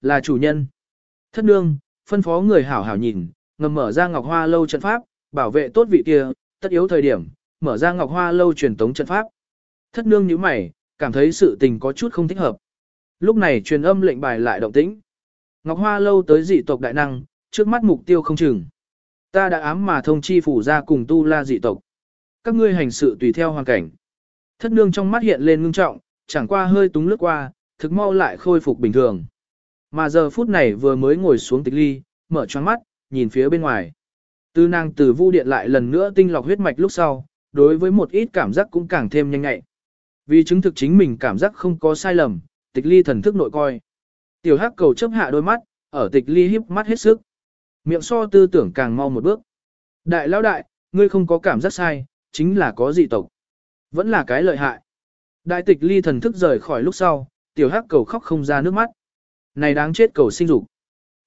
là chủ nhân. Thất nương, phân phó người hảo hảo nhìn, ngầm mở ra ngọc hoa lâu trận pháp, bảo vệ tốt vị kia, tất yếu thời điểm, mở ra ngọc hoa lâu truyền tống trận pháp. Thất nương nhíu mày, cảm thấy sự tình có chút không thích hợp. Lúc này truyền âm lệnh bài lại động tĩnh. Ngọc hoa lâu tới dị tộc đại năng, trước mắt mục tiêu không chừng. Ta đã ám mà thông chi phủ ra cùng tu la dị tộc. Các ngươi hành sự tùy theo hoàn cảnh. Thất nương trong mắt hiện lên ngưng trọng, chẳng qua hơi túng lướt qua, thực mau lại khôi phục bình thường. Mà giờ phút này vừa mới ngồi xuống tịch ly, mở choáng mắt, nhìn phía bên ngoài. Tư nàng từ vu điện lại lần nữa tinh lọc huyết mạch lúc sau, đối với một ít cảm giác cũng càng thêm nhanh nhạy. Vì chứng thực chính mình cảm giác không có sai lầm, tịch ly thần thức nội coi. Tiểu hắc cầu chấp hạ đôi mắt, ở tịch ly híp mắt hết sức. Miệng so tư tưởng càng mau một bước. Đại lão đại, ngươi không có cảm giác sai, chính là có dị tộc. Vẫn là cái lợi hại. Đại tịch ly thần thức rời khỏi lúc sau, tiểu hắc cầu khóc không ra nước mắt. Này đáng chết cầu sinh dục.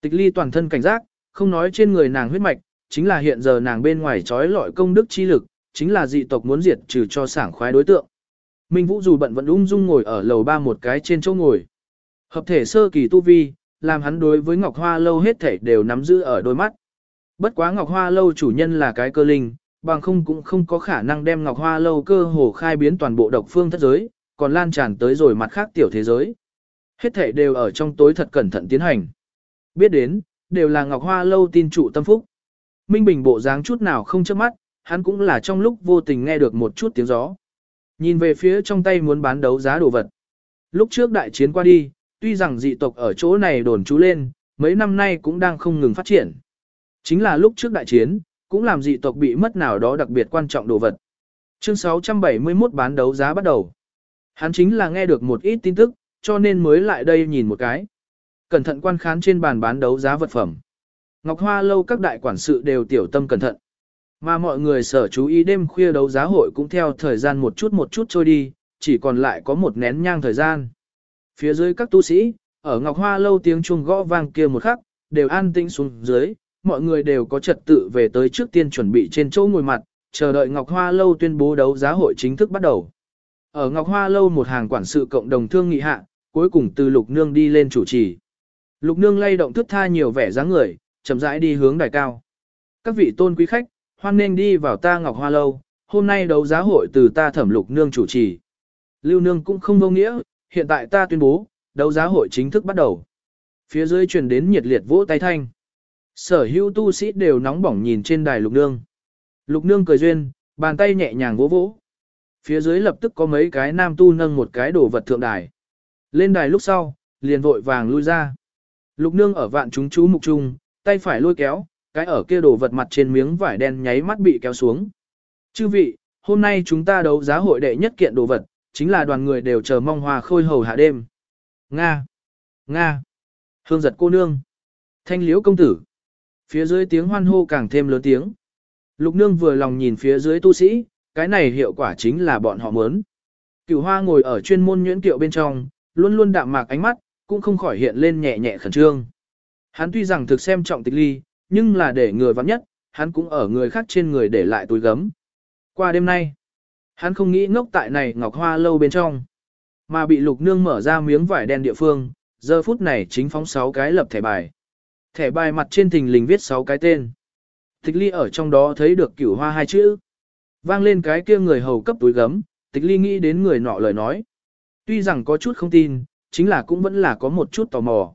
Tịch ly toàn thân cảnh giác, không nói trên người nàng huyết mạch, chính là hiện giờ nàng bên ngoài trói lọi công đức chi lực, chính là dị tộc muốn diệt trừ cho sảng khoái đối tượng. Minh Vũ dù bận vẫn ung dung ngồi ở lầu ba một cái trên chỗ ngồi. Hợp thể sơ kỳ tu vi, làm hắn đối với Ngọc Hoa Lâu hết thể đều nắm giữ ở đôi mắt. Bất quá Ngọc Hoa Lâu chủ nhân là cái cơ linh, bằng không cũng không có khả năng đem Ngọc Hoa Lâu cơ hồ khai biến toàn bộ độc phương thất giới, còn lan tràn tới rồi mặt khác tiểu thế giới. Hết thể đều ở trong tối thật cẩn thận tiến hành. Biết đến, đều là Ngọc Hoa Lâu tin trụ tâm phúc. Minh Bình bộ dáng chút nào không chớp mắt, hắn cũng là trong lúc vô tình nghe được một chút tiếng gió. Nhìn về phía trong tay muốn bán đấu giá đồ vật. Lúc trước đại chiến qua đi, tuy rằng dị tộc ở chỗ này đồn trú lên, mấy năm nay cũng đang không ngừng phát triển. Chính là lúc trước đại chiến, cũng làm dị tộc bị mất nào đó đặc biệt quan trọng đồ vật. Chương 671 bán đấu giá bắt đầu. Hắn chính là nghe được một ít tin tức, cho nên mới lại đây nhìn một cái. Cẩn thận quan khán trên bàn bán đấu giá vật phẩm. Ngọc Hoa lâu các đại quản sự đều tiểu tâm cẩn thận. Mà mọi người sở chú ý đêm khuya đấu giá hội cũng theo thời gian một chút một chút trôi đi, chỉ còn lại có một nén nhang thời gian. Phía dưới các tu sĩ, ở Ngọc Hoa lâu tiếng chuông gõ vang kia một khắc, đều an tĩnh xuống dưới, mọi người đều có trật tự về tới trước tiên chuẩn bị trên chỗ ngồi mặt, chờ đợi Ngọc Hoa lâu tuyên bố đấu giá hội chính thức bắt đầu. Ở Ngọc Hoa lâu một hàng quản sự cộng đồng thương nghị hạ, cuối cùng từ Lục Nương đi lên chủ trì. Lục Nương lay động thức tha nhiều vẻ dáng người, chậm rãi đi hướng đài cao. Các vị tôn quý khách, hoan nên đi vào ta Ngọc Hoa lâu, hôm nay đấu giá hội từ ta Thẩm Lục Nương chủ trì. Lưu Nương cũng không vô nghĩa, hiện tại ta tuyên bố, đấu giá hội chính thức bắt đầu. Phía dưới truyền đến nhiệt liệt vỗ tay thanh. Sở hữu tu sĩ đều nóng bỏng nhìn trên đài Lục Nương. Lục Nương cười duyên, bàn tay nhẹ nhàng vỗ vỗ. Phía dưới lập tức có mấy cái nam tu nâng một cái đồ vật thượng đài. Lên đài lúc sau, liền vội vàng lui ra. Lục Nương ở vạn chúng chú mục trung, tay phải lôi kéo, cái ở kia đồ vật mặt trên miếng vải đen nháy mắt bị kéo xuống. Chư vị, hôm nay chúng ta đấu giá hội đệ nhất kiện đồ vật, chính là đoàn người đều chờ mong hòa khôi hầu hạ đêm. Nga! Nga! Hương giật cô nương! Thanh liễu công tử! Phía dưới tiếng hoan hô càng thêm lớn tiếng. Lục nương vừa lòng nhìn phía dưới tu sĩ, cái này hiệu quả chính là bọn họ muốn. Cửu hoa ngồi ở chuyên môn nhuyễn kiệu bên trong, luôn luôn đạm mạc ánh mắt, cũng không khỏi hiện lên nhẹ nhẹ khẩn trương. Hắn tuy rằng thực xem trọng tịch ly, nhưng là để người vắng nhất, hắn cũng ở người khác trên người để lại túi gấm. Qua đêm nay, hắn không nghĩ ngốc tại này ngọc hoa lâu bên trong, mà bị lục nương mở ra miếng vải đen địa phương, giờ phút này chính phóng 6 cái lập thẻ bài. Thẻ bài mặt trên thình lình viết 6 cái tên. Tịch ly ở trong đó thấy được cửu hoa hai chữ. Vang lên cái kia người hầu cấp túi gấm, tịch ly nghĩ đến người nọ lời nói. Tuy rằng có chút không tin, chính là cũng vẫn là có một chút tò mò.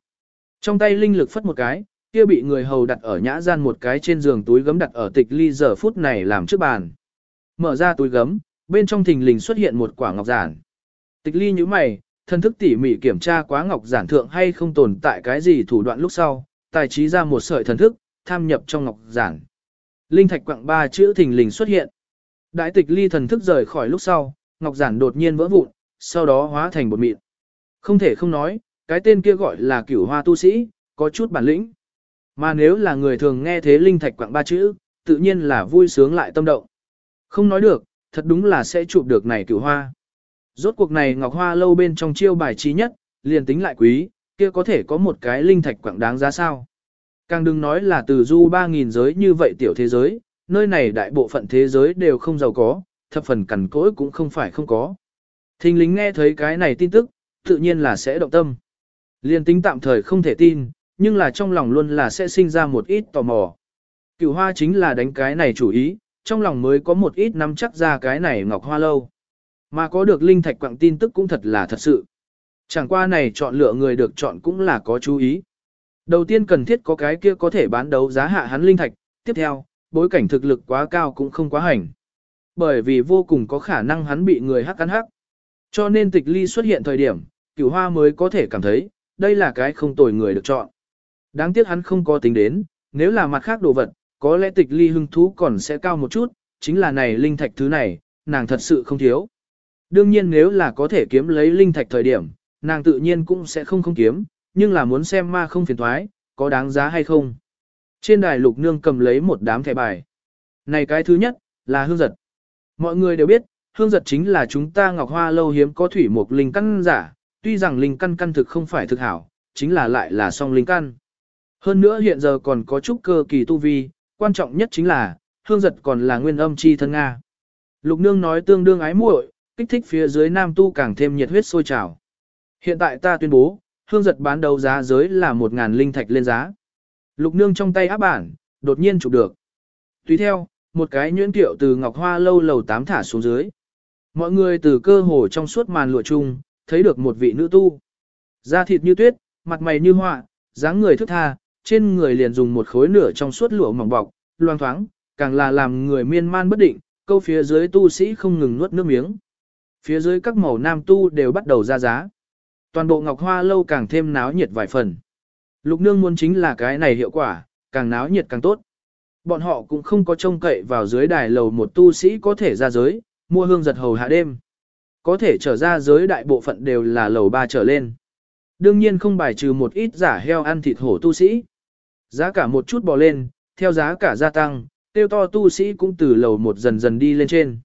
Trong tay linh lực phất một cái, kia bị người hầu đặt ở nhã gian một cái trên giường túi gấm đặt ở tịch ly giờ phút này làm trước bàn. Mở ra túi gấm, bên trong thình lình xuất hiện một quả ngọc giản. Tịch ly như mày, thân thức tỉ mỉ kiểm tra quá ngọc giản thượng hay không tồn tại cái gì thủ đoạn lúc sau, tài trí ra một sợi thần thức, tham nhập trong ngọc giản. Linh thạch quặng ba chữ thình lình xuất hiện. Đại tịch ly thần thức rời khỏi lúc sau, ngọc giản đột nhiên vỡ vụn, sau đó hóa thành bột mịn. Không thể không nói, cái tên kia gọi là cửu hoa tu sĩ, có chút bản lĩnh. Mà nếu là người thường nghe thế linh thạch quặng ba chữ, tự nhiên là vui sướng lại tâm động. Không nói được, thật đúng là sẽ chụp được này cửu hoa. Rốt cuộc này ngọc hoa lâu bên trong chiêu bài trí nhất, liền tính lại quý, kia có thể có một cái linh thạch quặng đáng giá sao. Càng đừng nói là từ du 3.000 giới như vậy tiểu thế giới, nơi này đại bộ phận thế giới đều không giàu có, thập phần cằn cỗi cũng không phải không có. Thình lính nghe thấy cái này tin tức, tự nhiên là sẽ động tâm. Liên tính tạm thời không thể tin, nhưng là trong lòng luôn là sẽ sinh ra một ít tò mò. Cửu hoa chính là đánh cái này chủ ý, trong lòng mới có một ít nắm chắc ra cái này ngọc hoa lâu. Mà có được linh thạch quặng tin tức cũng thật là thật sự. Chẳng qua này chọn lựa người được chọn cũng là có chú ý. Đầu tiên cần thiết có cái kia có thể bán đấu giá hạ hắn linh thạch, tiếp theo, bối cảnh thực lực quá cao cũng không quá hành. Bởi vì vô cùng có khả năng hắn bị người hắc ăn hắc. Cho nên tịch ly xuất hiện thời điểm, cửu hoa mới có thể cảm thấy, đây là cái không tồi người được chọn. Đáng tiếc hắn không có tính đến, nếu là mặt khác đồ vật, có lẽ tịch ly hưng thú còn sẽ cao một chút, chính là này linh thạch thứ này, nàng thật sự không thiếu. Đương nhiên nếu là có thể kiếm lấy linh thạch thời điểm, nàng tự nhiên cũng sẽ không không kiếm, nhưng là muốn xem ma không phiền thoái, có đáng giá hay không. Trên đài lục nương cầm lấy một đám thẻ bài. Này cái thứ nhất, là hương giật. Mọi người đều biết, hương giật chính là chúng ta ngọc hoa lâu hiếm có thủy một linh căn giả, tuy rằng linh căn căn thực không phải thực hảo, chính là lại là song linh căn. Hơn nữa hiện giờ còn có chút cơ kỳ tu vi, quan trọng nhất chính là, hương giật còn là nguyên âm chi thân Nga. Lục nương nói tương đương ái muội, kích thích phía dưới nam tu càng thêm nhiệt huyết sôi trào. Hiện tại ta tuyên bố, hương giật bán đấu giá giới là 1.000 linh thạch lên giá. Lục nương trong tay áp bản, đột nhiên chụp được. Tùy theo, một cái nhuyễn tiệu từ ngọc hoa lâu lầu tám thả xuống dưới. Mọi người từ cơ hồ trong suốt màn lụa chung, thấy được một vị nữ tu. Da thịt như tuyết, mặt mày như họa, dáng người thức tha, trên người liền dùng một khối nửa trong suốt lụa mỏng bọc, loang thoáng, càng là làm người miên man bất định, câu phía dưới tu sĩ không ngừng nuốt nước miếng. Phía dưới các màu nam tu đều bắt đầu ra giá. Toàn bộ ngọc hoa lâu càng thêm náo nhiệt vài phần. Lục nương muốn chính là cái này hiệu quả, càng náo nhiệt càng tốt. Bọn họ cũng không có trông cậy vào dưới đài lầu một tu sĩ có thể ra giới, mua hương giật hầu hạ đêm. Có thể trở ra giới đại bộ phận đều là lầu ba trở lên. Đương nhiên không bài trừ một ít giả heo ăn thịt hổ tu sĩ. Giá cả một chút bò lên, theo giá cả gia tăng, tiêu to tu sĩ cũng từ lầu một dần dần đi lên trên.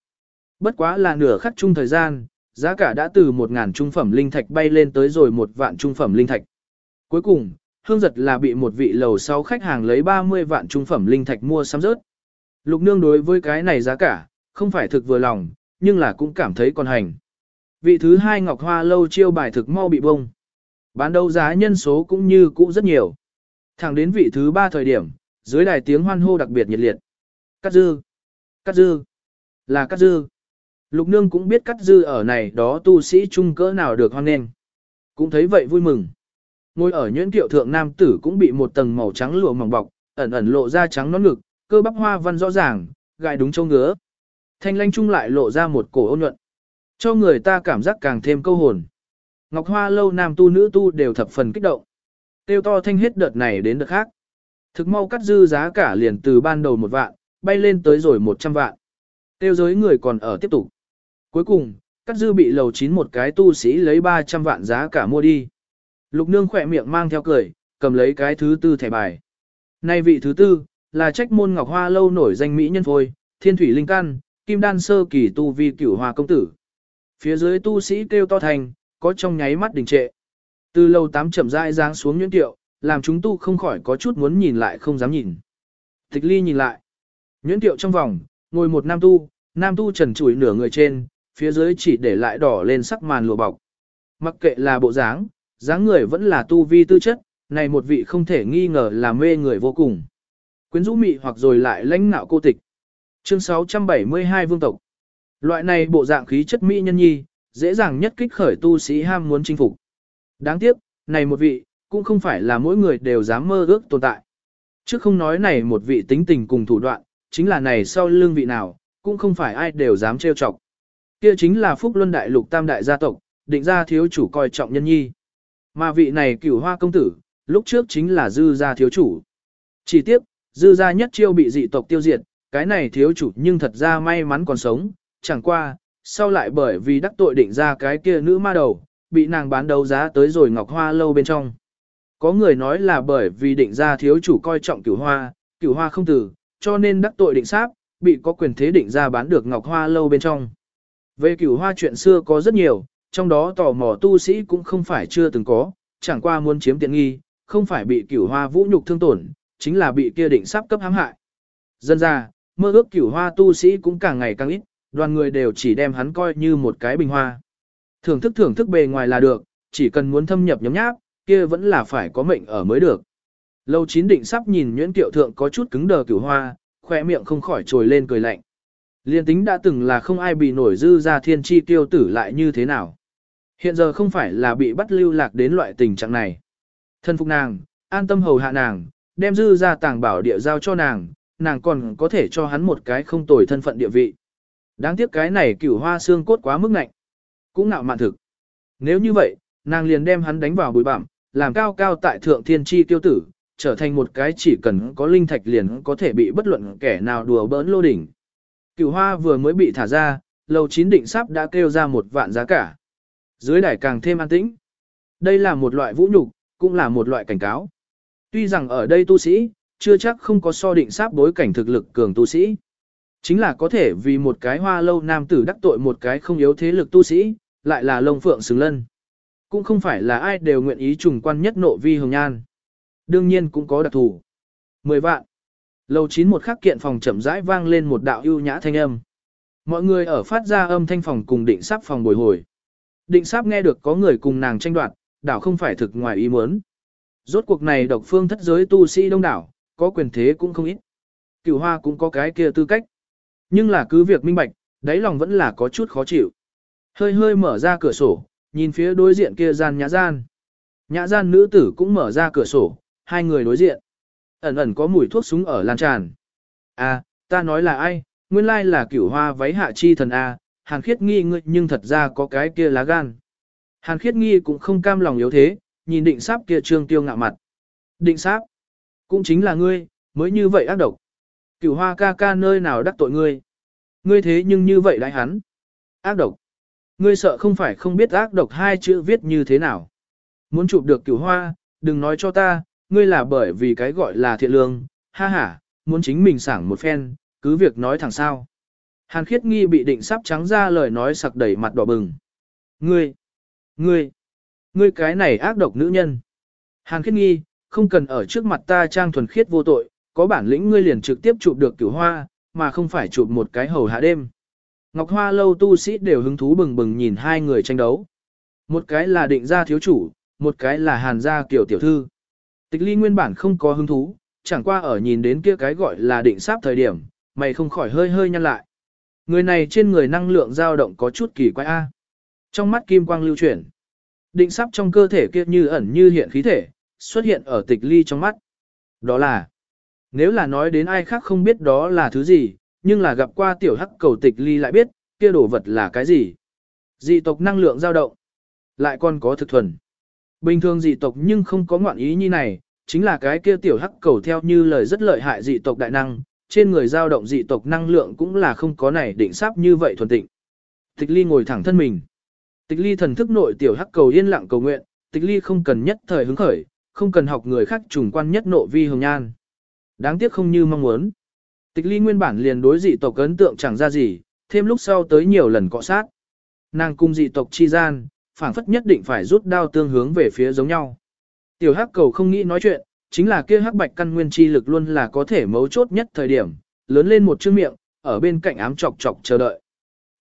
Bất quá là nửa khắc chung thời gian, giá cả đã từ một ngàn trung phẩm linh thạch bay lên tới rồi một vạn trung phẩm linh thạch. Cuối cùng, hương giật là bị một vị lầu sau khách hàng lấy 30 vạn trung phẩm linh thạch mua sắm rớt. Lục nương đối với cái này giá cả, không phải thực vừa lòng, nhưng là cũng cảm thấy còn hành. Vị thứ hai Ngọc Hoa lâu chiêu bài thực mau bị bông. Bán đấu giá nhân số cũng như cũ rất nhiều. Thẳng đến vị thứ ba thời điểm, dưới đài tiếng hoan hô đặc biệt nhiệt liệt. Cắt dư! Cắt dư! Là cắt dư! Lục nương cũng biết cắt dư ở này đó tu sĩ trung cỡ nào được hoan nghênh. Cũng thấy vậy vui mừng. Ngồi ở nhuyễn kiệu thượng nam tử cũng bị một tầng màu trắng lụa mỏng bọc, ẩn ẩn lộ ra trắng nón ngực, cơ bắp hoa văn rõ ràng, gại đúng châu ngứa. Thanh lanh trung lại lộ ra một cổ ôn nhuận. Cho người ta cảm giác càng thêm câu hồn. Ngọc Hoa lâu nam tu nữ tu đều thập phần kích động. Tiêu to thanh hết đợt này đến đợt khác. Thực mau cắt dư giá cả liền từ ban đầu một vạn, bay lên tới rồi một trăm vạn. Tiêu giới người còn ở tiếp tục. Cuối cùng, cắt dư bị lầu chín một cái tu sĩ lấy 300 vạn giá cả mua đi. Lục nương khỏe miệng mang theo cười, cầm lấy cái thứ tư thẻ bài. Nay vị thứ tư, là trách môn ngọc hoa lâu nổi danh mỹ nhân phôi, thiên thủy linh căn, kim đan sơ kỳ tu vi cửu hòa công tử. Phía dưới tu sĩ kêu to thành, có trong nháy mắt đình trệ. Từ lâu tám chậm rãi giáng xuống nhuyễn tiệu, làm chúng tu không khỏi có chút muốn nhìn lại không dám nhìn. Tịch ly nhìn lại. Nhuyễn tiệu trong vòng, ngồi một nam tu, nam tu trần trụi nửa người trên, phía dưới chỉ để lại đỏ lên sắc màn lụa bọc. Mặc kệ là bộ dáng, dáng người vẫn là tu vi tư chất, này một vị không thể nghi ngờ là mê người vô cùng. Quyến rũ mị hoặc rồi lại lãnh nạo cô tịch. Chương 672 Vương tộc. Loại này bộ dạng khí chất mỹ nhân nhi, dễ dàng nhất kích khởi tu sĩ ham muốn chinh phục. Đáng tiếc, này một vị, cũng không phải là mỗi người đều dám mơ ước tồn tại. Chứ không nói này một vị tính tình cùng thủ đoạn, chính là này sau lương vị nào, cũng không phải ai đều dám trêu chọc. Kia chính là Phúc Luân Đại Lục Tam Đại gia tộc, định ra thiếu chủ coi trọng nhân nhi. Mà vị này cửu hoa công tử, lúc trước chính là dư gia thiếu chủ. Chỉ tiếc, dư gia nhất chiêu bị dị tộc tiêu diệt, cái này thiếu chủ nhưng thật ra may mắn còn sống, chẳng qua, sau lại bởi vì đắc tội định ra cái kia nữ ma đầu, bị nàng bán đấu giá tới rồi ngọc hoa lâu bên trong. Có người nói là bởi vì định ra thiếu chủ coi trọng cửu hoa, cửu hoa không tử, cho nên đắc tội định sáp, bị có quyền thế định ra bán được ngọc hoa lâu bên trong. Về cửu hoa chuyện xưa có rất nhiều, trong đó tò mò tu sĩ cũng không phải chưa từng có, chẳng qua muốn chiếm tiện nghi, không phải bị cửu hoa vũ nhục thương tổn, chính là bị kia định sáp cấp hãm hại. Dân ra, mơ ước cửu hoa tu sĩ cũng càng ngày càng ít, đoàn người đều chỉ đem hắn coi như một cái bình hoa. Thưởng thức thưởng thức bề ngoài là được, chỉ cần muốn thâm nhập nhấm nháp, kia vẫn là phải có mệnh ở mới được. Lâu chín định sắp nhìn nhuyễn tiệu thượng có chút cứng đờ cửu hoa, khỏe miệng không khỏi trồi lên cười lạnh. Liên tính đã từng là không ai bị nổi dư ra thiên chi tiêu tử lại như thế nào. Hiện giờ không phải là bị bắt lưu lạc đến loại tình trạng này. Thân phục nàng, an tâm hầu hạ nàng, đem dư ra tàng bảo địa giao cho nàng, nàng còn có thể cho hắn một cái không tồi thân phận địa vị. Đáng tiếc cái này cửu hoa xương cốt quá mức ngạnh. Cũng nạo mạn thực. Nếu như vậy, nàng liền đem hắn đánh vào bụi bặm, làm cao cao tại thượng thiên chi tiêu tử, trở thành một cái chỉ cần có linh thạch liền có thể bị bất luận kẻ nào đùa bỡn lô đỉnh. Cửu hoa vừa mới bị thả ra, lầu chín định sắp đã kêu ra một vạn giá cả. Dưới đài càng thêm an tĩnh. Đây là một loại vũ nhục, cũng là một loại cảnh cáo. Tuy rằng ở đây tu sĩ, chưa chắc không có so định sáp bối cảnh thực lực cường tu sĩ. Chính là có thể vì một cái hoa lâu nam tử đắc tội một cái không yếu thế lực tu sĩ, lại là lông phượng xứng lân. Cũng không phải là ai đều nguyện ý trùng quan nhất nộ vi hồng nhan. Đương nhiên cũng có đặc thù. Mười vạn. Lầu chín một khắc kiện phòng chậm rãi vang lên một đạo ưu nhã thanh âm. Mọi người ở phát ra âm thanh phòng cùng định sắp phòng bồi hồi. Định sắp nghe được có người cùng nàng tranh đoạt, đảo không phải thực ngoài ý muốn. Rốt cuộc này độc phương thất giới tu sĩ đông đảo, có quyền thế cũng không ít. Cửu hoa cũng có cái kia tư cách. Nhưng là cứ việc minh bạch, đáy lòng vẫn là có chút khó chịu. Hơi hơi mở ra cửa sổ, nhìn phía đối diện kia gian nhã gian. Nhã gian nữ tử cũng mở ra cửa sổ, hai người đối diện. Ẩn ẩn có mùi thuốc súng ở lan tràn. À, ta nói là ai, nguyên lai là cửu hoa váy hạ chi thần A, hàn khiết nghi ngươi nhưng thật ra có cái kia lá gan. Hàn khiết nghi cũng không cam lòng yếu thế, nhìn định sáp kia trương tiêu ngạo mặt. Định sáp, cũng chính là ngươi, mới như vậy ác độc. Cửu hoa ca ca nơi nào đắc tội ngươi. Ngươi thế nhưng như vậy đại hắn. Ác độc. Ngươi sợ không phải không biết ác độc hai chữ viết như thế nào. Muốn chụp được cửu hoa, đừng nói cho ta, ngươi là bởi vì cái gọi là thiện lương, ha ha, muốn chính mình sảng một phen, cứ việc nói thẳng sao. Hàn khiết nghi bị định sắp trắng ra lời nói sặc đẩy mặt đỏ bừng. Ngươi, ngươi, ngươi cái này ác độc nữ nhân. Hàn khiết nghi, không cần ở trước mặt ta trang thuần khiết vô tội, có bản lĩnh ngươi liền trực tiếp chụp được cửu hoa, mà không phải chụp một cái hầu hạ đêm. Ngọc Hoa lâu tu sĩ đều hứng thú bừng bừng nhìn hai người tranh đấu. Một cái là định gia thiếu chủ, một cái là hàn gia kiểu tiểu thư. Tịch ly nguyên bản không có hứng thú, chẳng qua ở nhìn đến kia cái gọi là định sáp thời điểm, mày không khỏi hơi hơi nhăn lại. Người này trên người năng lượng dao động có chút kỳ quái a. Trong mắt kim quang lưu chuyển. Định sắp trong cơ thể kia như ẩn như hiện khí thể, xuất hiện ở tịch ly trong mắt. Đó là, nếu là nói đến ai khác không biết đó là thứ gì, nhưng là gặp qua tiểu hắc cầu tịch ly lại biết, kia đồ vật là cái gì. Dị tộc năng lượng dao động, lại còn có thực thuần. Bình thường dị tộc nhưng không có ngoạn ý như này, chính là cái kia tiểu hắc cầu theo như lời rất lợi hại dị tộc đại năng, trên người dao động dị tộc năng lượng cũng là không có này định sáp như vậy thuần tịnh. Tịch ly ngồi thẳng thân mình. Tịch ly thần thức nội tiểu hắc cầu yên lặng cầu nguyện, tịch ly không cần nhất thời hứng khởi, không cần học người khác trùng quan nhất nộ vi hồng nhan. Đáng tiếc không như mong muốn. Tịch ly nguyên bản liền đối dị tộc ấn tượng chẳng ra gì, thêm lúc sau tới nhiều lần cọ sát. Nàng cung dị tộc chi gian, phảng phất nhất định phải rút đao tương hướng về phía giống nhau. Tiểu hắc cầu không nghĩ nói chuyện, chính là kia hắc bạch căn nguyên chi lực luôn là có thể mấu chốt nhất thời điểm, lớn lên một chữ miệng, ở bên cạnh ám chọc chọc chờ đợi.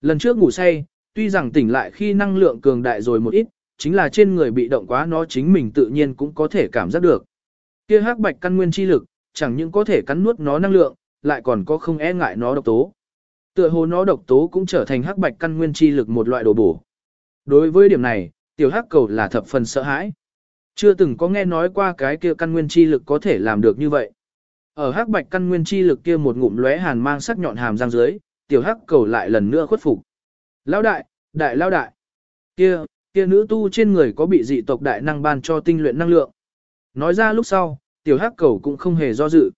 Lần trước ngủ say, tuy rằng tỉnh lại khi năng lượng cường đại rồi một ít, chính là trên người bị động quá nó chính mình tự nhiên cũng có thể cảm giác được. Kia hắc bạch căn nguyên chi lực, chẳng những có thể cắn nuốt nó năng lượng, lại còn có không e ngại nó độc tố. Tựa hồ nó độc tố cũng trở thành hắc bạch căn nguyên chi lực một loại đồ bổ. Đối với điểm này, tiểu hắc cầu là thập phần sợ hãi. Chưa từng có nghe nói qua cái kia căn nguyên chi lực có thể làm được như vậy. Ở hắc bạch căn nguyên chi lực kia một ngụm lóe hàn mang sắc nhọn hàm răng dưới, tiểu hắc cầu lại lần nữa khuất phục. Lão đại, đại lão đại. Kia, kia nữ tu trên người có bị dị tộc đại năng ban cho tinh luyện năng lượng. Nói ra lúc sau, tiểu hắc cầu cũng không hề do dự.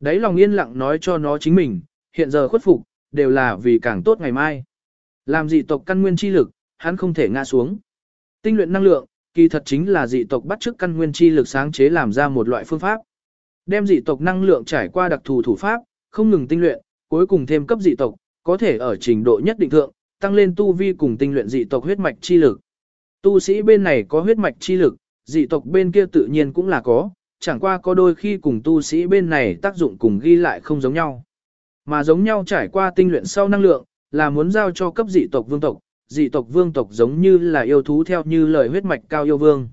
Đấy lòng yên lặng nói cho nó chính mình, hiện giờ khuất phục, đều là vì càng tốt ngày mai. Làm dị tộc căn nguyên chi lực, hắn không thể ngã xuống. Tinh luyện năng lượng, kỳ thật chính là dị tộc bắt chước căn nguyên chi lực sáng chế làm ra một loại phương pháp. Đem dị tộc năng lượng trải qua đặc thù thủ pháp, không ngừng tinh luyện, cuối cùng thêm cấp dị tộc, có thể ở trình độ nhất định thượng, tăng lên tu vi cùng tinh luyện dị tộc huyết mạch chi lực. Tu sĩ bên này có huyết mạch chi lực, dị tộc bên kia tự nhiên cũng là có, chẳng qua có đôi khi cùng tu sĩ bên này tác dụng cùng ghi lại không giống nhau. Mà giống nhau trải qua tinh luyện sau năng lượng, là muốn giao cho cấp dị tộc vương tộc, dị tộc vương tộc giống như là yêu thú theo như lời huyết mạch cao yêu vương.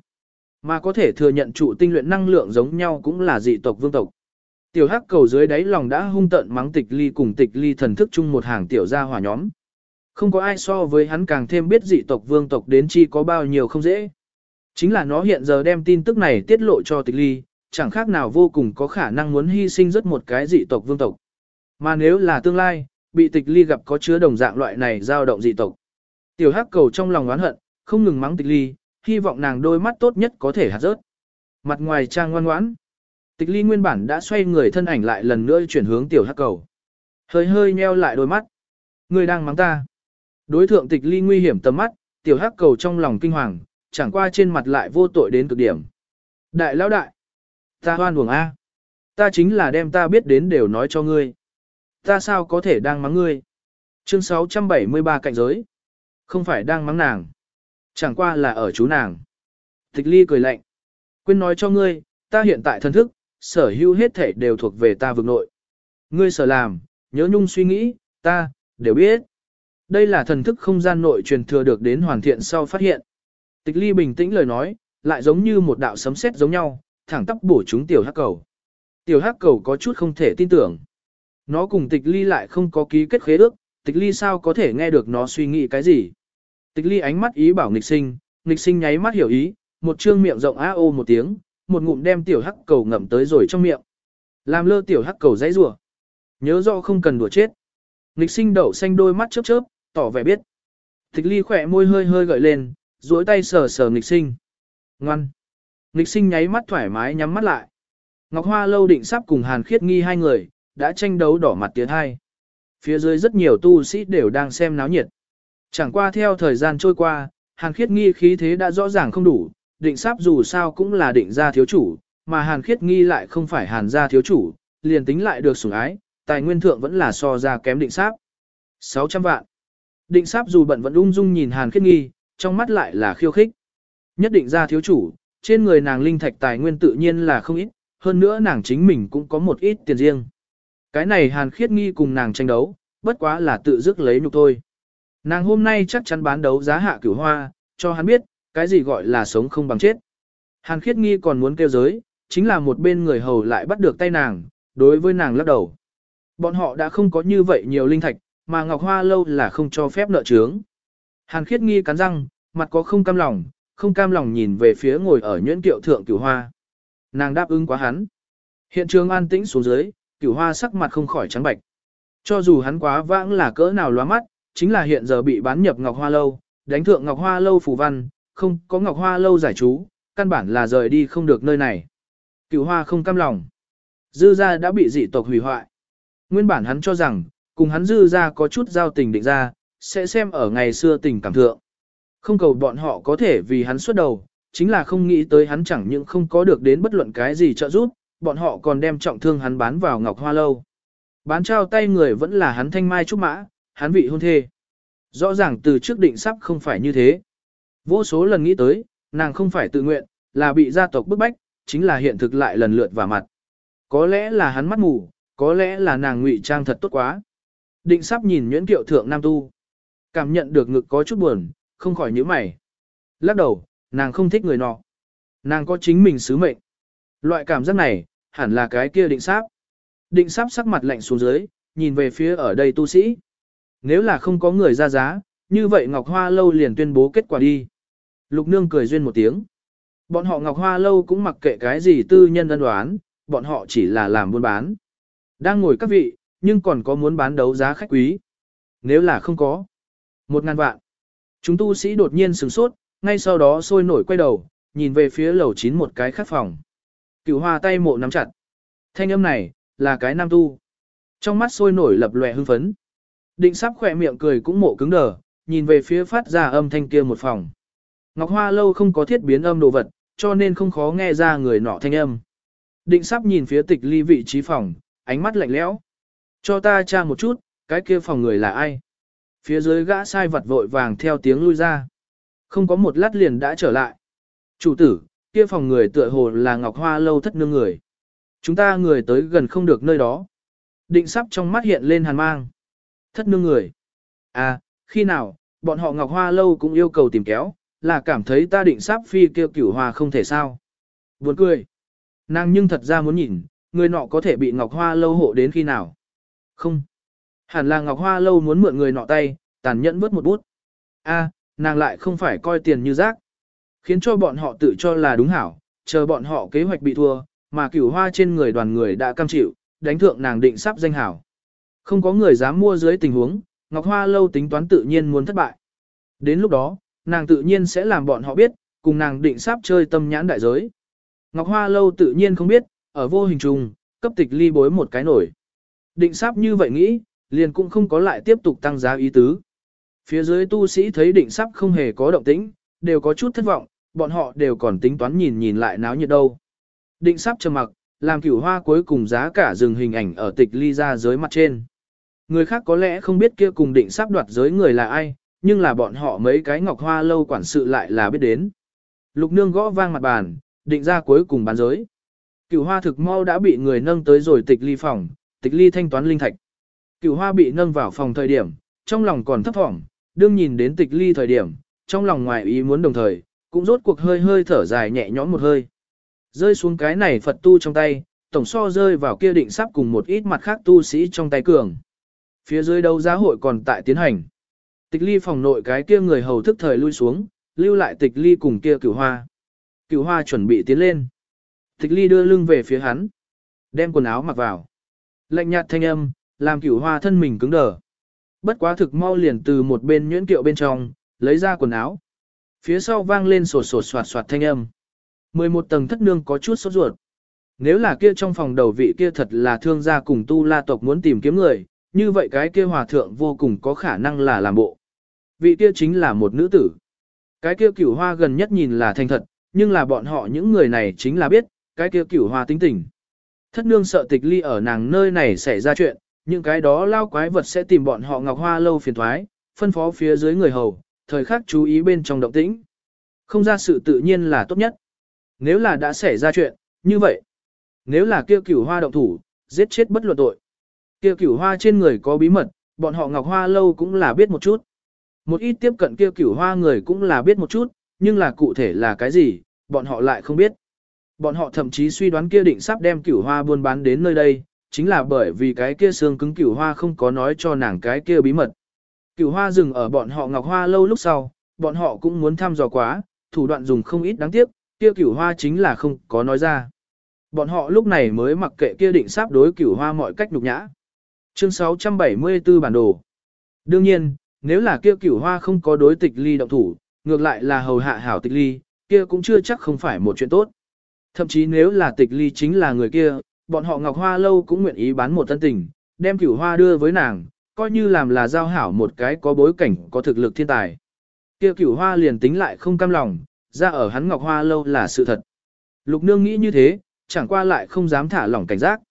Mà có thể thừa nhận trụ tinh luyện năng lượng giống nhau cũng là dị tộc vương tộc. Tiểu hắc cầu dưới đáy lòng đã hung tận mắng tịch ly cùng tịch ly thần thức chung một hàng tiểu gia hỏa nhóm. Không có ai so với hắn càng thêm biết dị tộc vương tộc đến chi có bao nhiêu không dễ. Chính là nó hiện giờ đem tin tức này tiết lộ cho tịch ly, chẳng khác nào vô cùng có khả năng muốn hy sinh rất một cái dị tộc vương tộc. Mà nếu là tương lai, bị tịch ly gặp có chứa đồng dạng loại này dao động dị tộc. Tiểu hắc cầu trong lòng oán hận, không ngừng mắng tịch ly, hy vọng nàng đôi mắt tốt nhất có thể hạt rớt. Mặt ngoài trang ngoan ngoãn. Tịch ly nguyên bản đã xoay người thân ảnh lại lần nữa chuyển hướng tiểu hắc cầu. Hơi hơi nheo lại đôi mắt. Người đang mắng ta. Đối thượng tịch ly nguy hiểm tầm mắt, tiểu hắc cầu trong lòng kinh hoàng, chẳng qua trên mặt lại vô tội đến cực điểm. Đại lão đại. Ta hoan buồng A. Ta chính là đem ta biết đến đều nói cho ngươi. Ta sao có thể đang mắng ngươi? Chương 673 cạnh giới. Không phải đang mắng nàng. Chẳng qua là ở chú nàng. Tịch ly cười lạnh. Quên nói cho ngươi, ta hiện tại thân thức, sở hữu hết thể đều thuộc về ta vực nội. Ngươi sở làm, nhớ nhung suy nghĩ, ta, đều biết. Đây là thần thức không gian nội truyền thừa được đến hoàn thiện sau phát hiện. Tịch ly bình tĩnh lời nói, lại giống như một đạo sấm sét giống nhau, thẳng tắp bổ chúng tiểu hắc cầu. Tiểu hắc cầu có chút không thể tin tưởng. Nó cùng tịch ly lại không có ký kết khế ước, tịch ly sao có thể nghe được nó suy nghĩ cái gì. Tịch ly ánh mắt ý bảo nghịch sinh, nghịch sinh nháy mắt hiểu ý, một trương miệng rộng a ô một tiếng, một ngụm đem tiểu hắc cầu ngậm tới rồi trong miệng. Làm lơ tiểu hắc cầu dãy rủa. Nhớ rõ không cần đùa chết. Nghịch sinh đậu xanh đôi mắt chớp chớp, tỏ vẻ biết. Tịch ly khỏe môi hơi hơi gợi lên, duỗi tay sờ sờ nghịch sinh. Ngoan. Nghịch sinh nháy mắt thoải mái nhắm mắt lại. Ngọc Hoa lâu định sắp cùng Hàn Khiết Nghi hai người, đã tranh đấu đỏ mặt tiến hai. Phía dưới rất nhiều tu sĩ đều đang xem náo nhiệt. Chẳng qua theo thời gian trôi qua, Hàn Khiết Nghi khí thế đã rõ ràng không đủ, định sắp dù sao cũng là định gia thiếu chủ, mà Hàn Khiết Nghi lại không phải Hàn gia thiếu chủ, liền tính lại được sủng ái, tài nguyên thượng vẫn là so ra kém định sáp. 600 vạn. Định sáp dù bận vẫn ung dung nhìn Hàn Khiết Nghi, trong mắt lại là khiêu khích. Nhất định gia thiếu chủ, trên người nàng linh thạch tài nguyên tự nhiên là không ít, hơn nữa nàng chính mình cũng có một ít tiền riêng. Cái này Hàn Khiết Nghi cùng nàng tranh đấu, bất quá là tự dứt lấy nhục thôi. Nàng hôm nay chắc chắn bán đấu giá hạ cửu hoa, cho hắn biết, cái gì gọi là sống không bằng chết. Hàn khiết nghi còn muốn kêu giới, chính là một bên người hầu lại bắt được tay nàng, đối với nàng lắc đầu. Bọn họ đã không có như vậy nhiều linh thạch, mà Ngọc Hoa lâu là không cho phép nợ trướng. Hàn khiết nghi cắn răng, mặt có không cam lòng, không cam lòng nhìn về phía ngồi ở nhuyễn kiệu thượng cửu hoa. Nàng đáp ứng quá hắn. Hiện trường an tĩnh xuống dưới, cửu hoa sắc mặt không khỏi trắng bạch. Cho dù hắn quá vãng là cỡ nào loa mắt, chính là hiện giờ bị bán nhập Ngọc Hoa lâu, đánh thượng Ngọc Hoa lâu phù văn, không có Ngọc Hoa lâu giải chú, căn bản là rời đi không được nơi này. Cửu Hoa không cam lòng. Dư gia đã bị dị tộc hủy hoại. Nguyên bản hắn cho rằng, cùng hắn dư gia có chút giao tình định ra, sẽ xem ở ngày xưa tình cảm thượng. Không cầu bọn họ có thể vì hắn xuất đầu, chính là không nghĩ tới hắn chẳng những không có được đến bất luận cái gì trợ giúp, bọn họ còn đem trọng thương hắn bán vào Ngọc Hoa lâu. Bán trao tay người vẫn là hắn thanh mai trúc mã, hắn vị hôn thê. Rõ ràng từ trước định sắp không phải như thế. Vô số lần nghĩ tới, nàng không phải tự nguyện, là bị gia tộc bức bách, chính là hiện thực lại lần lượt vào mặt. Có lẽ là hắn mắt mù, có lẽ là nàng ngụy trang thật tốt quá. Định sắp nhìn nhuyễn kiệu thượng nam tu. Cảm nhận được ngực có chút buồn, không khỏi nhíu mày. Lắc đầu, nàng không thích người nọ. Nàng có chính mình sứ mệnh. Loại cảm giác này, hẳn là cái kia định sáp. Định sáp sắc mặt lạnh xuống dưới, nhìn về phía ở đây tu sĩ. Nếu là không có người ra giá, như vậy Ngọc Hoa Lâu liền tuyên bố kết quả đi. Lục Nương cười duyên một tiếng. Bọn họ Ngọc Hoa Lâu cũng mặc kệ cái gì tư nhân ân đoán, bọn họ chỉ là làm buôn bán. Đang ngồi các vị, nhưng còn có muốn bán đấu giá khách quý. Nếu là không có, một ngàn vạn. Chúng tu sĩ đột nhiên sửng sốt, ngay sau đó sôi nổi quay đầu, nhìn về phía lầu chín một cái khác phòng. Cửu hoa tay mộ nắm chặt. Thanh âm này, là cái nam tu. Trong mắt sôi nổi lập lòe hưng phấn. Định sắp khỏe miệng cười cũng mộ cứng đờ, nhìn về phía phát ra âm thanh kia một phòng. Ngọc Hoa lâu không có thiết biến âm đồ vật, cho nên không khó nghe ra người nọ thanh âm. Định sắp nhìn phía tịch ly vị trí phòng, ánh mắt lạnh lẽo. Cho ta tra một chút, cái kia phòng người là ai? Phía dưới gã sai vật vội vàng theo tiếng lui ra. Không có một lát liền đã trở lại. Chủ tử, kia phòng người tựa hồ là Ngọc Hoa lâu thất nương người. Chúng ta người tới gần không được nơi đó. Định sắp trong mắt hiện lên hàn mang. Thất nương người. À, khi nào, bọn họ Ngọc Hoa Lâu cũng yêu cầu tìm kéo, là cảm thấy ta định sắp phi kêu cửu hoa không thể sao. Buồn cười. Nàng nhưng thật ra muốn nhìn, người nọ có thể bị Ngọc Hoa lâu hộ đến khi nào. Không. Hẳn là Ngọc Hoa lâu muốn mượn người nọ tay, tàn nhẫn vớt một bút. A, nàng lại không phải coi tiền như rác. Khiến cho bọn họ tự cho là đúng hảo, chờ bọn họ kế hoạch bị thua, mà cửu hoa trên người đoàn người đã cam chịu, đánh thượng nàng định sắp danh hảo. Không có người dám mua dưới tình huống, Ngọc Hoa lâu tính toán tự nhiên muốn thất bại. Đến lúc đó, nàng tự nhiên sẽ làm bọn họ biết, cùng nàng định sắp chơi tâm nhãn đại giới. Ngọc Hoa lâu tự nhiên không biết, ở vô hình trùng, cấp tịch ly bối một cái nổi. Định sắp như vậy nghĩ, liền cũng không có lại tiếp tục tăng giá ý tứ. Phía dưới tu sĩ thấy định sắp không hề có động tĩnh, đều có chút thất vọng, bọn họ đều còn tính toán nhìn nhìn lại náo nhiệt đâu. Định sắp trầm mặc, làm cửu hoa cuối cùng giá cả dừng hình ảnh ở tịch ly ra giới mặt trên. Người khác có lẽ không biết kia cùng định sắp đoạt giới người là ai, nhưng là bọn họ mấy cái ngọc hoa lâu quản sự lại là biết đến. Lục nương gõ vang mặt bàn, định ra cuối cùng bán giới. Cửu hoa thực mau đã bị người nâng tới rồi tịch ly phòng, tịch ly thanh toán linh thạch. Cửu hoa bị nâng vào phòng thời điểm, trong lòng còn thấp thỏm, đương nhìn đến tịch ly thời điểm, trong lòng ngoài ý muốn đồng thời, cũng rốt cuộc hơi hơi thở dài nhẹ nhõm một hơi. Rơi xuống cái này Phật tu trong tay, tổng so rơi vào kia định sắp cùng một ít mặt khác tu sĩ trong tay cường. Phía dưới đấu giá hội còn tại tiến hành. Tịch ly phòng nội cái kia người hầu thức thời lui xuống, lưu lại tịch ly cùng kia cửu hoa. Cửu hoa chuẩn bị tiến lên. Tịch ly đưa lưng về phía hắn. Đem quần áo mặc vào. Lạnh nhạt thanh âm, làm cửu hoa thân mình cứng đờ. Bất quá thực mau liền từ một bên nhuyễn kiệu bên trong, lấy ra quần áo. Phía sau vang lên sột sột soạt soạt thanh âm. 11 tầng thất nương có chút sốt ruột. Nếu là kia trong phòng đầu vị kia thật là thương gia cùng tu la tộc muốn tìm kiếm người, như vậy cái kia hòa thượng vô cùng có khả năng là làm bộ. Vị kia chính là một nữ tử. Cái kia cửu hoa gần nhất nhìn là thành thật, nhưng là bọn họ những người này chính là biết, cái kia cửu hoa tính tình. Thất nương sợ tịch ly ở nàng nơi này xảy ra chuyện, những cái đó lao quái vật sẽ tìm bọn họ ngọc hoa lâu phiền thoái, phân phó phía dưới người hầu, thời khắc chú ý bên trong động tĩnh. Không ra sự tự nhiên là tốt nhất. Nếu là đã xảy ra chuyện, như vậy. Nếu là kia cửu hoa động thủ, giết chết bất luận tội. Kia cửu hoa trên người có bí mật, bọn họ ngọc hoa lâu cũng là biết một chút. Một ít tiếp cận kia cửu hoa người cũng là biết một chút, nhưng là cụ thể là cái gì, bọn họ lại không biết. Bọn họ thậm chí suy đoán kia định sắp đem cửu hoa buôn bán đến nơi đây, chính là bởi vì cái kia xương cứng cửu hoa không có nói cho nàng cái kia bí mật. Cửu hoa dừng ở bọn họ ngọc hoa lâu lúc sau, bọn họ cũng muốn thăm dò quá, thủ đoạn dùng không ít đáng tiếc, kia cửu hoa chính là không có nói ra. Bọn họ lúc này mới mặc kệ kia định sắp đối cửu hoa mọi cách nhục nhã. Chương 674 bản đồ. Đương nhiên, nếu là kia cửu hoa không có đối tịch ly động thủ, ngược lại là hầu hạ hảo tịch ly, kia cũng chưa chắc không phải một chuyện tốt. Thậm chí nếu là tịch ly chính là người kia, bọn họ Ngọc Hoa Lâu cũng nguyện ý bán một tân tình, đem cửu hoa đưa với nàng, coi như làm là giao hảo một cái có bối cảnh có thực lực thiên tài. Kia cửu hoa liền tính lại không cam lòng, ra ở hắn Ngọc Hoa Lâu là sự thật. Lục nương nghĩ như thế, chẳng qua lại không dám thả lỏng cảnh giác.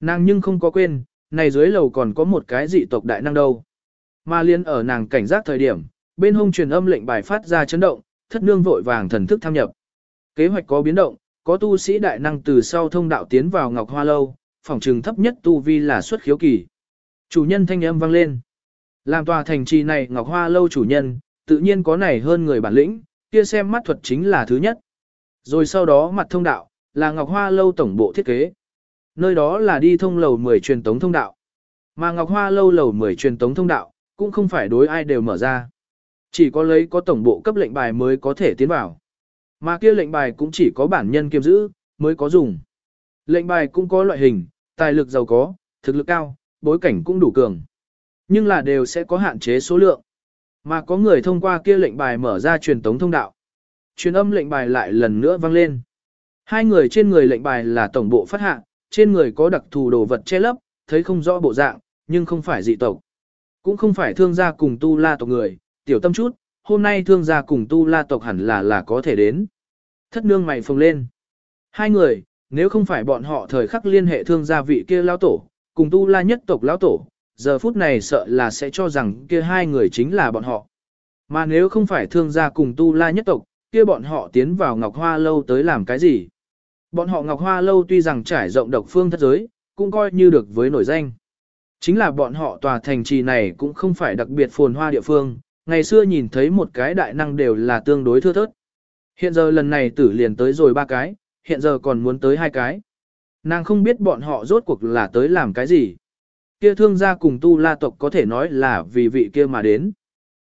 Nàng nhưng không có quên, này dưới lầu còn có một cái dị tộc đại năng đâu. Mà liên ở nàng cảnh giác thời điểm, bên hông truyền âm lệnh bài phát ra chấn động, thất nương vội vàng thần thức tham nhập. Kế hoạch có biến động, có tu sĩ đại năng từ sau thông đạo tiến vào Ngọc Hoa Lâu, phòng trừng thấp nhất tu vi là xuất khiếu kỳ. Chủ nhân thanh âm vang lên. Làm tòa thành trì này Ngọc Hoa Lâu chủ nhân, tự nhiên có này hơn người bản lĩnh, kia xem mắt thuật chính là thứ nhất. Rồi sau đó mặt thông đạo, là Ngọc Hoa Lâu tổng bộ thiết kế. Nơi đó là đi thông lầu 10 truyền tống thông đạo. Mà Ngọc Hoa Lâu lầu 10 truyền tống thông đạo, cũng không phải đối ai đều mở ra. Chỉ có lấy có tổng bộ cấp lệnh bài mới có thể tiến vào. Mà kia lệnh bài cũng chỉ có bản nhân kiêm giữ, mới có dùng. Lệnh bài cũng có loại hình, tài lực giàu có, thực lực cao, bối cảnh cũng đủ cường. Nhưng là đều sẽ có hạn chế số lượng. Mà có người thông qua kia lệnh bài mở ra truyền tống thông đạo. Truyền âm lệnh bài lại lần nữa vang lên. Hai người trên người lệnh bài là tổng bộ phát hạ, trên người có đặc thù đồ vật che lấp, thấy không rõ bộ dạng, nhưng không phải dị tộc. Cũng không phải thương gia cùng tu la tộc người, tiểu tâm chút, hôm nay thương gia cùng tu la tộc hẳn là là có thể đến. Thất nương mày phồng lên. Hai người, nếu không phải bọn họ thời khắc liên hệ thương gia vị kia lao tổ, cùng tu la nhất tộc lao tổ, giờ phút này sợ là sẽ cho rằng kia hai người chính là bọn họ. Mà nếu không phải thương gia cùng tu la nhất tộc, kia bọn họ tiến vào Ngọc Hoa Lâu tới làm cái gì? Bọn họ Ngọc Hoa Lâu tuy rằng trải rộng độc phương thất giới, cũng coi như được với nổi danh. Chính là bọn họ tòa thành trì này cũng không phải đặc biệt phồn hoa địa phương, ngày xưa nhìn thấy một cái đại năng đều là tương đối thưa thớt. Hiện giờ lần này tử liền tới rồi ba cái, hiện giờ còn muốn tới hai cái. Nàng không biết bọn họ rốt cuộc là tới làm cái gì. Kia thương gia cùng tu la tộc có thể nói là vì vị kia mà đến.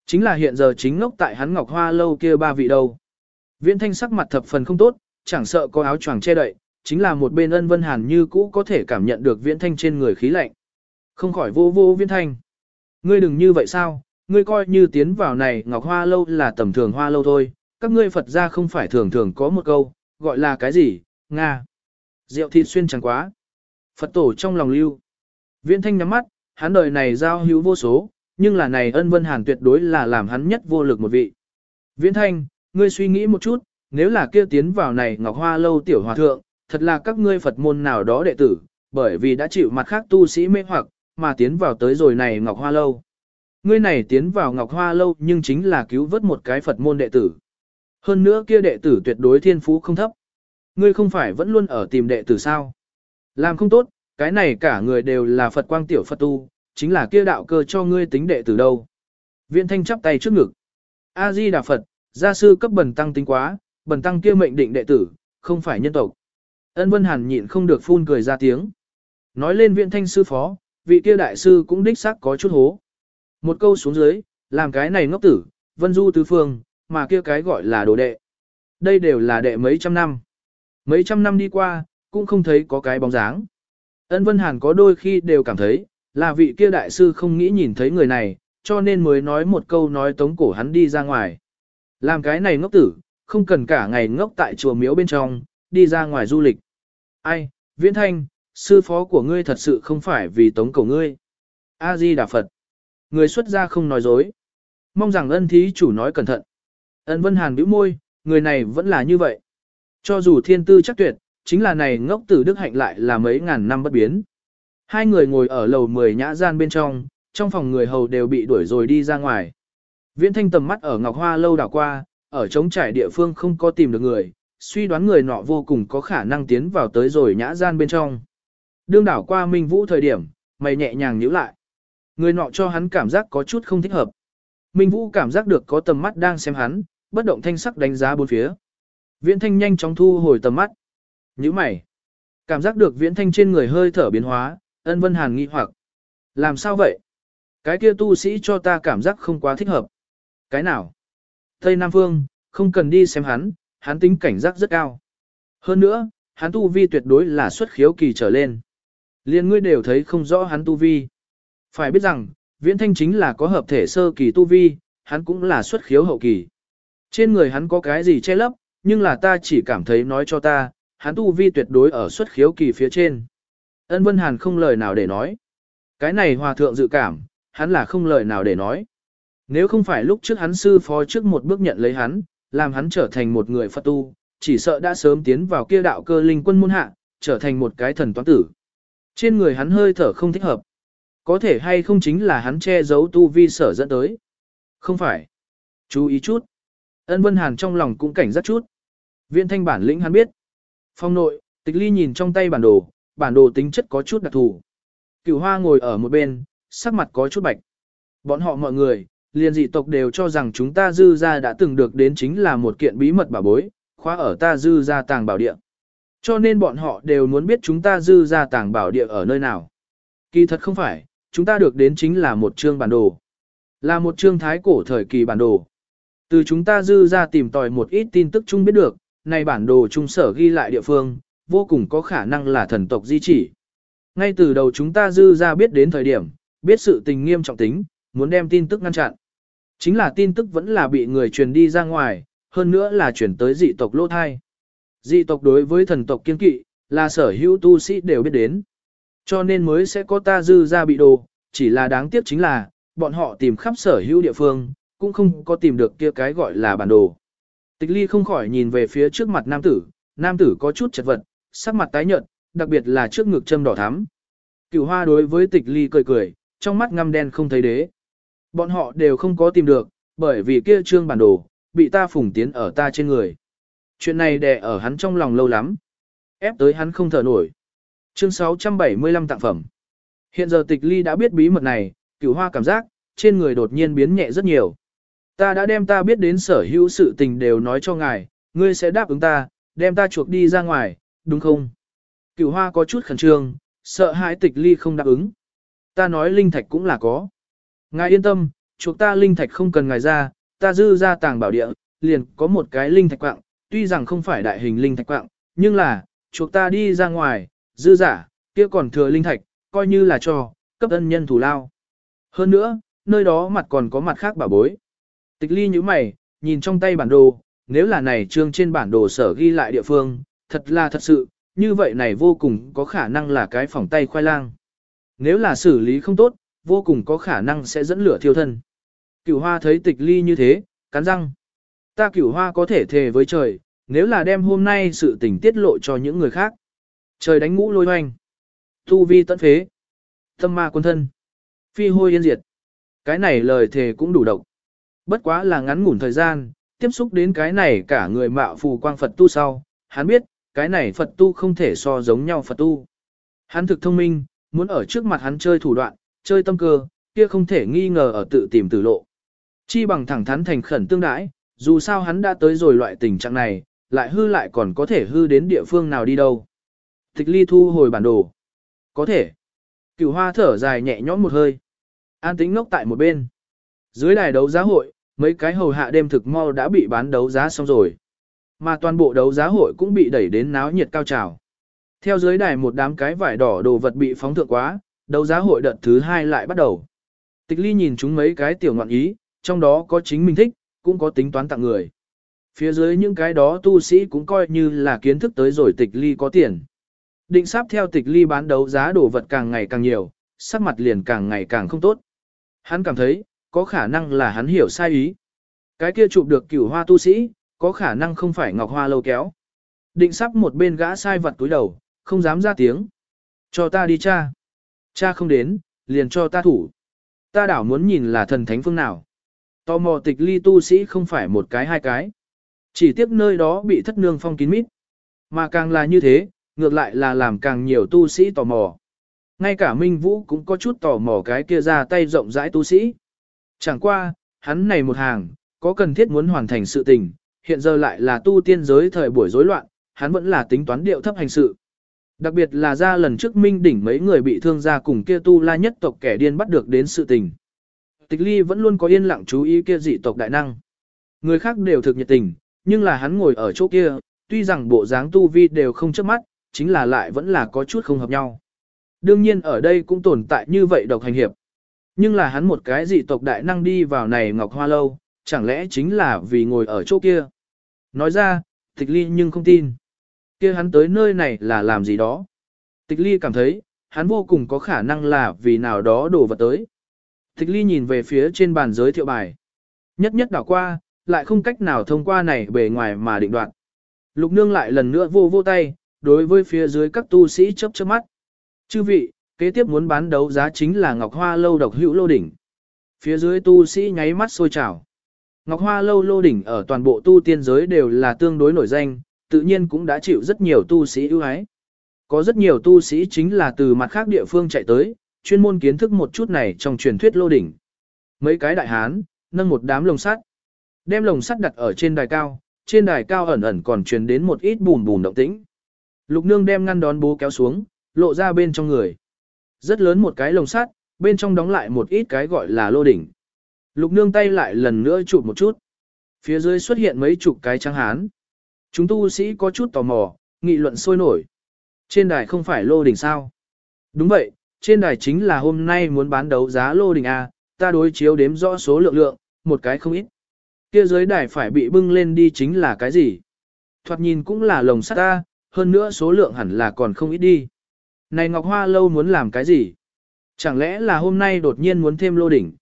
Chính là hiện giờ chính ngốc tại hắn ngọc hoa lâu kia ba vị đâu. Viễn thanh sắc mặt thập phần không tốt, chẳng sợ có áo choàng che đậy, chính là một bên ân vân hàn như cũ có thể cảm nhận được viễn thanh trên người khí lạnh. Không khỏi vô vô viễn thanh. Ngươi đừng như vậy sao, ngươi coi như tiến vào này ngọc hoa lâu là tầm thường hoa lâu thôi, các ngươi Phật gia không phải thường thường có một câu, gọi là cái gì, Nga. Rượu thịt xuyên chẳng quá. Phật tổ trong lòng lưu. Viễn thanh nhắm mắt, hắn đời này giao hữu vô số, nhưng là này ân vân hàn tuyệt đối là làm hắn nhất vô lực một vị. Viễn thanh, ngươi suy nghĩ một chút, nếu là kia tiến vào này ngọc hoa lâu tiểu hòa thượng, thật là các ngươi Phật môn nào đó đệ tử, bởi vì đã chịu mặt khác tu sĩ mê hoặc, mà tiến vào tới rồi này ngọc hoa lâu. Ngươi này tiến vào ngọc hoa lâu nhưng chính là cứu vớt một cái Phật môn đệ tử. Hơn nữa kia đệ tử tuyệt đối thiên phú không thấp. Ngươi không phải vẫn luôn ở tìm đệ tử sao? Làm không tốt, cái này cả người đều là Phật quang tiểu Phật tu, chính là kia đạo cơ cho ngươi tính đệ tử đâu. Viễn thanh chắp tay trước ngực. A-di Đà Phật, gia sư cấp bần tăng tính quá, bần tăng kia mệnh định đệ tử, không phải nhân tộc. Ân Vân Hàn nhịn không được phun cười ra tiếng. Nói lên viện thanh sư phó, vị kia đại sư cũng đích xác có chút hố. Một câu xuống dưới, làm cái này ngốc tử, vân du tứ phương, mà kia cái gọi là đồ đệ. Đây đều là đệ mấy trăm năm. Mấy trăm năm đi qua, cũng không thấy có cái bóng dáng. Ân Vân Hàn có đôi khi đều cảm thấy, là vị kia đại sư không nghĩ nhìn thấy người này, cho nên mới nói một câu nói tống cổ hắn đi ra ngoài. Làm cái này ngốc tử, không cần cả ngày ngốc tại chùa miếu bên trong, đi ra ngoài du lịch. Ai, Viễn Thanh, sư phó của ngươi thật sự không phải vì tống cổ ngươi. A-di Đà Phật. Người xuất gia không nói dối. Mong rằng ân thí chủ nói cẩn thận. Ân Vân Hàn bĩu môi, người này vẫn là như vậy. Cho dù thiên tư chắc tuyệt, chính là này ngốc tử đức hạnh lại là mấy ngàn năm bất biến. Hai người ngồi ở lầu 10 nhã gian bên trong, trong phòng người hầu đều bị đuổi rồi đi ra ngoài. Viễn thanh tầm mắt ở Ngọc Hoa lâu đảo qua, ở trống trải địa phương không có tìm được người, suy đoán người nọ vô cùng có khả năng tiến vào tới rồi nhã gian bên trong. Đương đảo qua Minh Vũ thời điểm, mày nhẹ nhàng nhíu lại. Người nọ cho hắn cảm giác có chút không thích hợp. Minh Vũ cảm giác được có tầm mắt đang xem hắn, bất động thanh sắc đánh giá bốn phía. Viễn thanh nhanh chóng thu hồi tầm mắt. Nhíu mày. Cảm giác được viễn thanh trên người hơi thở biến hóa, ân vân hàn nghi hoặc. Làm sao vậy? Cái kia tu sĩ cho ta cảm giác không quá thích hợp. Cái nào? Tây Nam Vương, không cần đi xem hắn, hắn tính cảnh giác rất cao. Hơn nữa, hắn tu vi tuyệt đối là xuất khiếu kỳ trở lên. Liên ngươi đều thấy không rõ hắn tu vi. Phải biết rằng, viễn thanh chính là có hợp thể sơ kỳ tu vi, hắn cũng là xuất khiếu hậu kỳ. Trên người hắn có cái gì che lấp, nhưng là ta chỉ cảm thấy nói cho ta, hắn tu vi tuyệt đối ở xuất khiếu kỳ phía trên. Ân Vân Hàn không lời nào để nói. Cái này hòa thượng dự cảm, hắn là không lời nào để nói. Nếu không phải lúc trước hắn sư phó trước một bước nhận lấy hắn, làm hắn trở thành một người Phật tu, chỉ sợ đã sớm tiến vào kia đạo cơ linh quân môn hạ, trở thành một cái thần toán tử. Trên người hắn hơi thở không thích hợp. Có thể hay không chính là hắn che giấu tu vi sở dẫn tới. Không phải. Chú ý chút. Ân Vân Hàn trong lòng cũng cảnh giác chút. Viện thanh bản lĩnh hắn biết. Phong nội, tịch ly nhìn trong tay bản đồ, bản đồ tính chất có chút đặc thù. Cửu hoa ngồi ở một bên, sắc mặt có chút bạch. Bọn họ mọi người, liền dị tộc đều cho rằng chúng ta dư ra đã từng được đến chính là một kiện bí mật bảo bối, khóa ở ta dư ra tàng bảo địa. Cho nên bọn họ đều muốn biết chúng ta dư ra tàng bảo địa ở nơi nào. Kỳ thật không phải, chúng ta được đến chính là một chương bản đồ. Là một chương thái cổ thời kỳ bản đồ. Từ chúng ta dư ra tìm tòi một ít tin tức chung biết được, này bản đồ trung sở ghi lại địa phương, vô cùng có khả năng là thần tộc di chỉ. Ngay từ đầu chúng ta dư ra biết đến thời điểm, biết sự tình nghiêm trọng tính, muốn đem tin tức ngăn chặn. Chính là tin tức vẫn là bị người truyền đi ra ngoài, hơn nữa là chuyển tới dị tộc lô thai. Dị tộc đối với thần tộc kiên kỵ, là sở hữu tu sĩ đều biết đến. Cho nên mới sẽ có ta dư ra bị đồ, chỉ là đáng tiếc chính là, bọn họ tìm khắp sở hữu địa phương, cũng không có tìm được kia cái gọi là bản đồ. Tịch ly không khỏi nhìn về phía trước mặt nam tử, nam tử có chút chật vật, sắc mặt tái nhợt, đặc biệt là trước ngực châm đỏ thắm. Cửu hoa đối với tịch ly cười cười, trong mắt ngăm đen không thấy đế. Bọn họ đều không có tìm được, bởi vì kia trương bản đồ, bị ta phủng tiến ở ta trên người. Chuyện này đè ở hắn trong lòng lâu lắm. Ép tới hắn không thở nổi. Chương 675 tặng phẩm. Hiện giờ tịch ly đã biết bí mật này, cửu hoa cảm giác, trên người đột nhiên biến nhẹ rất nhiều. Ta đã đem ta biết đến sở hữu sự tình đều nói cho ngài, ngươi sẽ đáp ứng ta, đem ta chuộc đi ra ngoài, đúng không? Cửu hoa có chút khẩn trương, sợ hãi tịch ly không đáp ứng. Ta nói linh thạch cũng là có. Ngài yên tâm, chuộc ta linh thạch không cần ngài ra, ta dư ra tàng bảo địa, liền có một cái linh thạch quạng, tuy rằng không phải đại hình linh thạch quạng, nhưng là, chuộc ta đi ra ngoài, dư giả, kia còn thừa linh thạch, coi như là cho, cấp ân nhân thủ lao. Hơn nữa, nơi đó mặt còn có mặt khác bảo bối. Tịch ly như mày, nhìn trong tay bản đồ, nếu là này trương trên bản đồ sở ghi lại địa phương, thật là thật sự, như vậy này vô cùng có khả năng là cái phòng tay khoai lang. Nếu là xử lý không tốt, vô cùng có khả năng sẽ dẫn lửa thiêu thân. Cửu hoa thấy tịch ly như thế, cắn răng. Ta cửu hoa có thể thề với trời, nếu là đem hôm nay sự tình tiết lộ cho những người khác. Trời đánh ngũ lôi hoành. Tu vi tận phế. Tâm ma quân thân. Phi hôi yên diệt. Cái này lời thề cũng đủ độc. Bất quá là ngắn ngủn thời gian, tiếp xúc đến cái này cả người mạo phù quang Phật tu sau, hắn biết, cái này Phật tu không thể so giống nhau Phật tu. Hắn thực thông minh, muốn ở trước mặt hắn chơi thủ đoạn, chơi tâm cơ, kia không thể nghi ngờ ở tự tìm tử lộ. Chi bằng thẳng thắn thành khẩn tương đãi, dù sao hắn đã tới rồi loại tình trạng này, lại hư lại còn có thể hư đến địa phương nào đi đâu. Tịch ly thu hồi bản đồ. Có thể. Cửu hoa thở dài nhẹ nhõm một hơi. An tính ngốc tại một bên. Dưới đài đấu giá hội, mấy cái hầu hạ đêm thực mau đã bị bán đấu giá xong rồi. Mà toàn bộ đấu giá hội cũng bị đẩy đến náo nhiệt cao trào. Theo dưới đài một đám cái vải đỏ đồ vật bị phóng thượng quá, đấu giá hội đợt thứ hai lại bắt đầu. Tịch ly nhìn chúng mấy cái tiểu ngọn ý, trong đó có chính mình thích, cũng có tính toán tặng người. Phía dưới những cái đó tu sĩ cũng coi như là kiến thức tới rồi tịch ly có tiền. Định sắp theo tịch ly bán đấu giá đồ vật càng ngày càng nhiều, sắc mặt liền càng ngày càng không tốt. Hắn cảm thấy, có khả năng là hắn hiểu sai ý. Cái kia chụp được cửu hoa tu sĩ, có khả năng không phải ngọc hoa lâu kéo. Định sắp một bên gã sai vật túi đầu, không dám ra tiếng. Cho ta đi cha. Cha không đến, liền cho ta thủ. Ta đảo muốn nhìn là thần thánh phương nào. Tò mò tịch ly tu sĩ không phải một cái hai cái. Chỉ tiếc nơi đó bị thất nương phong kín mít. Mà càng là như thế, ngược lại là làm càng nhiều tu sĩ tò mò. Ngay cả Minh Vũ cũng có chút tò mò cái kia ra tay rộng rãi tu sĩ. Chẳng qua, hắn này một hàng, có cần thiết muốn hoàn thành sự tình, hiện giờ lại là tu tiên giới thời buổi rối loạn, hắn vẫn là tính toán điệu thấp hành sự. Đặc biệt là ra lần trước minh đỉnh mấy người bị thương ra cùng kia tu la nhất tộc kẻ điên bắt được đến sự tình. Tịch ly vẫn luôn có yên lặng chú ý kia dị tộc đại năng. Người khác đều thực nhiệt tình, nhưng là hắn ngồi ở chỗ kia, tuy rằng bộ dáng tu vi đều không chớp mắt, chính là lại vẫn là có chút không hợp nhau. Đương nhiên ở đây cũng tồn tại như vậy độc hành hiệp. Nhưng là hắn một cái dị tộc đại năng đi vào này Ngọc Hoa Lâu, chẳng lẽ chính là vì ngồi ở chỗ kia. Nói ra, tịch ly nhưng không tin. kia hắn tới nơi này là làm gì đó. Tịch ly cảm thấy, hắn vô cùng có khả năng là vì nào đó đổ vật tới. Tịch ly nhìn về phía trên bàn giới thiệu bài. Nhất nhất đảo qua, lại không cách nào thông qua này bề ngoài mà định đoạt. Lục nương lại lần nữa vô vô tay, đối với phía dưới các tu sĩ chấp chớp mắt. Chư vị, kế tiếp muốn bán đấu giá chính là Ngọc Hoa Lâu độc hữu lô đỉnh. Phía dưới tu sĩ nháy mắt sôi trào. Ngọc Hoa Lâu lô đỉnh ở toàn bộ tu tiên giới đều là tương đối nổi danh, tự nhiên cũng đã chịu rất nhiều tu sĩ ưu ái. Có rất nhiều tu sĩ chính là từ mặt khác địa phương chạy tới, chuyên môn kiến thức một chút này trong truyền thuyết lô đỉnh. Mấy cái đại hán, nâng một đám lồng sắt, đem lồng sắt đặt ở trên đài cao, trên đài cao ẩn ẩn còn truyền đến một ít bùn bùn động tĩnh. Lục nương đem ngăn đón bố kéo xuống, lộ ra bên trong người. Rất lớn một cái lồng sắt, bên trong đóng lại một ít cái gọi là lô đỉnh. Lục nương tay lại lần nữa chụp một chút. Phía dưới xuất hiện mấy chục cái trắng hán. Chúng tu sĩ có chút tò mò, nghị luận sôi nổi. Trên đài không phải lô đỉnh sao? Đúng vậy, trên đài chính là hôm nay muốn bán đấu giá lô đỉnh A, ta đối chiếu đếm rõ số lượng lượng, một cái không ít. Kia dưới đài phải bị bưng lên đi chính là cái gì? Thoạt nhìn cũng là lồng sắt ta, hơn nữa số lượng hẳn là còn không ít đi. Này Ngọc Hoa lâu muốn làm cái gì? Chẳng lẽ là hôm nay đột nhiên muốn thêm lô đỉnh?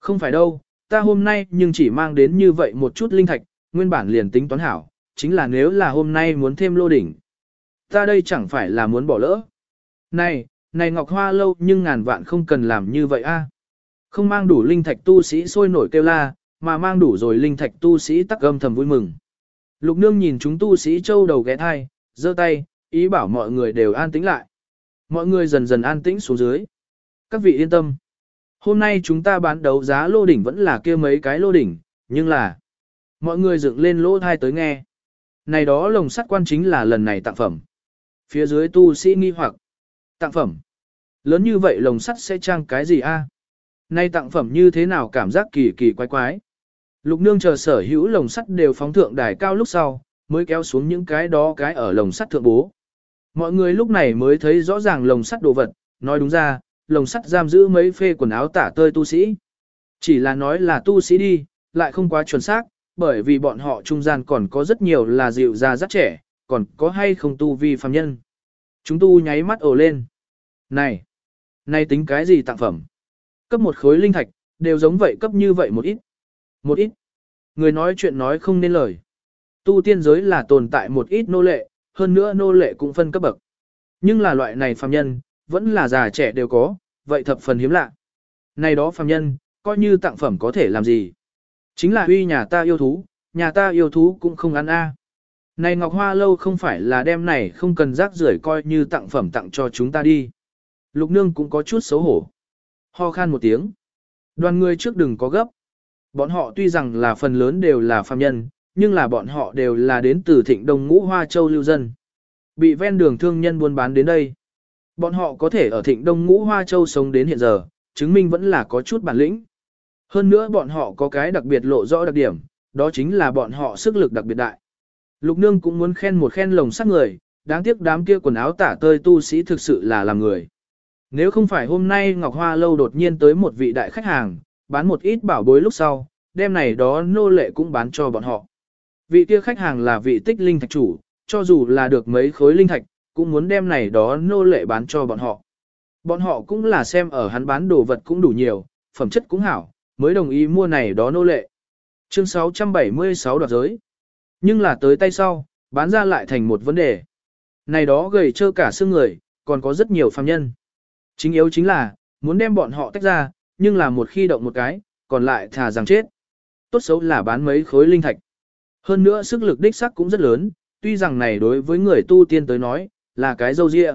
Không phải đâu, ta hôm nay nhưng chỉ mang đến như vậy một chút linh thạch, nguyên bản liền tính toán hảo, chính là nếu là hôm nay muốn thêm lô đỉnh. Ta đây chẳng phải là muốn bỏ lỡ. Này, này Ngọc Hoa lâu nhưng ngàn vạn không cần làm như vậy a. Không mang đủ linh thạch tu sĩ sôi nổi kêu la, mà mang đủ rồi linh thạch tu sĩ tắc âm thầm vui mừng. Lục nương nhìn chúng tu sĩ châu đầu ghé thai, giơ tay, ý bảo mọi người đều an tĩnh lại. Mọi người dần dần an tĩnh xuống dưới. Các vị yên tâm. Hôm nay chúng ta bán đấu giá lô đỉnh vẫn là kia mấy cái lô đỉnh, nhưng là, mọi người dựng lên lỗ thai tới nghe. Này đó lồng sắt quan chính là lần này tặng phẩm. Phía dưới tu sĩ nghi hoặc, tặng phẩm. Lớn như vậy lồng sắt sẽ trang cái gì a? Nay tặng phẩm như thế nào cảm giác kỳ kỳ quái quái. Lục nương chờ sở hữu lồng sắt đều phóng thượng đài cao lúc sau, mới kéo xuống những cái đó cái ở lồng sắt thượng bố. Mọi người lúc này mới thấy rõ ràng lồng sắt đồ vật, nói đúng ra, lồng sắt giam giữ mấy phê quần áo tả tơi tu sĩ. Chỉ là nói là tu sĩ đi, lại không quá chuẩn xác, bởi vì bọn họ trung gian còn có rất nhiều là dịu già rất trẻ, còn có hay không tu vi phàm nhân. Chúng tu nháy mắt ồ lên. Này, này tính cái gì tặng phẩm? Cấp một khối linh thạch, đều giống vậy cấp như vậy một ít. Một ít. Người nói chuyện nói không nên lời. Tu tiên giới là tồn tại một ít nô lệ, hơn nữa nô lệ cũng phân cấp bậc. Nhưng là loại này phàm nhân, vẫn là già trẻ đều có, vậy thập phần hiếm lạ. Này đó phàm nhân, coi như tặng phẩm có thể làm gì? Chính là uy nhà ta yêu thú, nhà ta yêu thú cũng không ăn a. Này Ngọc Hoa lâu không phải là đem này không cần rác rưởi coi như tặng phẩm tặng cho chúng ta đi. Lục nương cũng có chút xấu hổ. Ho khan một tiếng. Đoàn người trước đừng có gấp. Bọn họ tuy rằng là phần lớn đều là phàm nhân, nhưng là bọn họ đều là đến từ thịnh đông ngũ hoa châu lưu dân. Bị ven đường thương nhân buôn bán đến đây. Bọn họ có thể ở thịnh đông ngũ hoa châu sống đến hiện giờ, chứng minh vẫn là có chút bản lĩnh. Hơn nữa bọn họ có cái đặc biệt lộ rõ đặc điểm, đó chính là bọn họ sức lực đặc biệt đại. Lục nương cũng muốn khen một khen lồng sắc người, đáng tiếc đám kia quần áo tả tơi tu sĩ thực sự là làm người. Nếu không phải hôm nay Ngọc Hoa Lâu đột nhiên tới một vị đại khách hàng, bán một ít bảo bối lúc sau, đêm này đó nô lệ cũng bán cho bọn họ. Vị kia khách hàng là vị tích linh thạch chủ, cho dù là được mấy khối linh thạch, cũng muốn đem này đó nô lệ bán cho bọn họ. Bọn họ cũng là xem ở hắn bán đồ vật cũng đủ nhiều, phẩm chất cũng hảo, mới đồng ý mua này đó nô lệ. Chương 676 đoạt giới. Nhưng là tới tay sau, bán ra lại thành một vấn đề. Này đó gầy trơ cả xương người, còn có rất nhiều phàm nhân. Chính yếu chính là, muốn đem bọn họ tách ra, nhưng là một khi động một cái, còn lại thà rằng chết. Tốt xấu là bán mấy khối linh thạch. Hơn nữa sức lực đích sắc cũng rất lớn, tuy rằng này đối với người tu tiên tới nói, là cái dâu dịa.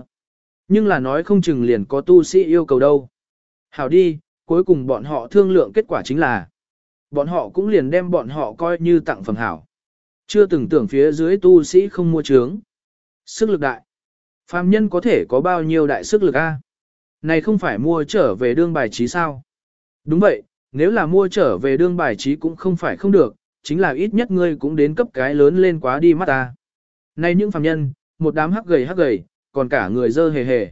Nhưng là nói không chừng liền có tu sĩ yêu cầu đâu. Hảo đi, cuối cùng bọn họ thương lượng kết quả chính là bọn họ cũng liền đem bọn họ coi như tặng phẩm hảo. Chưa từng tưởng phía dưới tu sĩ không mua trướng. Sức lực đại. Phàm nhân có thể có bao nhiêu đại sức lực a? Này không phải mua trở về đương bài trí sao? Đúng vậy, nếu là mua trở về đương bài trí cũng không phải không được, chính là ít nhất ngươi cũng đến cấp cái lớn lên quá đi mắt ta. nay những phàm nhân, một đám hắc gầy hắc gầy, còn cả người dơ hề hề.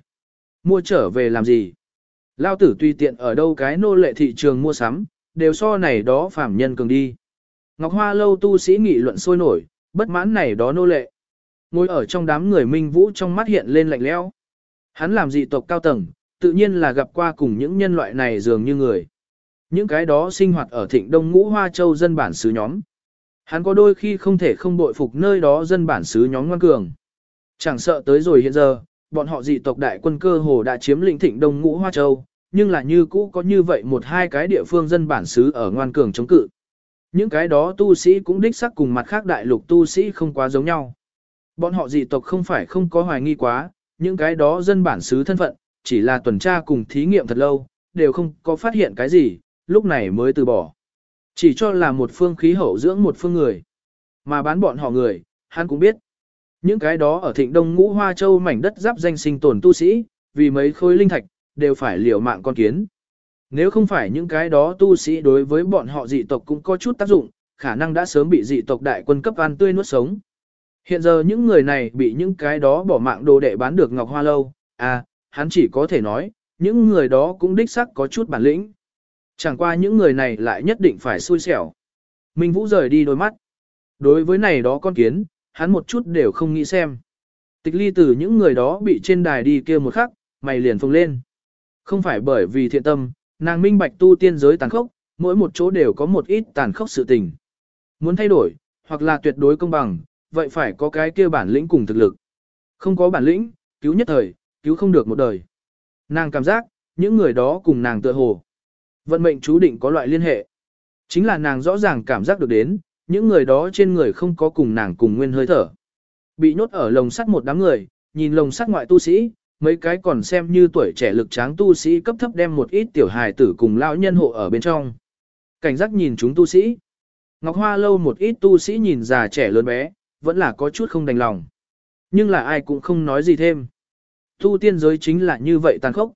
Mua trở về làm gì? Lao tử tùy tiện ở đâu cái nô lệ thị trường mua sắm, đều so này đó phàm nhân cường đi. Ngọc Hoa lâu tu sĩ nghị luận sôi nổi, bất mãn này đó nô lệ. Ngồi ở trong đám người minh vũ trong mắt hiện lên lạnh lẽo. Hắn làm dị tộc cao tầng, tự nhiên là gặp qua cùng những nhân loại này dường như người. Những cái đó sinh hoạt ở thịnh đông ngũ hoa châu dân bản xứ nhóm. Hắn có đôi khi không thể không bội phục nơi đó dân bản xứ nhóm ngoan cường. Chẳng sợ tới rồi hiện giờ, bọn họ dị tộc đại quân cơ hồ đã chiếm lĩnh thịnh đông ngũ hoa châu, nhưng là như cũ có như vậy một hai cái địa phương dân bản xứ ở ngoan cường chống cự. Những cái đó tu sĩ cũng đích sắc cùng mặt khác đại lục tu sĩ không quá giống nhau. Bọn họ dị tộc không phải không có hoài nghi quá, những cái đó dân bản xứ thân phận, chỉ là tuần tra cùng thí nghiệm thật lâu, đều không có phát hiện cái gì, lúc này mới từ bỏ. Chỉ cho là một phương khí hậu dưỡng một phương người. Mà bán bọn họ người, hắn cũng biết. Những cái đó ở thịnh đông ngũ hoa châu mảnh đất giáp danh sinh tồn tu sĩ, vì mấy khối linh thạch, đều phải liều mạng con kiến. Nếu không phải những cái đó tu sĩ đối với bọn họ dị tộc cũng có chút tác dụng, khả năng đã sớm bị dị tộc đại quân cấp ăn tươi nuốt sống. Hiện giờ những người này bị những cái đó bỏ mạng đồ đệ bán được ngọc hoa lâu, à, hắn chỉ có thể nói, những người đó cũng đích sắc có chút bản lĩnh. Chẳng qua những người này lại nhất định phải xui xẻo. Minh Vũ rời đi đôi mắt. Đối với này đó con kiến, hắn một chút đều không nghĩ xem. Tịch ly từ những người đó bị trên đài đi kia một khắc, mày liền phồng lên. Không phải bởi vì thiện tâm, nàng minh bạch tu tiên giới tàn khốc, mỗi một chỗ đều có một ít tàn khốc sự tình. Muốn thay đổi, hoặc là tuyệt đối công bằng, vậy phải có cái kia bản lĩnh cùng thực lực. Không có bản lĩnh, cứu nhất thời, cứu không được một đời. Nàng cảm giác, những người đó cùng nàng tựa hồ. Vận mệnh chú định có loại liên hệ. Chính là nàng rõ ràng cảm giác được đến, những người đó trên người không có cùng nàng cùng nguyên hơi thở. Bị nhốt ở lồng sắt một đám người, nhìn lồng sắt ngoại tu sĩ, mấy cái còn xem như tuổi trẻ lực tráng tu sĩ cấp thấp đem một ít tiểu hài tử cùng lão nhân hộ ở bên trong. Cảnh giác nhìn chúng tu sĩ. Ngọc Hoa lâu một ít tu sĩ nhìn già trẻ lớn bé, vẫn là có chút không đành lòng. Nhưng là ai cũng không nói gì thêm. Tu tiên giới chính là như vậy tàn khốc.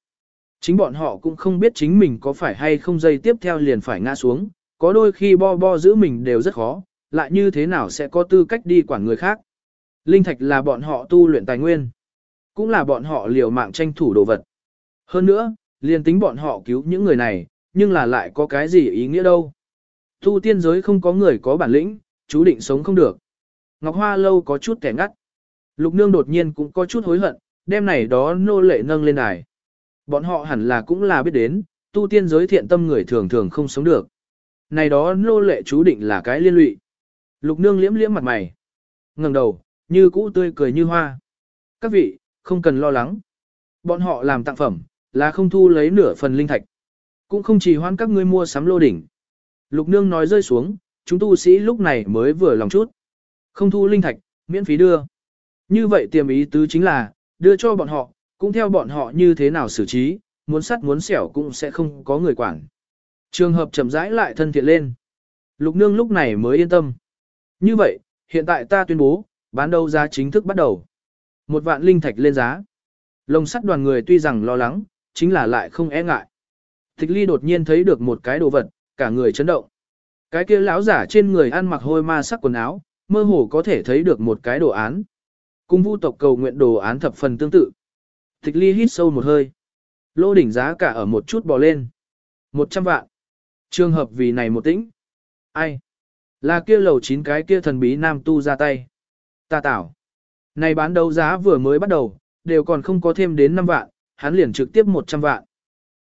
Chính bọn họ cũng không biết chính mình có phải hay không dây tiếp theo liền phải ngã xuống, có đôi khi bo bo giữ mình đều rất khó, lại như thế nào sẽ có tư cách đi quản người khác. Linh thạch là bọn họ tu luyện tài nguyên, cũng là bọn họ liều mạng tranh thủ đồ vật. Hơn nữa, liền tính bọn họ cứu những người này, nhưng là lại có cái gì ý nghĩa đâu. Tu tiên giới không có người có bản lĩnh, chú định sống không được. Ngọc Hoa lâu có chút kẻ ngắt. Lục nương đột nhiên cũng có chút hối hận, đêm này đó nô lệ nâng lên đài. Bọn họ hẳn là cũng là biết đến, tu tiên giới thiện tâm người thường thường không sống được. Này đó nô lệ chú định là cái liên lụy. Lục nương liễm liễm mặt mày. ngẩng đầu, như cũ tươi cười như hoa. Các vị, không cần lo lắng. Bọn họ làm tặng phẩm, là không thu lấy nửa phần linh thạch. Cũng không chỉ hoan các ngươi mua sắm lô đỉnh. Lục nương nói rơi xuống, chúng tu sĩ lúc này mới vừa lòng chút. Không thu linh thạch, miễn phí đưa. Như vậy tiềm ý tứ chính là, đưa cho bọn họ, cũng theo bọn họ như thế nào xử trí, muốn sắt muốn xẻo cũng sẽ không có người quản. Trường hợp chậm rãi lại thân thiện lên. Lục nương lúc này mới yên tâm. Như vậy, hiện tại ta tuyên bố, bán đấu giá chính thức bắt đầu. Một vạn linh thạch lên giá. Lồng sắt đoàn người tuy rằng lo lắng, chính là lại không e ngại. Tịch ly đột nhiên thấy được một cái đồ vật, cả người chấn động. Cái kia lão giả trên người ăn mặc hôi ma sắc quần áo, mơ hồ có thể thấy được một cái đồ án. Cung vu tộc cầu nguyện đồ án thập phần tương tự. Tịch ly hít sâu một hơi. Lô đỉnh giá cả ở một chút bò lên. một trăm vạn. Trường hợp vì này một tĩnh. Ai? Là kia lầu chín cái kia thần bí nam tu ra tay. Ta tảo. Này bán đấu giá vừa mới bắt đầu, đều còn không có thêm đến 5 vạn, hắn liền trực tiếp 100 vạn.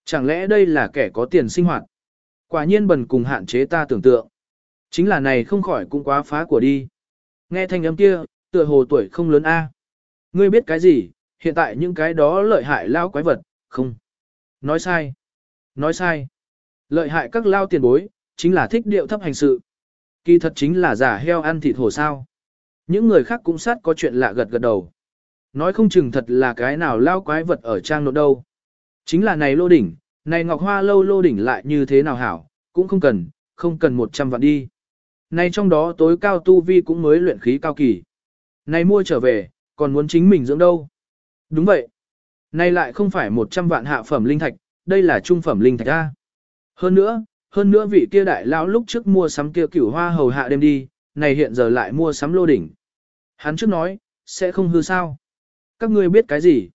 Chẳng lẽ đây là kẻ có tiền sinh hoạt? Quả nhiên bần cùng hạn chế ta tưởng tượng. Chính là này không khỏi cũng quá phá của đi. Nghe thanh âm kia, tựa hồ tuổi không lớn A. Ngươi biết cái gì, hiện tại những cái đó lợi hại lao quái vật, không. Nói sai. Nói sai. Lợi hại các lao tiền bối, chính là thích điệu thấp hành sự. Kỳ thật chính là giả heo ăn thịt hổ sao. Những người khác cũng sát có chuyện lạ gật gật đầu. Nói không chừng thật là cái nào lao quái vật ở trang nộp đâu. Chính là này lô đỉnh, này ngọc hoa lâu lô đỉnh lại như thế nào hảo, cũng không cần, không cần 100 vạn đi. Này trong đó tối cao tu vi cũng mới luyện khí cao kỳ. Này mua trở về, còn muốn chính mình dưỡng đâu. Đúng vậy. Này lại không phải 100 vạn hạ phẩm linh thạch, đây là trung phẩm linh thạch A. Hơn nữa, hơn nữa vị kia đại lão lúc trước mua sắm kia cửu hoa hầu hạ đêm đi, này hiện giờ lại mua sắm lô đỉnh. Hắn trước nói, sẽ không hư sao. Các ngươi biết cái gì?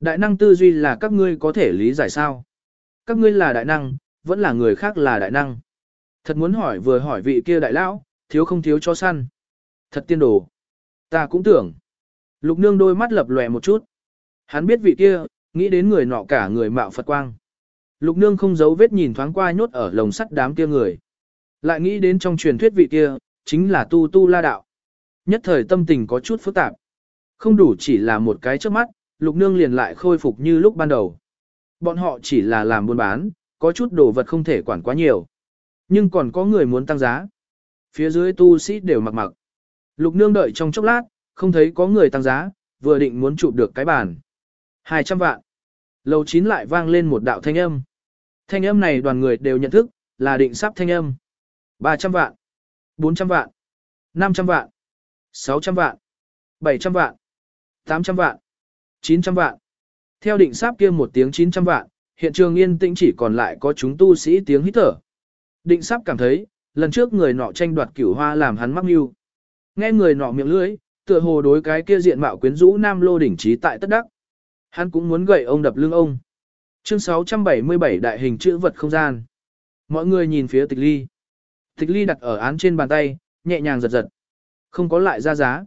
Đại năng tư duy là các ngươi có thể lý giải sao? Các ngươi là đại năng, vẫn là người khác là đại năng. Thật muốn hỏi vừa hỏi vị kia đại lão, thiếu không thiếu cho săn. Thật tiên đồ. Ta cũng tưởng. Lục nương đôi mắt lập lòe một chút. Hắn biết vị kia, nghĩ đến người nọ cả người mạo Phật quang. Lục nương không giấu vết nhìn thoáng qua nhốt ở lồng sắt đám kia người. Lại nghĩ đến trong truyền thuyết vị kia, chính là tu tu la đạo. Nhất thời tâm tình có chút phức tạp. Không đủ chỉ là một cái trước mắt, lục nương liền lại khôi phục như lúc ban đầu. Bọn họ chỉ là làm buôn bán, có chút đồ vật không thể quản quá nhiều. Nhưng còn có người muốn tăng giá. Phía dưới tu sĩ đều mặc mặc. Lục nương đợi trong chốc lát, không thấy có người tăng giá, vừa định muốn chụp được cái bàn. 200 vạn. Lầu 9 lại vang lên một đạo thanh âm. Thanh âm này đoàn người đều nhận thức, là định sắp thanh âm. 300 vạn. 400 vạn, 500 vạn, 600 vạn, 700 vạn, 800 vạn, 900 vạn. Theo định sáp kia một tiếng 900 vạn, hiện trường yên tĩnh chỉ còn lại có chúng tu sĩ tiếng hít thở. Định sáp cảm thấy, lần trước người nọ tranh đoạt cửu hoa làm hắn mắc mưu. Nghe người nọ miệng lưỡi, tựa hồ đối cái kia diện mạo quyến rũ nam lô đỉnh trí tại tất đắc. Hắn cũng muốn gậy ông đập lưng ông. Chương 677 đại hình chữ vật không gian. Mọi người nhìn phía tịch ly. Tịch ly đặt ở án trên bàn tay, nhẹ nhàng giật giật. Không có lại ra giá.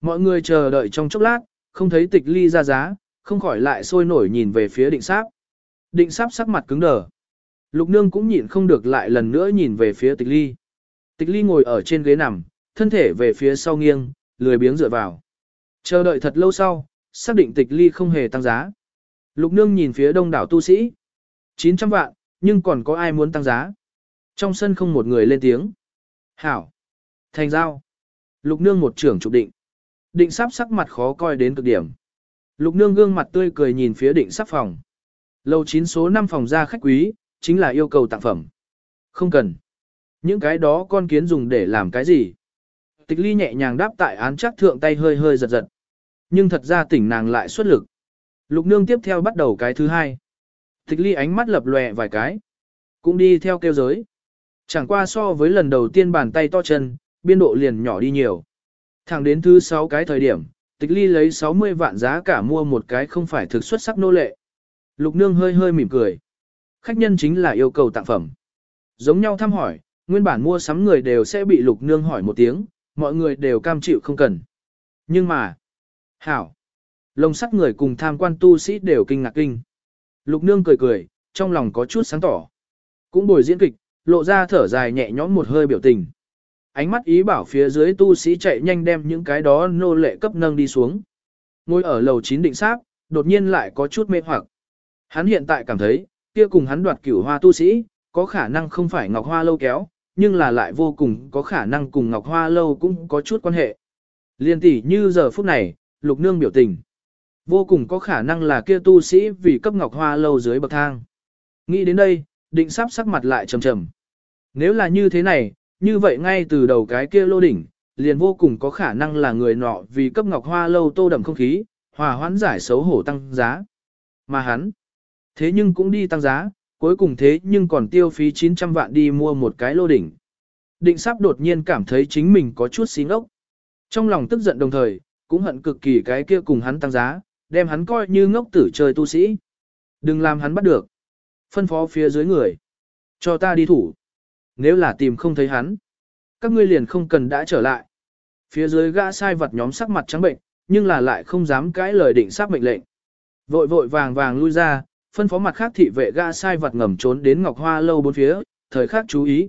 Mọi người chờ đợi trong chốc lát, không thấy tịch ly ra giá, không khỏi lại sôi nổi nhìn về phía định sáp. Định sáp sắc mặt cứng đờ. Lục nương cũng nhịn không được lại lần nữa nhìn về phía tịch ly. Tịch ly ngồi ở trên ghế nằm, thân thể về phía sau nghiêng, lười biếng dựa vào. Chờ đợi thật lâu sau, xác định tịch ly không hề tăng giá. Lục nương nhìn phía đông đảo tu sĩ. 900 vạn, nhưng còn có ai muốn tăng giá? Trong sân không một người lên tiếng. Hảo. Thành giao. Lục nương một trưởng trục định. Định sắp sắc mặt khó coi đến cực điểm. Lục nương gương mặt tươi cười nhìn phía định sắp phòng. Lầu 9 số 5 phòng ra khách quý, chính là yêu cầu tặng phẩm. Không cần. Những cái đó con kiến dùng để làm cái gì? Tịch ly nhẹ nhàng đáp tại án chắc thượng tay hơi hơi giật giật. Nhưng thật ra tỉnh nàng lại xuất lực. Lục nương tiếp theo bắt đầu cái thứ hai. Tịch ly ánh mắt lập lòe vài cái. Cũng đi theo kêu giới. Chẳng qua so với lần đầu tiên bàn tay to chân, biên độ liền nhỏ đi nhiều. Thẳng đến thứ 6 cái thời điểm, tịch ly lấy 60 vạn giá cả mua một cái không phải thực xuất sắc nô lệ. Lục nương hơi hơi mỉm cười. Khách nhân chính là yêu cầu tặng phẩm. Giống nhau thăm hỏi, nguyên bản mua sắm người đều sẽ bị lục nương hỏi một tiếng, mọi người đều cam chịu không cần. Nhưng mà, hảo, lồng sắt người cùng tham quan tu sĩ đều kinh ngạc kinh. Lục nương cười cười, trong lòng có chút sáng tỏ. Cũng bồi diễn kịch, lộ ra thở dài nhẹ nhõm một hơi biểu tình. Ánh mắt ý bảo phía dưới tu sĩ chạy nhanh đem những cái đó nô lệ cấp nâng đi xuống. Ngồi ở lầu 9 định sát, đột nhiên lại có chút mê hoặc. Hắn hiện tại cảm thấy, kia cùng hắn đoạt cửu hoa tu sĩ, có khả năng không phải Ngọc Hoa lâu kéo, nhưng là lại vô cùng có khả năng cùng Ngọc Hoa lâu cũng có chút quan hệ. Liên tỷ như giờ phút này, lục nương biểu tình. Vô cùng có khả năng là kia tu sĩ vì cấp Ngọc Hoa lâu dưới bậc thang. Nghĩ đến đây, định sắp sắc mặt lại trầm trầm. Nếu là như thế này, như vậy ngay từ đầu cái kia lô đỉnh, liền vô cùng có khả năng là người nọ vì cấp Ngọc Hoa lâu tô đậm không khí, hòa hoãn giải xấu hổ tăng giá. Mà hắn, thế nhưng cũng đi tăng giá, cuối cùng thế nhưng còn tiêu phí 900 vạn đi mua một cái lô đỉnh. Định sắp đột nhiên cảm thấy chính mình có chút xí ngốc. Trong lòng tức giận đồng thời, cũng hận cực kỳ cái kia cùng hắn tăng giá, đem hắn coi như ngốc tử chơi tu sĩ. Đừng làm hắn bắt được. Phân phó phía dưới người. Cho ta đi thủ. Nếu là tìm không thấy hắn, các ngươi liền không cần đã trở lại. Phía dưới gã sai vật nhóm sắc mặt trắng bệnh, nhưng là lại không dám cãi lời định xác mệnh lệnh. Vội vội vàng vàng lui ra, phân phó mặt khác thị vệ gã sai vật ngầm trốn đến Ngọc Hoa lâu bốn phía, thời khắc chú ý.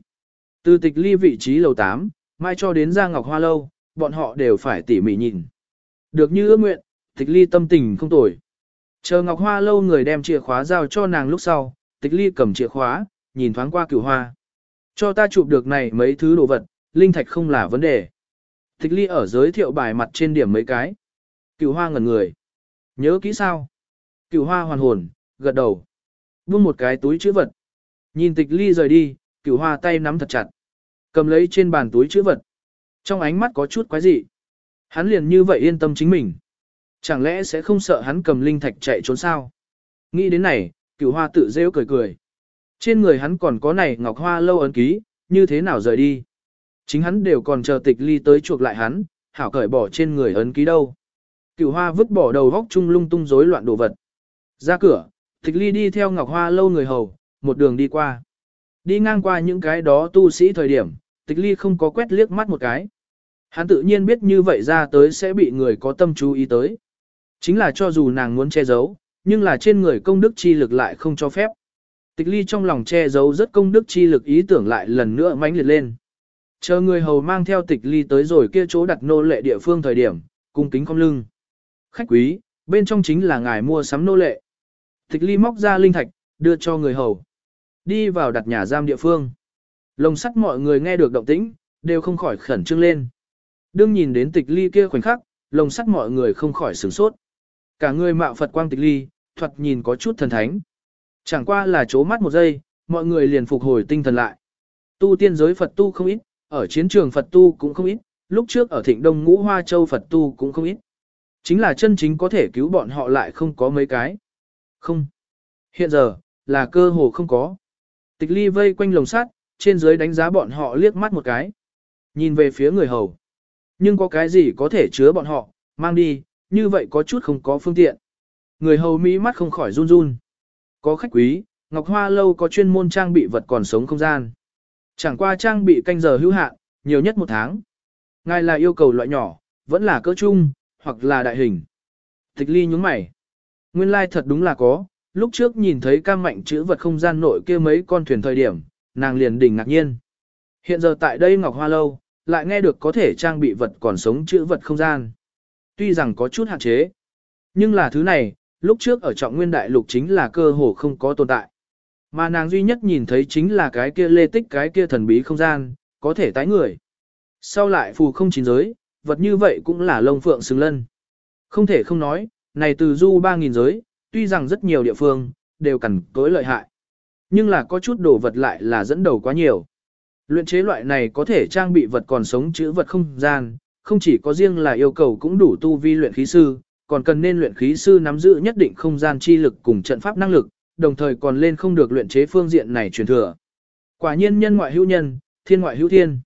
Từ tịch ly vị trí lầu 8, mai cho đến ra Ngọc Hoa lâu, bọn họ đều phải tỉ mỉ nhìn. Được như ước nguyện, tịch ly tâm tình không tồi. Chờ Ngọc Hoa lâu người đem chìa khóa giao cho nàng lúc sau, tịch ly cầm chìa khóa, nhìn thoáng qua cửu hoa. Cho ta chụp được này mấy thứ đồ vật, linh thạch không là vấn đề. Tịch ly ở giới thiệu bài mặt trên điểm mấy cái. Cửu hoa ngẩn người. Nhớ kỹ sao? Cửu hoa hoàn hồn, gật đầu. Buông một cái túi chữ vật. Nhìn tịch ly rời đi, cửu hoa tay nắm thật chặt. Cầm lấy trên bàn túi chữ vật. Trong ánh mắt có chút quái dị. Hắn liền như vậy yên tâm chính mình. Chẳng lẽ sẽ không sợ hắn cầm linh thạch chạy trốn sao? Nghĩ đến này, cửu hoa tự rêu cười cười. Trên người hắn còn có này ngọc hoa lâu ấn ký, như thế nào rời đi? Chính hắn đều còn chờ tịch ly tới chuộc lại hắn, hảo cởi bỏ trên người ấn ký đâu. Cửu hoa vứt bỏ đầu góc chung lung tung rối loạn đồ vật. Ra cửa, tịch ly đi theo ngọc hoa lâu người hầu, một đường đi qua. Đi ngang qua những cái đó tu sĩ thời điểm, tịch ly không có quét liếc mắt một cái. Hắn tự nhiên biết như vậy ra tới sẽ bị người có tâm chú ý tới. Chính là cho dù nàng muốn che giấu, nhưng là trên người công đức chi lực lại không cho phép. Tịch ly trong lòng che giấu rất công đức chi lực ý tưởng lại lần nữa mãnh liệt lên. Chờ người hầu mang theo tịch ly tới rồi kia chỗ đặt nô lệ địa phương thời điểm, cung kính cong lưng. Khách quý, bên trong chính là ngài mua sắm nô lệ. Tịch ly móc ra linh thạch, đưa cho người hầu. Đi vào đặt nhà giam địa phương. Lồng sắt mọi người nghe được động tĩnh, đều không khỏi khẩn trương lên. Đương nhìn đến tịch ly kia khoảnh khắc, lồng sắt mọi người không khỏi sửng sốt. Cả người mạo Phật quang tịch ly, thuật nhìn có chút thần thánh. Chẳng qua là chố mắt một giây, mọi người liền phục hồi tinh thần lại. Tu tiên giới Phật tu không ít, ở chiến trường Phật tu cũng không ít, lúc trước ở thịnh đông ngũ hoa châu Phật tu cũng không ít. Chính là chân chính có thể cứu bọn họ lại không có mấy cái. Không. Hiện giờ, là cơ hồ không có. Tịch ly vây quanh lồng sắt, trên dưới đánh giá bọn họ liếc mắt một cái. Nhìn về phía người hầu. Nhưng có cái gì có thể chứa bọn họ, mang đi, như vậy có chút không có phương tiện. Người hầu mỹ mắt không khỏi run run. Có khách quý, Ngọc Hoa Lâu có chuyên môn trang bị vật còn sống không gian. Chẳng qua trang bị canh giờ hữu hạn, nhiều nhất một tháng. Ngài là yêu cầu loại nhỏ, vẫn là cỡ chung, hoặc là đại hình. Tịch ly nhúng mày. Nguyên lai like thật đúng là có, lúc trước nhìn thấy cam mạnh chữ vật không gian nội kia mấy con thuyền thời điểm, nàng liền đỉnh ngạc nhiên. Hiện giờ tại đây Ngọc Hoa Lâu, lại nghe được có thể trang bị vật còn sống chữ vật không gian. Tuy rằng có chút hạn chế, nhưng là thứ này, lúc trước ở trọng nguyên đại lục chính là cơ hồ không có tồn tại. Mà nàng duy nhất nhìn thấy chính là cái kia lê tích cái kia thần bí không gian, có thể tái người. Sau lại phù không chín giới, vật như vậy cũng là lông phượng xứng lân. Không thể không nói, này từ du 3.000 giới, tuy rằng rất nhiều địa phương, đều cần tối lợi hại. Nhưng là có chút đồ vật lại là dẫn đầu quá nhiều. Luyện chế loại này có thể trang bị vật còn sống chữ vật không gian, không chỉ có riêng là yêu cầu cũng đủ tu vi luyện khí sư, còn cần nên luyện khí sư nắm giữ nhất định không gian chi lực cùng trận pháp năng lực, đồng thời còn lên không được luyện chế phương diện này truyền thừa. Quả nhiên nhân ngoại hữu nhân, thiên ngoại hữu thiên.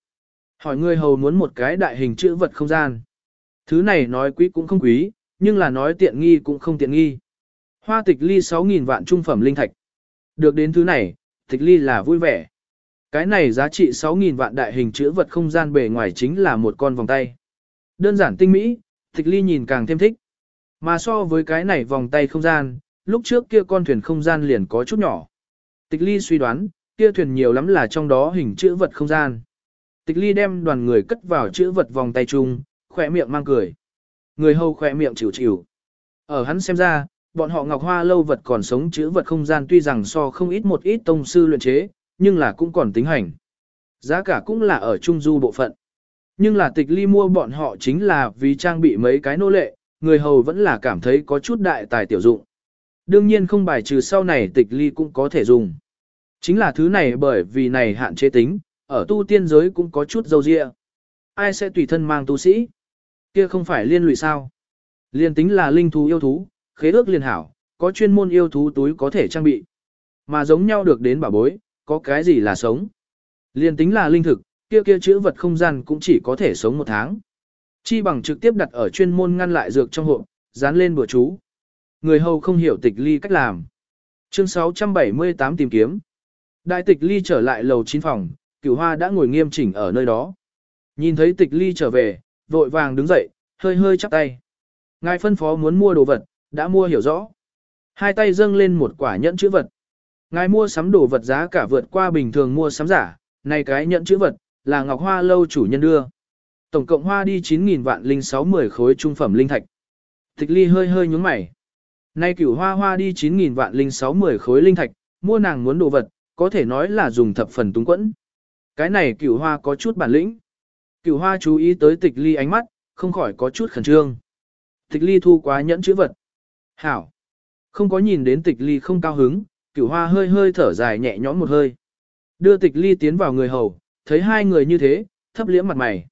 Hỏi người hầu muốn một cái đại hình chữ vật không gian. Thứ này nói quý cũng không quý, nhưng là nói tiện nghi cũng không tiện nghi. Hoa tịch ly 6.000 vạn trung phẩm linh thạch. Được đến thứ này, tịch ly là vui vẻ. Cái này giá trị 6.000 vạn đại hình chữ vật không gian bề ngoài chính là một con vòng tay. Đơn giản tinh mỹ, tịch ly nhìn càng thêm thích. Mà so với cái này vòng tay không gian, lúc trước kia con thuyền không gian liền có chút nhỏ. Tịch ly suy đoán, kia thuyền nhiều lắm là trong đó hình chữ vật không gian. Tịch ly đem đoàn người cất vào chữ vật vòng tay chung, khỏe miệng mang cười. Người hầu khỏe miệng chịu chịu. Ở hắn xem ra, bọn họ ngọc hoa lâu vật còn sống chữ vật không gian tuy rằng so không ít một ít tông sư luyện chế, nhưng là cũng còn tính hành. Giá cả cũng là ở trung du bộ phận. Nhưng là tịch ly mua bọn họ chính là vì trang bị mấy cái nô lệ, người hầu vẫn là cảm thấy có chút đại tài tiểu dụng. Đương nhiên không bài trừ sau này tịch ly cũng có thể dùng. Chính là thứ này bởi vì này hạn chế tính, ở tu tiên giới cũng có chút dâu dịa. Ai sẽ tùy thân mang tu sĩ? Kia không phải liên lụy sao? Liên tính là linh thú yêu thú, khế ước liên hảo, có chuyên môn yêu thú túi có thể trang bị. Mà giống nhau được đến bảo bối, có cái gì là sống? Liên tính là linh thực, kia kia chữ vật không gian cũng chỉ có thể sống một tháng. Chi bằng trực tiếp đặt ở chuyên môn ngăn lại dược trong hộp, dán lên bữa chú. Người hầu không hiểu tịch ly cách làm. Chương 678 tìm kiếm. Đại tịch ly trở lại lầu 9 phòng, cửu hoa đã ngồi nghiêm chỉnh ở nơi đó. Nhìn thấy tịch ly trở về, vội vàng đứng dậy, hơi hơi chắp tay. Ngài phân phó muốn mua đồ vật, đã mua hiểu rõ. Hai tay dâng lên một quả nhẫn chữ vật. Ngài mua sắm đồ vật giá cả vượt qua bình thường mua sắm giả, này cái nhẫn chữ vật, là ngọc hoa lâu chủ nhân đưa. Tổng cộng hoa đi 9.000 vạn linh 60 khối trung phẩm linh thạch. Tịch ly hơi hơi nhúng mày. Nay cửu hoa hoa đi 9.000 vạn linh 60 khối linh thạch, mua nàng muốn đồ vật, có thể nói là dùng thập phần túng quẫn. Cái này cửu hoa có chút bản lĩnh. Cửu hoa chú ý tới tịch ly ánh mắt, không khỏi có chút khẩn trương. Tịch ly thu quá nhẫn chữ vật. Hảo. Không có nhìn đến tịch ly không cao hứng, cửu hoa hơi hơi thở dài nhẹ nhõm một hơi. Đưa tịch ly tiến vào người hầu, thấy hai người như thế, thấp liễm mặt mày.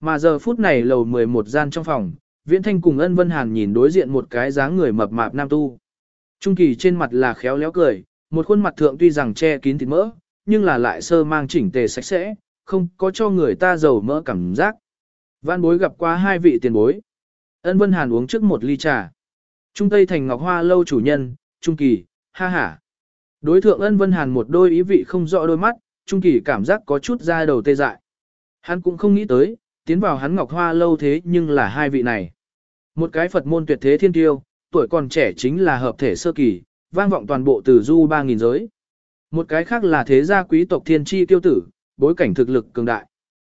Mà giờ phút này lầu 11 gian trong phòng, Viễn Thanh cùng Ân Vân Hàn nhìn đối diện một cái dáng người mập mạp nam tu. Trung kỳ trên mặt là khéo léo cười, một khuôn mặt thượng tuy rằng che kín thịt mỡ, nhưng là lại sơ mang chỉnh tề sạch sẽ, không có cho người ta dầu mỡ cảm giác. Văn bối gặp qua hai vị tiền bối. Ân Vân Hàn uống trước một ly trà. Trung Tây Thành Ngọc Hoa lâu chủ nhân, Trung Kỳ, ha ha. Đối thượng Ân Vân Hàn một đôi ý vị không rõ đôi mắt, Trung Kỳ cảm giác có chút ra đầu tê dại. Hắn cũng không nghĩ tới, tiến vào hắn Ngọc Hoa lâu thế nhưng là hai vị này. Một cái Phật môn tuyệt thế thiên tiêu, tuổi còn trẻ chính là hợp thể sơ kỳ, vang vọng toàn bộ từ du 3.000 giới. Một cái khác là thế gia quý tộc thiên tri tiêu tử, bối cảnh thực lực cường đại.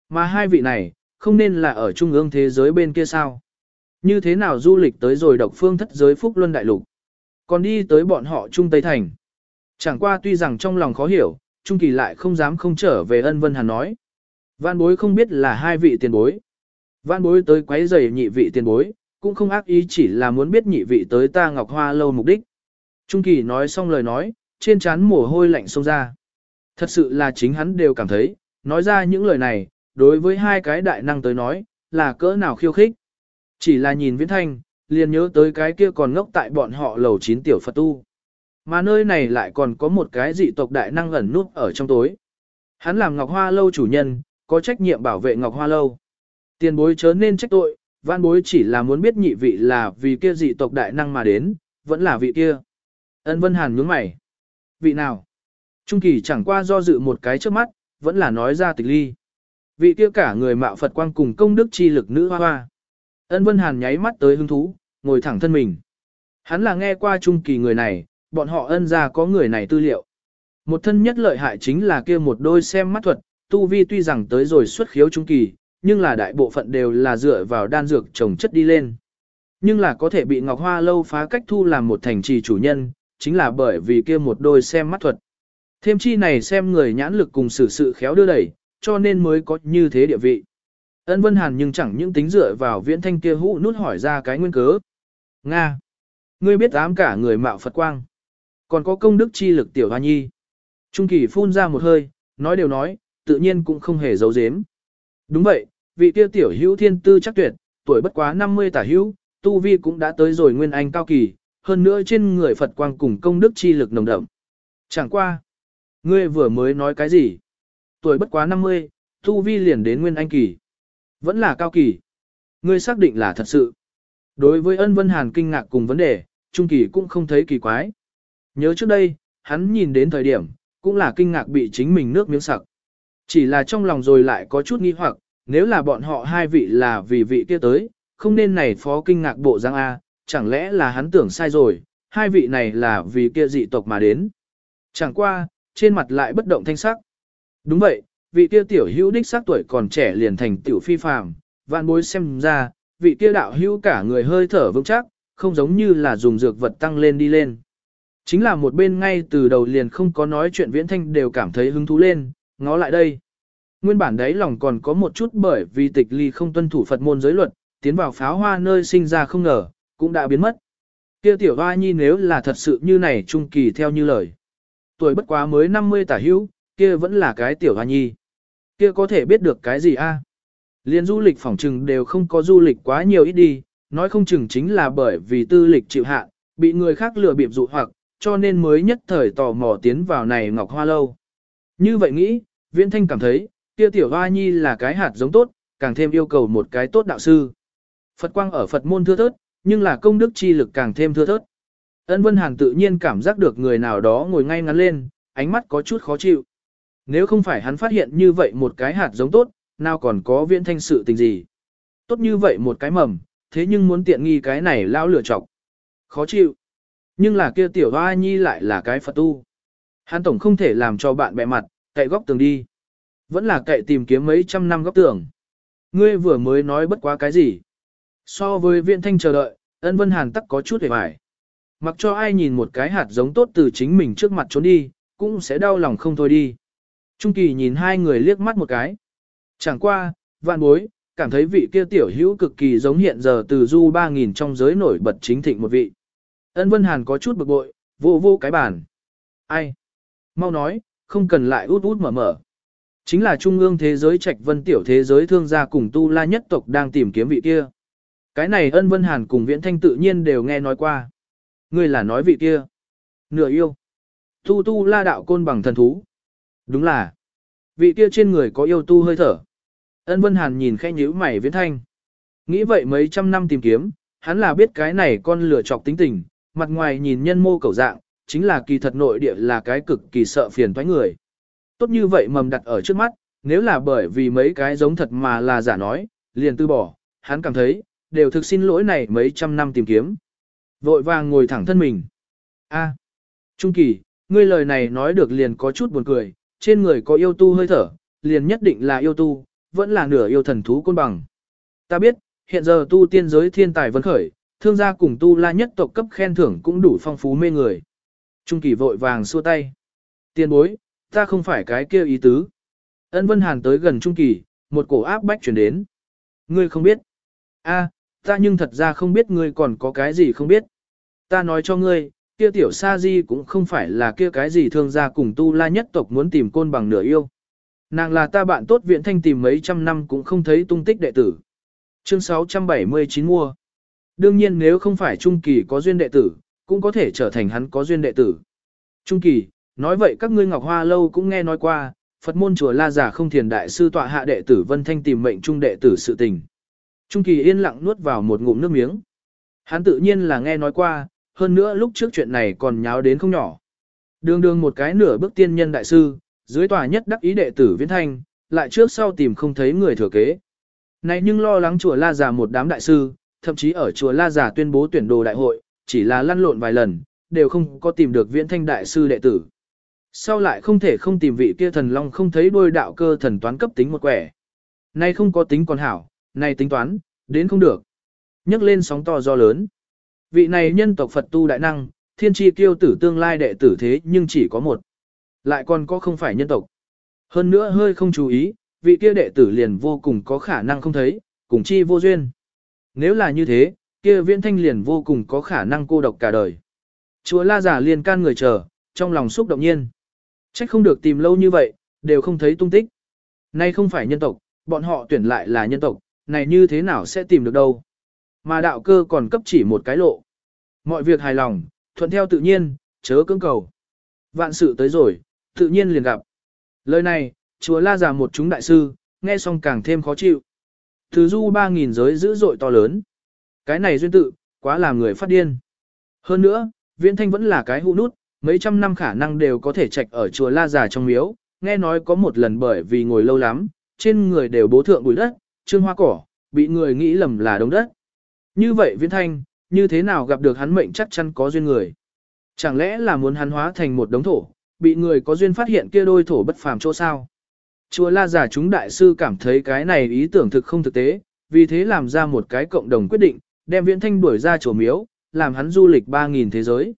Mà hai vị này, không nên là ở trung ương thế giới bên kia sao. Như thế nào du lịch tới rồi độc phương thất giới Phúc Luân Đại Lục. Còn đi tới bọn họ Trung Tây Thành. Chẳng qua tuy rằng trong lòng khó hiểu, Trung Kỳ lại không dám không trở về ân vân hàn nói. Văn bối không biết là hai vị tiền bối. Văn bối tới quấy rầy nhị vị tiền bối, cũng không ác ý chỉ là muốn biết nhị vị tới ta Ngọc Hoa lâu mục đích. Trung Kỳ nói xong lời nói, trên trán mồ hôi lạnh xông ra. Thật sự là chính hắn đều cảm thấy, nói ra những lời này, đối với hai cái đại năng tới nói, là cỡ nào khiêu khích. Chỉ là nhìn viễn thanh, liền nhớ tới cái kia còn ngốc tại bọn họ lầu chín tiểu Phật tu. Mà nơi này lại còn có một cái dị tộc đại năng ẩn núp ở trong tối. Hắn làm Ngọc Hoa Lâu chủ nhân, có trách nhiệm bảo vệ Ngọc Hoa Lâu. Tiền bối chớ nên trách tội, văn bối chỉ là muốn biết nhị vị là vì kia dị tộc đại năng mà đến, vẫn là vị kia. Ân Vân Hàn nhướng mày. Vị nào? Trung kỳ chẳng qua do dự một cái trước mắt, vẫn là nói ra tịch ly. Vị kia cả người mạo Phật quang cùng công đức chi lực nữ hoa hoa. Ân Vân Hàn nháy mắt tới hứng thú, ngồi thẳng thân mình. Hắn là nghe qua trung kỳ người này, bọn họ ân ra có người này tư liệu. Một thân nhất lợi hại chính là kia một đôi xem mắt thuật, tu vi tuy rằng tới rồi xuất khiếu trung kỳ, nhưng là đại bộ phận đều là dựa vào đan dược trồng chất đi lên. Nhưng là có thể bị Ngọc Hoa lâu phá cách thu làm một thành trì chủ nhân, chính là bởi vì kia một đôi xem mắt thuật. Thêm chi này xem người nhãn lực cùng xử sự khéo đưa đẩy, cho nên mới có như thế địa vị. Ân Vân Hàn nhưng chẳng những tính dựa vào viễn thanh kia hũ nút hỏi ra cái nguyên cớ. Nga! Ngươi biết ám cả người mạo Phật quang. Còn có công đức chi lực tiểu hoa nhi. Trung kỳ phun ra một hơi, nói đều nói, tự nhiên cũng không hề giấu giếm. Đúng vậy, vị kia tiểu hữu thiên tư chắc tuyệt, tuổi bất quá 50 tả hữu, tu vi cũng đã tới rồi nguyên anh cao kỳ, hơn nữa trên người Phật quang cùng công đức chi lực nồng đậm. Chẳng qua, ngươi vừa mới nói cái gì? Tuổi bất quá 50, tu vi liền đến nguyên anh kỳ. Vẫn là cao kỳ. Ngươi xác định là thật sự. Đối với ân vân hàn kinh ngạc cùng vấn đề, trung kỳ cũng không thấy kỳ quái. Nhớ trước đây, hắn nhìn đến thời điểm, cũng là kinh ngạc bị chính mình nước miếng sặc. Chỉ là trong lòng rồi lại có chút nghi hoặc, nếu là bọn họ hai vị là vì vị kia tới, không nên này phó kinh ngạc bộ giang A, chẳng lẽ là hắn tưởng sai rồi, hai vị này là vì kia dị tộc mà đến. Chẳng qua, trên mặt lại bất động thanh sắc. Đúng vậy, vị kia tiểu hữu đích xác tuổi còn trẻ liền thành tiểu phi phàm, vạn bối xem ra, vị kia đạo hữu cả người hơi thở vững chắc, không giống như là dùng dược vật tăng lên đi lên. Chính là một bên ngay từ đầu liền không có nói chuyện viễn thanh đều cảm thấy hứng thú lên, ngó lại đây. Nguyên bản đấy lòng còn có một chút bởi vì tịch ly không tuân thủ Phật môn giới luật, tiến vào pháo hoa nơi sinh ra không ngờ, cũng đã biến mất. Kia tiểu hoa nhi nếu là thật sự như này trung kỳ theo như lời. Tuổi bất quá mới 50 tả hữu, kia vẫn là cái tiểu hoa nhi. Kia có thể biết được cái gì a? Liên du lịch phỏng trừng đều không có du lịch quá nhiều ít đi, nói không chừng chính là bởi vì tư lịch chịu hạn, bị người khác lừa bịp dụ hoặc, cho nên mới nhất thời tò mò tiến vào này ngọc hoa lâu. Như vậy nghĩ, viễn thanh cảm thấy, kia tiểu hoa nhi là cái hạt giống tốt, càng thêm yêu cầu một cái tốt đạo sư. Phật quang ở Phật môn thưa thớt, nhưng là công đức chi lực càng thêm thưa thớt. Ân Vân Hàn tự nhiên cảm giác được người nào đó ngồi ngay ngắn lên, ánh mắt có chút khó chịu. Nếu không phải hắn phát hiện như vậy một cái hạt giống tốt, nào còn có viễn thanh sự tình gì. Tốt như vậy một cái mầm, thế nhưng muốn tiện nghi cái này lao lửa chọc. Khó chịu. Nhưng là kia tiểu hoa nhi lại là cái Phật tu. Hắn tổng không thể làm cho bạn bè mặt, cậy góc tường đi. Vẫn là cậy tìm kiếm mấy trăm năm góc tường. Ngươi vừa mới nói bất quá cái gì. So với viện thanh chờ đợi, ân vân hàn tắc có chút hề mải. Mặc cho ai nhìn một cái hạt giống tốt từ chính mình trước mặt trốn đi, cũng sẽ đau lòng không thôi đi. Trung kỳ nhìn hai người liếc mắt một cái. Chẳng qua, vạn bối, cảm thấy vị kia tiểu hữu cực kỳ giống hiện giờ từ du 3.000 trong giới nổi bật chính thịnh một vị. Ân Vân Hàn có chút bực bội, vô vô cái bàn. Ai? Mau nói, không cần lại út út mở mở. Chính là trung ương thế giới trạch vân tiểu thế giới thương gia cùng tu la nhất tộc đang tìm kiếm vị kia. Cái này ân Vân Hàn cùng viễn thanh tự nhiên đều nghe nói qua. Ngươi là nói vị kia. Nửa yêu. Tu tu la đạo côn bằng thần thú. Đúng là. Vị kia trên người có yêu tu hơi thở. Ân Vân Hàn nhìn khẽ nhíu mày viễn thanh. Nghĩ vậy mấy trăm năm tìm kiếm, hắn là biết cái này con lửa chọc tính tình, mặt ngoài nhìn nhân mô cầu dạng, chính là kỳ thật nội địa là cái cực kỳ sợ phiền toái người. Tốt như vậy mầm đặt ở trước mắt, nếu là bởi vì mấy cái giống thật mà là giả nói, liền từ bỏ, hắn cảm thấy, đều thực xin lỗi này mấy trăm năm tìm kiếm. Vội vàng ngồi thẳng thân mình. A, Trung Kỳ, ngươi lời này nói được liền có chút buồn cười, trên người có yêu tu hơi thở, liền nhất định là yêu tu, vẫn là nửa yêu thần thú côn bằng. Ta biết, hiện giờ tu tiên giới thiên tài vấn khởi, thương gia cùng tu la nhất tộc cấp khen thưởng cũng đủ phong phú mê người. Trung kỳ vội vàng xua tay. Tiên bối, ta không phải cái kia ý tứ. Ân Vân Hàn tới gần Trung kỳ, một cổ áp bách chuyển đến. Ngươi không biết. a ta nhưng thật ra không biết ngươi còn có cái gì không biết. Ta nói cho ngươi, kia tiểu sa di cũng không phải là kia cái gì thương gia cùng tu la nhất tộc muốn tìm côn bằng nửa yêu. Nàng là ta bạn tốt viện thanh tìm mấy trăm năm cũng không thấy tung tích đệ tử. Chương 679 mua. Đương nhiên nếu không phải Trung Kỳ có duyên đệ tử, cũng có thể trở thành hắn có duyên đệ tử. Trung Kỳ, nói vậy các ngươi Ngọc Hoa Lâu cũng nghe nói qua, Phật môn chùa La Giả không thiền đại sư tọa hạ đệ tử Vân Thanh tìm mệnh trung đệ tử sự tình. Trung Kỳ yên lặng nuốt vào một ngụm nước miếng. Hắn tự nhiên là nghe nói qua, hơn nữa lúc trước chuyện này còn nháo đến không nhỏ. Đường đường một cái nửa bước tiên nhân đại sư, dưới tòa nhất đắc ý đệ tử Viễn Thanh, lại trước sau tìm không thấy người thừa kế. Này nhưng lo lắng chùa La Giả một đám đại sư, thậm chí ở chùa La Giả tuyên bố tuyển đồ đại hội, chỉ là lăn lộn vài lần, đều không có tìm được Viễn Thanh đại sư đệ tử. Sau lại không thể không tìm vị kia thần long không thấy đôi đạo cơ thần toán cấp tính một quẻ. Nay không có tính còn hảo, nay tính toán, đến không được. nhấc lên sóng to do lớn. Vị này nhân tộc Phật tu đại năng, thiên tri tiêu tử tương lai đệ tử thế nhưng chỉ có một. Lại còn có không phải nhân tộc. Hơn nữa hơi không chú ý, vị kia đệ tử liền vô cùng có khả năng không thấy, cùng chi vô duyên. Nếu là như thế, kia viễn thanh liền vô cùng có khả năng cô độc cả đời. Chúa la giả liền can người chờ, trong lòng xúc động nhiên. Trách không được tìm lâu như vậy, đều không thấy tung tích. Nay không phải nhân tộc, bọn họ tuyển lại là nhân tộc, này như thế nào sẽ tìm được đâu. Mà đạo cơ còn cấp chỉ một cái lộ. Mọi việc hài lòng, thuận theo tự nhiên, chớ cưỡng cầu. Vạn sự tới rồi, tự nhiên liền gặp. Lời này, Chúa la giả một chúng đại sư, nghe xong càng thêm khó chịu. Thứ du ba nghìn giới dữ dội to lớn. Cái này duyên tự, quá làm người phát điên. Hơn nữa, viễn thanh vẫn là cái hũ nút, mấy trăm năm khả năng đều có thể trạch ở chùa la già trong miếu. Nghe nói có một lần bởi vì ngồi lâu lắm, trên người đều bố thượng bụi đất, trương hoa cỏ, bị người nghĩ lầm là đống đất. Như vậy viễn thanh, như thế nào gặp được hắn mệnh chắc chắn có duyên người. Chẳng lẽ là muốn hắn hóa thành một đống thổ, bị người có duyên phát hiện kia đôi thổ bất phàm chỗ sao? Chùa La giả chúng đại sư cảm thấy cái này ý tưởng thực không thực tế, vì thế làm ra một cái cộng đồng quyết định, đem viễn thanh đuổi ra chùa miếu, làm hắn du lịch 3.000 thế giới.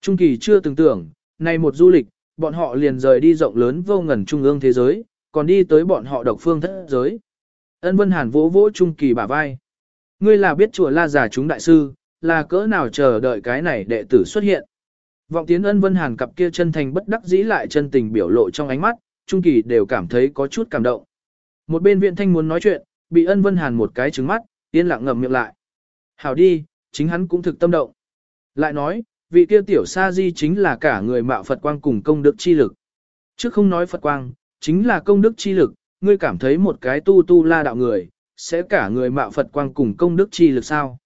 Trung kỳ chưa từng tưởng, này một du lịch, bọn họ liền rời đi rộng lớn vô ngần trung ương thế giới, còn đi tới bọn họ độc phương thất giới. Ân Vân Hàn vỗ vỗ Trung kỳ bả vai. Ngươi là biết chùa La giả chúng đại sư, là cỡ nào chờ đợi cái này đệ tử xuất hiện. Vọng tiến ân vân hàn cặp kia chân thành bất đắc dĩ lại chân tình biểu lộ trong ánh mắt, Trung Kỳ đều cảm thấy có chút cảm động. Một bên viện thanh muốn nói chuyện, bị ân vân hàn một cái trứng mắt, yên lặng ngậm miệng lại. Hảo đi, chính hắn cũng thực tâm động. Lại nói, vị kia tiểu sa di chính là cả người mạo Phật quang cùng công đức chi lực. Chứ không nói Phật quang, chính là công đức chi lực, ngươi cảm thấy một cái tu tu la đạo người, sẽ cả người mạo Phật quang cùng công đức chi lực sao?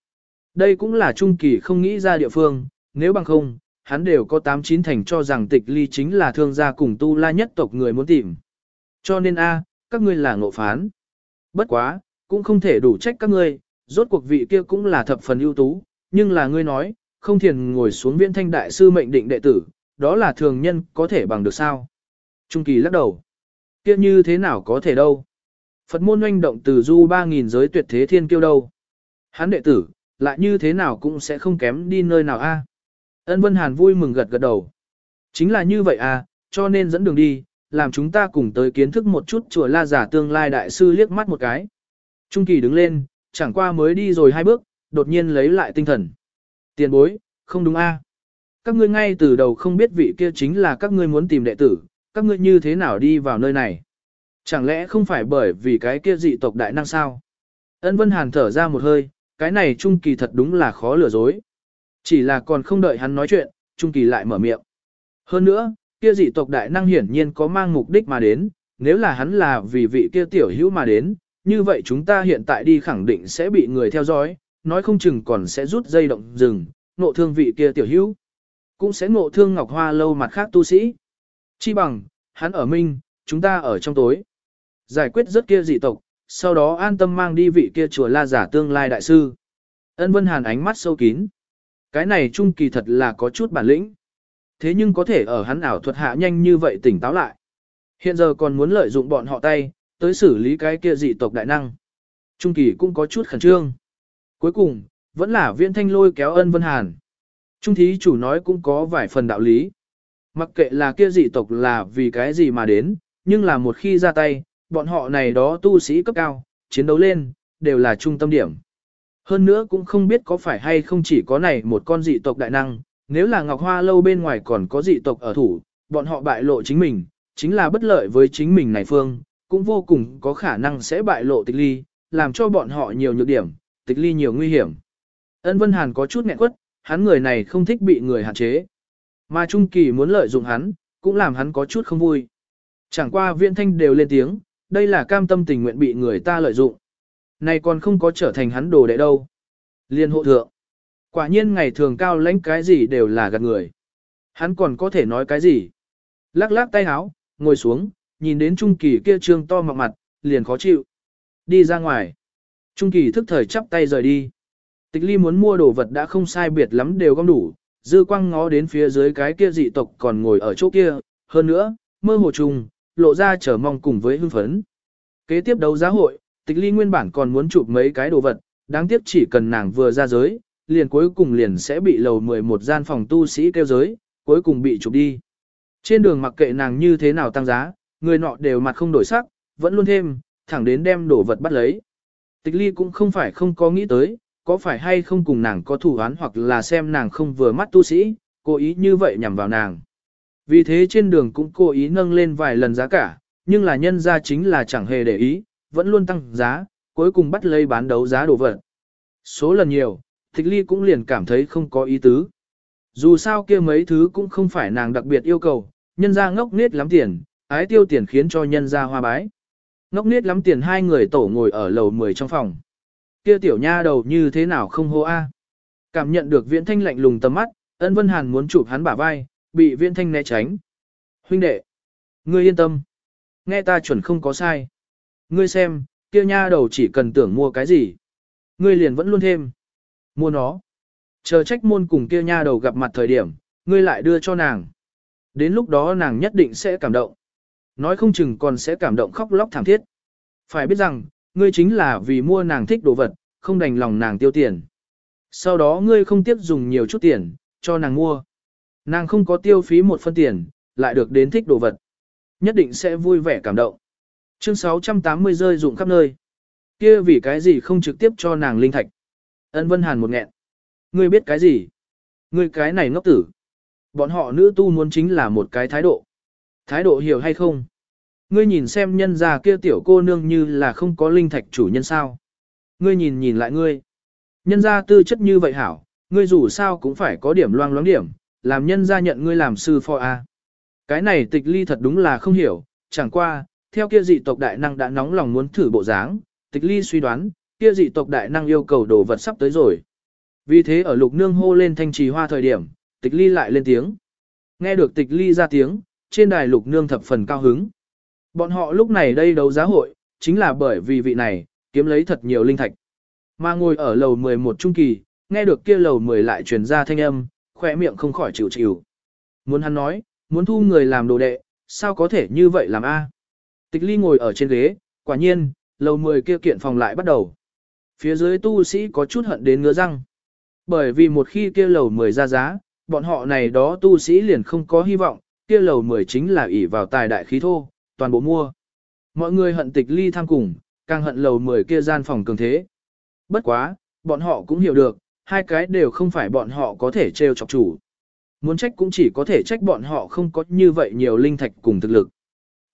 Đây cũng là Trung Kỳ không nghĩ ra địa phương, nếu bằng không, hắn đều có tám chín thành cho rằng tịch ly chính là thương gia cùng tu la nhất tộc người muốn tìm. Cho nên a, các ngươi là ngộ phán. Bất quá, cũng không thể đủ trách các ngươi, rốt cuộc vị kia cũng là thập phần ưu tú, nhưng là ngươi nói, không thiền ngồi xuống viên thanh đại sư mệnh định đệ tử, đó là thường nhân có thể bằng được sao. Trung kỳ lắc đầu. Kia như thế nào có thể đâu. Phật môn oanh động từ du 3.000 giới tuyệt thế thiên kiêu đâu. Hắn đệ tử, lại như thế nào cũng sẽ không kém đi nơi nào a. Ân Vân Hàn vui mừng gật gật đầu. Chính là như vậy à, cho nên dẫn đường đi, làm chúng ta cùng tới kiến thức một chút chùa la giả tương lai đại sư liếc mắt một cái. Trung kỳ đứng lên, chẳng qua mới đi rồi hai bước, đột nhiên lấy lại tinh thần. Tiền bối, không đúng a? À? Các ngươi ngay từ đầu không biết vị kia chính là các ngươi muốn tìm đệ tử, các ngươi như thế nào đi vào nơi này? Chẳng lẽ không phải bởi vì cái kia dị tộc đại năng sao? Ân Vân Hàn thở ra một hơi, cái này Trung kỳ thật đúng là khó lừa dối. Chỉ là còn không đợi hắn nói chuyện, Trung Kỳ lại mở miệng. Hơn nữa, kia dị tộc đại năng hiển nhiên có mang mục đích mà đến, nếu là hắn là vì vị kia tiểu hữu mà đến, như vậy chúng ta hiện tại đi khẳng định sẽ bị người theo dõi, nói không chừng còn sẽ rút dây động rừng, ngộ thương vị kia tiểu hữu. Cũng sẽ ngộ thương Ngọc Hoa lâu mặt khác tu sĩ. Chi bằng, hắn ở minh, chúng ta ở trong tối. Giải quyết rất kia dị tộc, sau đó an tâm mang đi vị kia chùa la giả tương lai đại sư. Ân Vân Hàn ánh mắt sâu kín. Cái này trung kỳ thật là có chút bản lĩnh. Thế nhưng có thể ở hắn ảo thuật hạ nhanh như vậy tỉnh táo lại. Hiện giờ còn muốn lợi dụng bọn họ tay, tới xử lý cái kia dị tộc đại năng. Trung kỳ cũng có chút khẩn trương. Cuối cùng, vẫn là viên thanh lôi kéo ân vân hàn. Trung thí chủ nói cũng có vài phần đạo lý. Mặc kệ là kia dị tộc là vì cái gì mà đến, nhưng là một khi ra tay, bọn họ này đó tu sĩ cấp cao, chiến đấu lên, đều là trung tâm điểm. Hơn nữa cũng không biết có phải hay không chỉ có này một con dị tộc đại năng, nếu là Ngọc Hoa lâu bên ngoài còn có dị tộc ở thủ, bọn họ bại lộ chính mình, chính là bất lợi với chính mình này phương, cũng vô cùng có khả năng sẽ bại lộ tịch ly, làm cho bọn họ nhiều nhược điểm, tịch ly nhiều nguy hiểm. Ân Vân Hàn có chút nghẹn quất, hắn người này không thích bị người hạn chế. Mà Trung Kỳ muốn lợi dụng hắn, cũng làm hắn có chút không vui. Chẳng qua viện thanh đều lên tiếng, đây là cam tâm tình nguyện bị người ta lợi dụng. Này còn không có trở thành hắn đồ đệ đâu. Liên hộ thượng. Quả nhiên ngày thường cao lãnh cái gì đều là gạt người. Hắn còn có thể nói cái gì. Lắc lắc tay áo, ngồi xuống, nhìn đến Trung Kỳ kia trương to mặt mặt, liền khó chịu. Đi ra ngoài. Trung Kỳ thức thời chắp tay rời đi. Tịch ly muốn mua đồ vật đã không sai biệt lắm đều gom đủ, dư quang ngó đến phía dưới cái kia dị tộc còn ngồi ở chỗ kia, hơn nữa, mơ hồ trùng, lộ ra chờ mong cùng với hưng phấn. Kế tiếp đấu giá hội, tịch ly nguyên bản còn muốn chụp mấy cái đồ vật, đáng tiếc chỉ cần nàng vừa ra giới, liền cuối cùng liền sẽ bị lầu 11 gian phòng tu sĩ kêu giới, cuối cùng bị chụp đi. Trên đường mặc kệ nàng như thế nào tăng giá, người nọ đều mặt không đổi sắc, vẫn luôn thêm, thẳng đến đem đồ vật bắt lấy. Tịch ly cũng không phải không có nghĩ tới, có phải hay không cùng nàng có thủ án hoặc là xem nàng không vừa mắt tu sĩ, cố ý như vậy nhằm vào nàng. Vì thế trên đường cũng cố ý nâng lên vài lần giá cả, nhưng là nhân ra chính là chẳng hề để ý, vẫn luôn tăng giá, cuối cùng bắt lấy bán đấu giá đồ vật. Số lần nhiều, tịch ly cũng liền cảm thấy không có ý tứ. Dù sao kia mấy thứ cũng không phải nàng đặc biệt yêu cầu, nhân ra ngốc nết lắm tiền, ái tiêu tiền khiến cho nhân ra hoa bái. Ngốc nết lắm tiền hai người tổ ngồi ở lầu 10 trong phòng. Kia tiểu nha đầu như thế nào không hô a? Cảm nhận được viễn thanh lạnh lùng tầm mắt, ân vân hàn muốn chụp hắn bả vai, bị viễn thanh né tránh. Huynh đệ, ngươi yên tâm. Nghe ta chuẩn không có sai. Ngươi xem, kia nha đầu chỉ cần tưởng mua cái gì. Ngươi liền vẫn luôn thêm. Mua nó. Chờ trách môn cùng kia nha đầu gặp mặt thời điểm, ngươi lại đưa cho nàng. Đến lúc đó nàng nhất định sẽ cảm động. Nói không chừng còn sẽ cảm động khóc lóc thảm thiết. Phải biết rằng, ngươi chính là vì mua nàng thích đồ vật, không đành lòng nàng tiêu tiền. Sau đó ngươi không tiếp dùng nhiều chút tiền, cho nàng mua. Nàng không có tiêu phí một phân tiền, lại được đến thích đồ vật. Nhất định sẽ vui vẻ cảm động. Chương 680 rơi dụng khắp nơi. Kia vì cái gì không trực tiếp cho nàng linh thạch. Ân Vân Hàn một nghẹn. Ngươi biết cái gì? Ngươi cái này ngốc tử. Bọn họ nữ tu muốn chính là một cái thái độ. Thái độ hiểu hay không? Ngươi nhìn xem nhân gia kia tiểu cô nương như là không có linh thạch chủ nhân sao. Ngươi nhìn nhìn lại ngươi. Nhân gia tư chất như vậy hảo, ngươi dù sao cũng phải có điểm loang loáng điểm, làm nhân gia nhận ngươi làm sư phò a. Cái này tịch ly thật đúng là không hiểu, chẳng qua, theo kia dị tộc đại năng đã nóng lòng muốn thử bộ dáng, tịch ly suy đoán, kia dị tộc đại năng yêu cầu đồ vật sắp tới rồi. Vì thế ở lục nương hô lên thanh trì hoa thời điểm, tịch ly lại lên tiếng. Nghe được tịch ly ra tiếng, trên đài lục nương thập phần cao hứng. Bọn họ lúc này đây đấu giá hội, chính là bởi vì vị này, kiếm lấy thật nhiều linh thạch. Mà ngồi ở lầu 11 trung kỳ, nghe được kia lầu 10 lại truyền ra thanh âm, khỏe miệng không khỏi chịu chịu. Muốn hắn nói, muốn thu người làm đồ đệ, sao có thể như vậy làm a? Tịch ly ngồi ở trên ghế, quả nhiên, lầu 10 kia kiện phòng lại bắt đầu. Phía dưới tu sĩ có chút hận đến ngứa răng. Bởi vì một khi kia lầu 10 ra giá, bọn họ này đó tu sĩ liền không có hy vọng, kia lầu 10 chính là ỷ vào tài đại khí thô, toàn bộ mua. Mọi người hận tịch ly tham cùng, càng hận lầu 10 kia gian phòng cường thế. Bất quá, bọn họ cũng hiểu được, hai cái đều không phải bọn họ có thể trêu chọc chủ. Muốn trách cũng chỉ có thể trách bọn họ không có như vậy nhiều linh thạch cùng thực lực.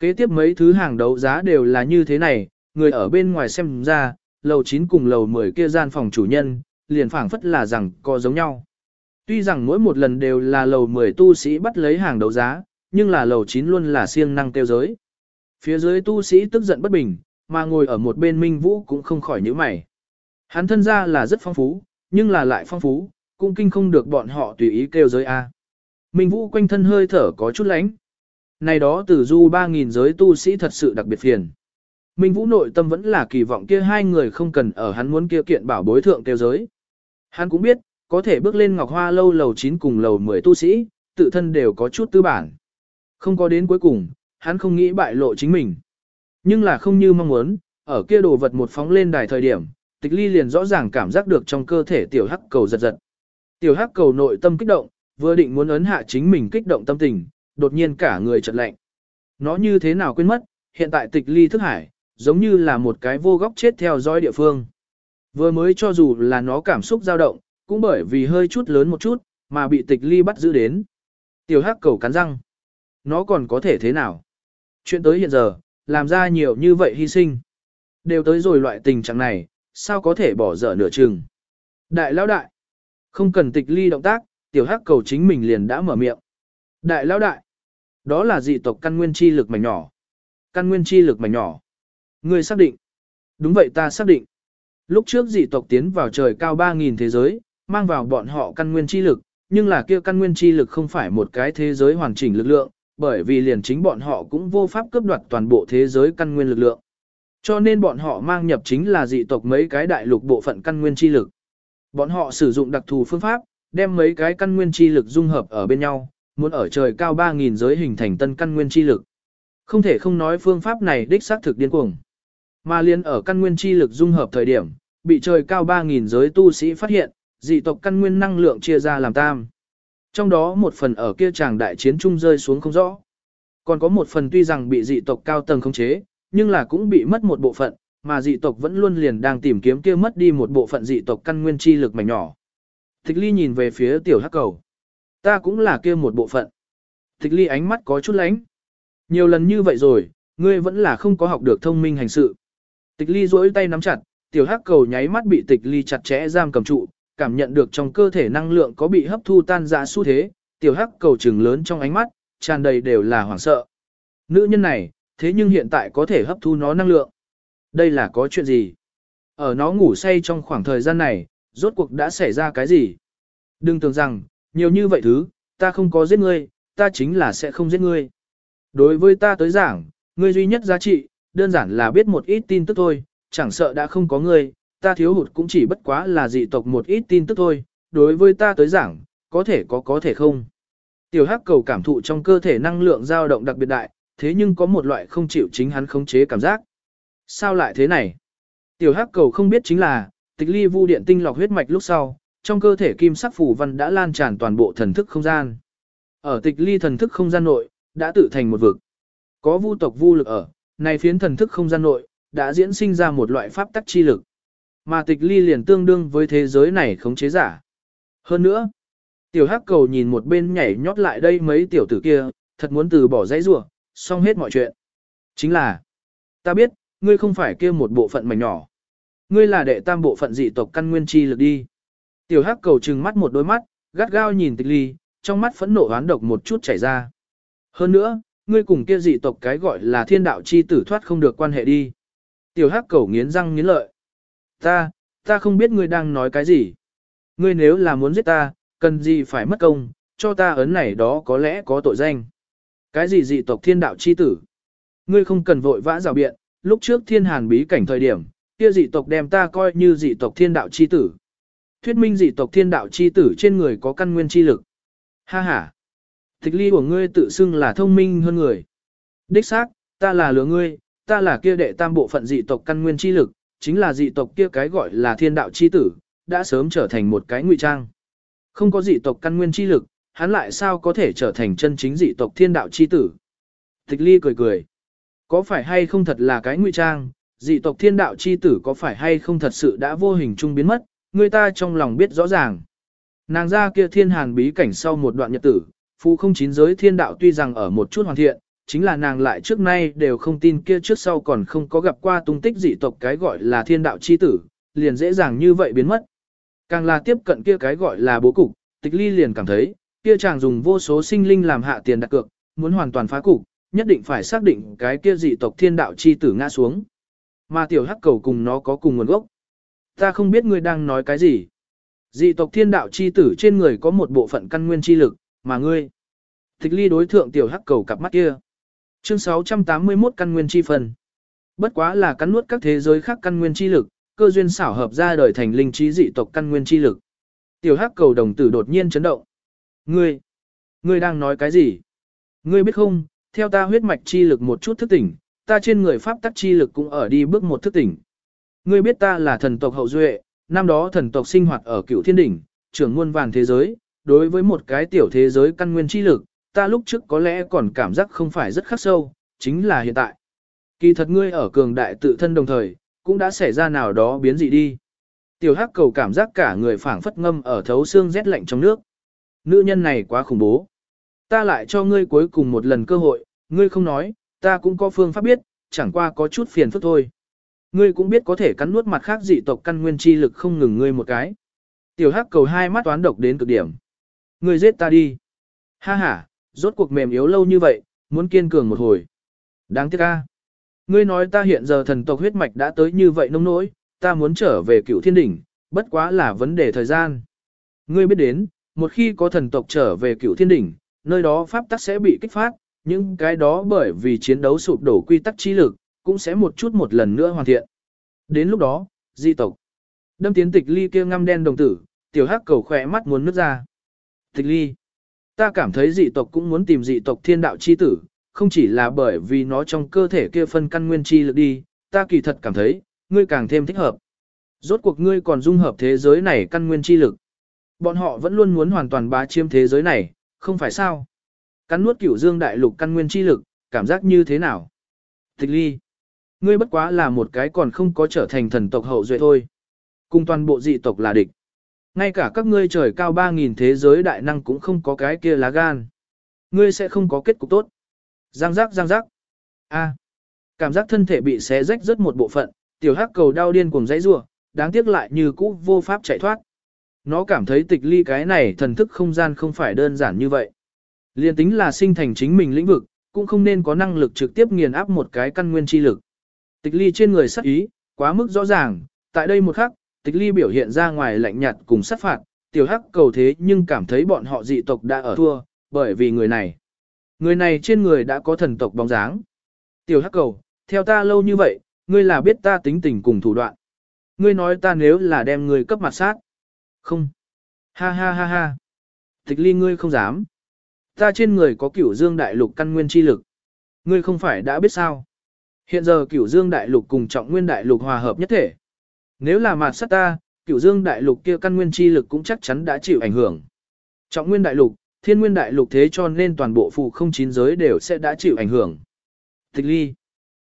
Kế tiếp mấy thứ hàng đấu giá đều là như thế này, người ở bên ngoài xem ra, lầu 9 cùng lầu 10 kia gian phòng chủ nhân, liền phảng phất là rằng có giống nhau. Tuy rằng mỗi một lần đều là lầu 10 tu sĩ bắt lấy hàng đấu giá, nhưng là lầu 9 luôn là siêng năng tiêu giới. Phía dưới tu sĩ tức giận bất bình, mà ngồi ở một bên Minh Vũ cũng không khỏi nhíu mày. Hắn thân ra là rất phong phú, nhưng là lại phong phú, cũng kinh không được bọn họ tùy ý kêu giới A. Minh Vũ quanh thân hơi thở có chút lánh. Này đó từ du 3.000 giới tu sĩ thật sự đặc biệt phiền. Minh Vũ nội tâm vẫn là kỳ vọng kia hai người không cần ở hắn muốn kia kiện bảo bối thượng kêu giới. Hắn cũng biết, có thể bước lên Ngọc Hoa lâu lầu 9 cùng lầu 10 tu sĩ, tự thân đều có chút tư bản. Không có đến cuối cùng, hắn không nghĩ bại lộ chính mình. Nhưng là không như mong muốn, ở kia đồ vật một phóng lên đài thời điểm, tịch ly liền rõ ràng cảm giác được trong cơ thể tiểu hắc cầu giật giật. Tiểu hắc cầu nội tâm kích động, vừa định muốn ấn hạ chính mình kích động tâm tình, đột nhiên cả người chợt lạnh. Nó như thế nào quên mất, hiện tại tịch ly thức hải, giống như là một cái vô góc chết theo dõi địa phương. Vừa mới cho dù là nó cảm xúc dao động, cũng bởi vì hơi chút lớn một chút, mà bị tịch ly bắt giữ đến. Tiểu hắc cầu cắn răng. Nó còn có thể thế nào? Chuyện tới hiện giờ, làm ra nhiều như vậy hy sinh. Đều tới rồi loại tình trạng này, sao có thể bỏ dở nửa chừng. Đại lão đại, không cần tịch ly động tác, tiểu hắc cầu chính mình liền đã mở miệng. Đại lão đại, đó là dị tộc căn nguyên chi lực mảnh nhỏ. Căn nguyên chi lực mảnh nhỏ. Ngươi xác định. Đúng vậy ta xác định. Lúc trước dị tộc tiến vào trời cao 3.000 thế giới, mang vào bọn họ căn nguyên chi lực, nhưng là kia căn nguyên chi lực không phải một cái thế giới hoàn chỉnh lực lượng, bởi vì liền chính bọn họ cũng vô pháp cướp đoạt toàn bộ thế giới căn nguyên lực lượng. Cho nên bọn họ mang nhập chính là dị tộc mấy cái đại lục bộ phận căn nguyên chi lực. Bọn họ sử dụng đặc thù phương pháp, đem mấy cái căn nguyên chi lực dung hợp ở bên nhau, muốn ở trời cao 3.000 giới hình thành tân căn nguyên chi lực. Không thể không nói phương pháp này đích xác thực điên cuồng. Mà liên ở căn nguyên chi lực dung hợp thời điểm, bị trời cao 3.000 giới tu sĩ phát hiện, dị tộc căn nguyên năng lượng chia ra làm tam. Trong đó một phần ở kia chàng đại chiến trung rơi xuống không rõ. Còn có một phần tuy rằng bị dị tộc cao tầng khống chế, nhưng là cũng bị mất một bộ phận, mà dị tộc vẫn luôn liền đang tìm kiếm kia mất đi một bộ phận dị tộc căn nguyên chi lực mảnh nhỏ. Thích ly nhìn về phía tiểu hắc cầu. Ta cũng là kia một bộ phận. Thích ly ánh mắt có chút lánh. Nhiều lần như vậy rồi, ngươi vẫn là không có học được thông minh hành sự. Tịch ly duỗi tay nắm chặt, tiểu hắc cầu nháy mắt bị tịch ly chặt chẽ giam cầm trụ, cảm nhận được trong cơ thể năng lượng có bị hấp thu tan ra xu thế, tiểu hắc cầu trừng lớn trong ánh mắt, tràn đầy đều là hoảng sợ. Nữ nhân này, thế nhưng hiện tại có thể hấp thu nó năng lượng. Đây là có chuyện gì? Ở nó ngủ say trong khoảng thời gian này, rốt cuộc đã xảy ra cái gì? Đừng tưởng rằng, nhiều như vậy thứ, ta không có giết ngươi, ta chính là sẽ không giết ngươi. Đối với ta tới giảng, ngươi duy nhất giá trị, đơn giản là biết một ít tin tức thôi, chẳng sợ đã không có ngươi, ta thiếu hụt cũng chỉ bất quá là dị tộc một ít tin tức thôi, đối với ta tới giảng, có thể có có thể không. Tiểu hắc cầu cảm thụ trong cơ thể năng lượng dao động đặc biệt đại, thế nhưng có một loại không chịu chính hắn khống chế cảm giác. Sao lại thế này? Tiểu hắc cầu không biết chính là, tịch ly vu điện tinh lọc huyết mạch lúc sau, trong cơ thể kim sắc phù văn đã lan tràn toàn bộ thần thức không gian. Ở tịch ly thần thức không gian nội, đã tự thành một vực. Có vu tộc vu lực ở, này phiến thần thức không gian nội, đã diễn sinh ra một loại pháp tắc chi lực. Mà tịch ly liền tương đương với thế giới này khống chế giả. Hơn nữa, tiểu hắc cầu nhìn một bên nhảy nhót lại đây mấy tiểu tử kia, thật muốn từ bỏ dãy rủa, xong hết mọi chuyện. Chính là, ta biết, ngươi không phải kia một bộ phận mảnh nhỏ. Ngươi là đệ tam bộ phận dị tộc căn nguyên chi lực đi. Tiểu hắc cầu trừng mắt một đôi mắt, gắt gao nhìn tịch ly, trong mắt phẫn nộ oán độc một chút chảy ra. Hơn nữa, ngươi cùng kia dị tộc cái gọi là thiên đạo chi tử thoát không được quan hệ đi. Tiểu hắc cầu nghiến răng nghiến lợi. Ta, ta không biết ngươi đang nói cái gì. Ngươi nếu là muốn giết ta, cần gì phải mất công, cho ta ấn này đó có lẽ có tội danh. Cái gì dị tộc thiên đạo chi tử? Ngươi không cần vội vã rào biện, lúc trước thiên hàn bí cảnh thời điểm, kia dị tộc đem ta coi như dị tộc thiên đạo chi tử. Thuyết minh dị tộc thiên đạo chi tử trên người có căn nguyên chi lực. Ha ha! Tịch ly của ngươi tự xưng là thông minh hơn người. Đích xác, ta là lừa ngươi, ta là kia đệ tam bộ phận dị tộc căn nguyên chi lực, chính là dị tộc kia cái gọi là thiên đạo chi tử, đã sớm trở thành một cái ngụy trang. Không có dị tộc căn nguyên chi lực, hắn lại sao có thể trở thành chân chính dị tộc thiên đạo chi tử. Tịch ly cười cười. Có phải hay không thật là cái ngụy trang, dị tộc thiên đạo chi tử có phải hay không thật sự đã vô hình trung biến mất, người ta trong lòng biết rõ ràng. Nàng ra kia thiên hàn bí cảnh sau một đoạn nhật tử, phụ không chín giới thiên đạo tuy rằng ở một chút hoàn thiện, chính là nàng lại trước nay đều không tin kia trước sau còn không có gặp qua tung tích dị tộc cái gọi là thiên đạo chi tử, liền dễ dàng như vậy biến mất. Càng là tiếp cận kia cái gọi là bố cục, tịch ly liền cảm thấy, kia chàng dùng vô số sinh linh làm hạ tiền đặt cược, muốn hoàn toàn phá cục, nhất định phải xác định cái kia dị tộc thiên đạo chi tử ngã xuống. Mà tiểu hắc cầu cùng nó có cùng nguồn gốc. Ta không biết ngươi đang nói cái gì. Dị tộc thiên đạo chi tử trên người có một bộ phận căn nguyên chi lực, mà ngươi. Tịch ly đối thượng tiểu hắc cầu cặp mắt kia. Chương 681 căn nguyên chi phần. Bất quá là cắn nuốt các thế giới khác căn nguyên chi lực, cơ duyên xảo hợp ra đời thành linh trí dị tộc căn nguyên chi lực. Tiểu hắc cầu đồng tử đột nhiên chấn động. Ngươi, ngươi đang nói cái gì? Ngươi biết không, theo ta huyết mạch chi lực một chút thức tỉnh, ta trên người pháp tắc chi lực cũng ở đi bước một thức tỉnh. Ngươi biết ta là thần tộc hậu duệ, năm đó thần tộc sinh hoạt ở cựu thiên đỉnh, trưởng muôn vàn thế giới, đối với một cái tiểu thế giới căn nguyên chi lực, ta lúc trước có lẽ còn cảm giác không phải rất khắc sâu, chính là hiện tại. Kỳ thật ngươi ở cường đại tự thân đồng thời, cũng đã xảy ra nào đó biến dị đi. Tiểu hắc cầu cảm giác cả người phảng phất ngâm ở thấu xương rét lạnh trong nước. Nữ nhân này quá khủng bố. Ta lại cho ngươi cuối cùng một lần cơ hội, ngươi không nói, ta cũng có phương pháp biết, chẳng qua có chút phiền phức thôi. Ngươi cũng biết có thể cắn nuốt mặt khác dị tộc căn nguyên chi lực không ngừng ngươi một cái. Tiểu hắc cầu hai mắt toán độc đến cực điểm. Ngươi giết ta đi. Ha ha, rốt cuộc mềm yếu lâu như vậy, muốn kiên cường một hồi. Đáng tiếc a. Ngươi nói ta hiện giờ thần tộc huyết mạch đã tới như vậy nông nỗi, ta muốn trở về cựu thiên đỉnh, bất quá là vấn đề thời gian. Ngươi biết đến, một khi có thần tộc trở về cựu thiên đỉnh, nơi đó pháp tắc sẽ bị kích phát, những cái đó bởi vì chiến đấu sụp đổ quy tắc chi lực, cũng sẽ một chút một lần nữa hoàn thiện. Đến lúc đó, di tộc. Đâm tiến tịch ly kia ngăm đen đồng tử, tiểu hắc cầu khỏe mắt muốn nước ra. Tịch ly. Ta cảm thấy dị tộc cũng muốn tìm dị tộc thiên đạo chi tử, không chỉ là bởi vì nó trong cơ thể kia phân căn nguyên chi lực đi, ta kỳ thật cảm thấy, ngươi càng thêm thích hợp. Rốt cuộc ngươi còn dung hợp thế giới này căn nguyên chi lực. Bọn họ vẫn luôn muốn hoàn toàn bá chiếm thế giới này, không phải sao? Cắn nuốt cửu dương đại lục căn nguyên chi lực, cảm giác như thế nào? Tịch ly. Ngươi bất quá là một cái còn không có trở thành thần tộc hậu duệ thôi. Cùng toàn bộ dị tộc là địch. Ngay cả các ngươi trời cao 3.000 thế giới đại năng cũng không có cái kia lá gan. Ngươi sẽ không có kết cục tốt. Giang giác giang giác. A. Cảm giác thân thể bị xé rách rất một bộ phận, tiểu hắc cầu đau điên cuồng dãy rủa, đáng tiếc lại như cũ vô pháp chạy thoát. Nó cảm thấy tịch ly cái này thần thức không gian không phải đơn giản như vậy. Liên tính là sinh thành chính mình lĩnh vực, cũng không nên có năng lực trực tiếp nghiền áp một cái căn nguyên chi lực. Tịch ly trên người sắc ý, quá mức rõ ràng, tại đây một khắc, tịch ly biểu hiện ra ngoài lạnh nhạt cùng sát phạt, tiểu hắc cầu thế nhưng cảm thấy bọn họ dị tộc đã ở thua, bởi vì người này. Người này trên người đã có thần tộc bóng dáng. Tiểu hắc cầu, theo ta lâu như vậy, ngươi là biết ta tính tình cùng thủ đoạn. Ngươi nói ta nếu là đem ngươi cấp mặt sát. Không. Ha ha ha ha. Tịch ly ngươi không dám. Ta trên người có cửu dương đại lục căn nguyên chi lực. Ngươi không phải đã biết sao. Hiện giờ cửu dương đại lục cùng trọng nguyên đại lục hòa hợp nhất thể. Nếu là mạt sát ta, cửu dương đại lục kia căn nguyên chi lực cũng chắc chắn đã chịu ảnh hưởng. Trọng nguyên đại lục, thiên nguyên đại lục thế cho nên toàn bộ phù không chín giới đều sẽ đã chịu ảnh hưởng. Tịch ly.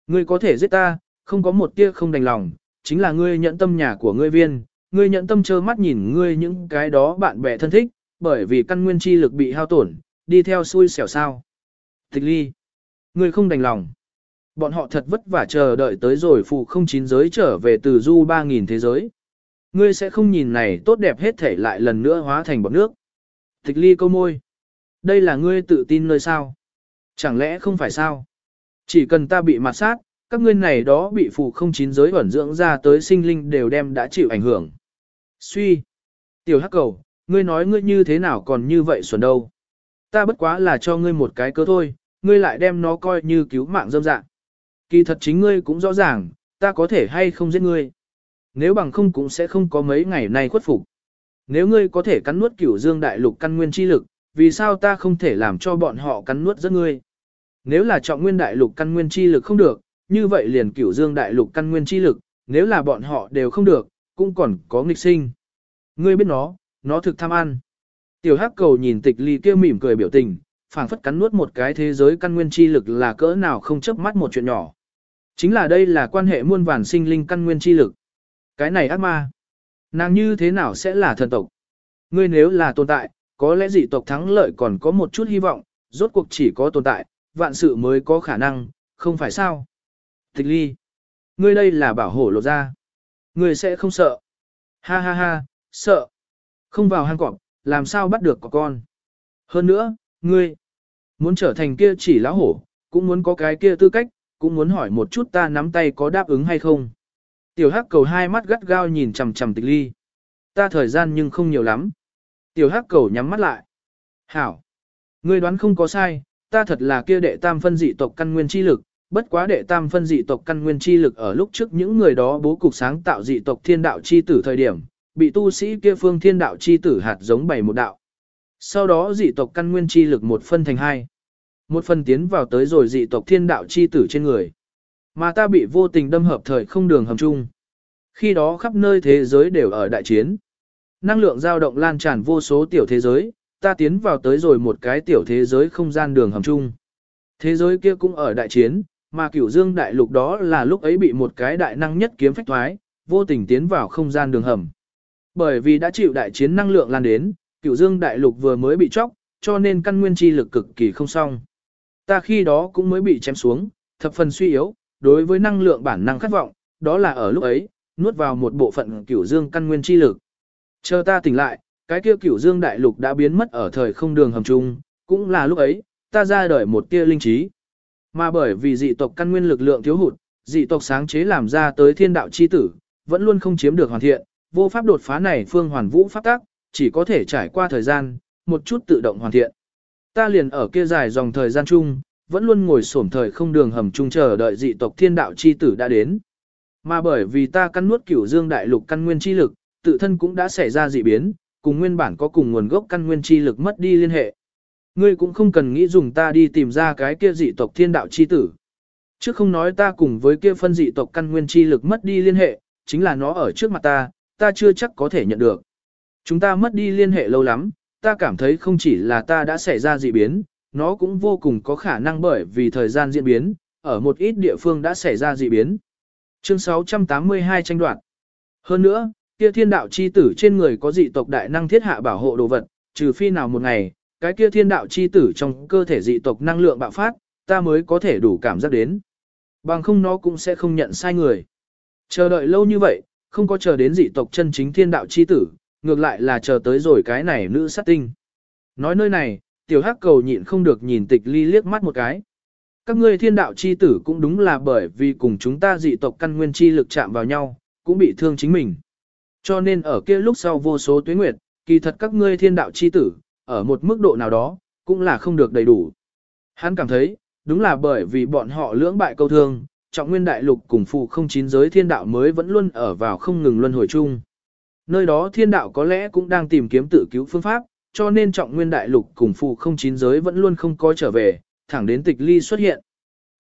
Ngươi có thể giết ta, không có một tia không đành lòng, chính là ngươi nhận tâm nhà của ngươi viên, ngươi nhận tâm trơ mắt nhìn ngươi những cái đó bạn bè thân thích, bởi vì căn nguyên chi lực bị hao tổn, đi theo xui xẻo sao. Tịch ly. Ngươi không đành lòng. Bọn họ thật vất vả chờ đợi tới rồi phụ không chín giới trở về từ du 3.000 thế giới. Ngươi sẽ không nhìn này tốt đẹp hết thể lại lần nữa hóa thành bọt nước. Tịch ly câu môi. Đây là ngươi tự tin nơi sao? Chẳng lẽ không phải sao? Chỉ cần ta bị mặt sát, các ngươi này đó bị phụ không chín giới ẩn dưỡng ra tới sinh linh đều đem đã chịu ảnh hưởng. Suy. Tiểu hắc cầu, ngươi nói ngươi như thế nào còn như vậy xuẩn đâu. Ta bất quá là cho ngươi một cái cơ thôi, ngươi lại đem nó coi như cứu mạng dâm dạng. Kỳ thật chính ngươi cũng rõ ràng, ta có thể hay không giết ngươi. Nếu bằng không cũng sẽ không có mấy ngày nay khuất phục. Nếu ngươi có thể cắn nuốt cửu dương đại lục căn nguyên chi lực, vì sao ta không thể làm cho bọn họ cắn nuốt rất ngươi? Nếu là trọng nguyên đại lục căn nguyên chi lực không được, như vậy liền cửu dương đại lục căn nguyên chi lực, nếu là bọn họ đều không được, cũng còn có nghịch sinh. Ngươi biết nó, nó thực tham ăn. Tiểu hắc cầu nhìn tịch ly kia mỉm cười biểu tình, phảng phất cắn nuốt một cái thế giới căn nguyên chi lực là cỡ nào không chấp mắt một chuyện nhỏ. Chính là đây là quan hệ muôn vàn sinh linh căn nguyên chi lực. Cái này ác ma. Nàng như thế nào sẽ là thần tộc? Ngươi nếu là tồn tại, có lẽ dị tộc thắng lợi còn có một chút hy vọng, rốt cuộc chỉ có tồn tại, vạn sự mới có khả năng, không phải sao? Tịch ly. Ngươi đây là bảo hộ lộ ra. Ngươi sẽ không sợ. Ha ha ha, sợ. Không vào hang cọp, làm sao bắt được có con. Hơn nữa, ngươi, muốn trở thành kia chỉ lão hổ, cũng muốn có cái kia tư cách, cũng muốn hỏi một chút ta nắm tay có đáp ứng hay không. Tiểu hắc cầu hai mắt gắt gao nhìn chằm chằm tịch ly. Ta thời gian nhưng không nhiều lắm. Tiểu hắc cầu nhắm mắt lại. Hảo. Ngươi đoán không có sai, ta thật là kia đệ tam phân dị tộc căn nguyên chi lực, bất quá đệ tam phân dị tộc căn nguyên chi lực ở lúc trước những người đó bố cục sáng tạo dị tộc thiên đạo chi tử thời điểm, bị tu sĩ kia phương thiên đạo chi tử hạt giống bảy một đạo. Sau đó dị tộc căn nguyên chi lực một phân thành hai. Một phần tiến vào tới rồi dị tộc thiên đạo chi tử trên người. Mà ta bị vô tình đâm hợp thời không đường hầm chung. Khi đó khắp nơi thế giới đều ở đại chiến. Năng lượng dao động lan tràn vô số tiểu thế giới, ta tiến vào tới rồi một cái tiểu thế giới không gian đường hầm chung. Thế giới kia cũng ở đại chiến, mà cửu dương đại lục đó là lúc ấy bị một cái đại năng nhất kiếm phách thoái, vô tình tiến vào không gian đường hầm. Bởi vì đã chịu đại chiến năng lượng lan đến, cửu dương đại lục vừa mới bị chóc, cho nên căn nguyên chi lực cực kỳ không xong. Ta khi đó cũng mới bị chém xuống, thập phần suy yếu, đối với năng lượng bản năng khát vọng, đó là ở lúc ấy, nuốt vào một bộ phận cửu dương căn nguyên chi lực. Chờ ta tỉnh lại, cái kia cửu dương đại lục đã biến mất ở thời không đường hầm trung, cũng là lúc ấy, ta ra đời một tia linh trí. Mà bởi vì dị tộc căn nguyên lực lượng thiếu hụt, dị tộc sáng chế làm ra tới thiên đạo chi tử, vẫn luôn không chiếm được hoàn thiện, vô pháp đột phá này phương hoàn vũ pháp tác, chỉ có thể trải qua thời gian, một chút tự động hoàn thiện. Ta liền ở kia dài dòng thời gian chung, vẫn luôn ngồi xổm thời không đường hầm chung chờ đợi dị tộc thiên đạo chi tử đã đến. Mà bởi vì ta căn nuốt cửu dương đại lục căn nguyên chi lực, tự thân cũng đã xảy ra dị biến, cùng nguyên bản có cùng nguồn gốc căn nguyên chi lực mất đi liên hệ. Ngươi cũng không cần nghĩ dùng ta đi tìm ra cái kia dị tộc thiên đạo chi tử. Chứ không nói ta cùng với kia phân dị tộc căn nguyên chi lực mất đi liên hệ, chính là nó ở trước mặt ta, ta chưa chắc có thể nhận được. Chúng ta mất đi liên hệ lâu lắm, ta cảm thấy không chỉ là ta đã xảy ra dị biến, nó cũng vô cùng có khả năng bởi vì thời gian diễn biến, ở một ít địa phương đã xảy ra dị biến. Chương 682 tranh đoạt. Hơn nữa, kia thiên đạo chi tử trên người có dị tộc đại năng thiết hạ bảo hộ đồ vật, trừ phi nào một ngày, cái kia thiên đạo chi tử trong cơ thể dị tộc năng lượng bạo phát, ta mới có thể đủ cảm giác đến. Bằng không nó cũng sẽ không nhận sai người. Chờ đợi lâu như vậy, không có chờ đến dị tộc chân chính thiên đạo chi tử, ngược lại là chờ tới rồi cái này nữ sát tinh. Nói nơi này, tiểu hắc cầu nhịn không được nhìn tịch ly liếc mắt một cái. Các ngươi thiên đạo chi tử cũng đúng là bởi vì cùng chúng ta dị tộc căn nguyên chi lực chạm vào nhau, cũng bị thương chính mình. Cho nên ở kia lúc sau vô số tuế nguyệt, kỳ thật các ngươi thiên đạo chi tử, ở một mức độ nào đó, cũng là không được đầy đủ. Hắn cảm thấy, đúng là bởi vì bọn họ lưỡng bại câu thương, trọng nguyên đại lục cùng phụ không chín giới thiên đạo mới vẫn luôn ở vào không ngừng luân hồi chung. Nơi đó thiên đạo có lẽ cũng đang tìm kiếm tự cứu phương pháp, cho nên trọng nguyên đại lục cùng phụ không chín giới vẫn luôn không có trở về, thẳng đến tịch ly xuất hiện.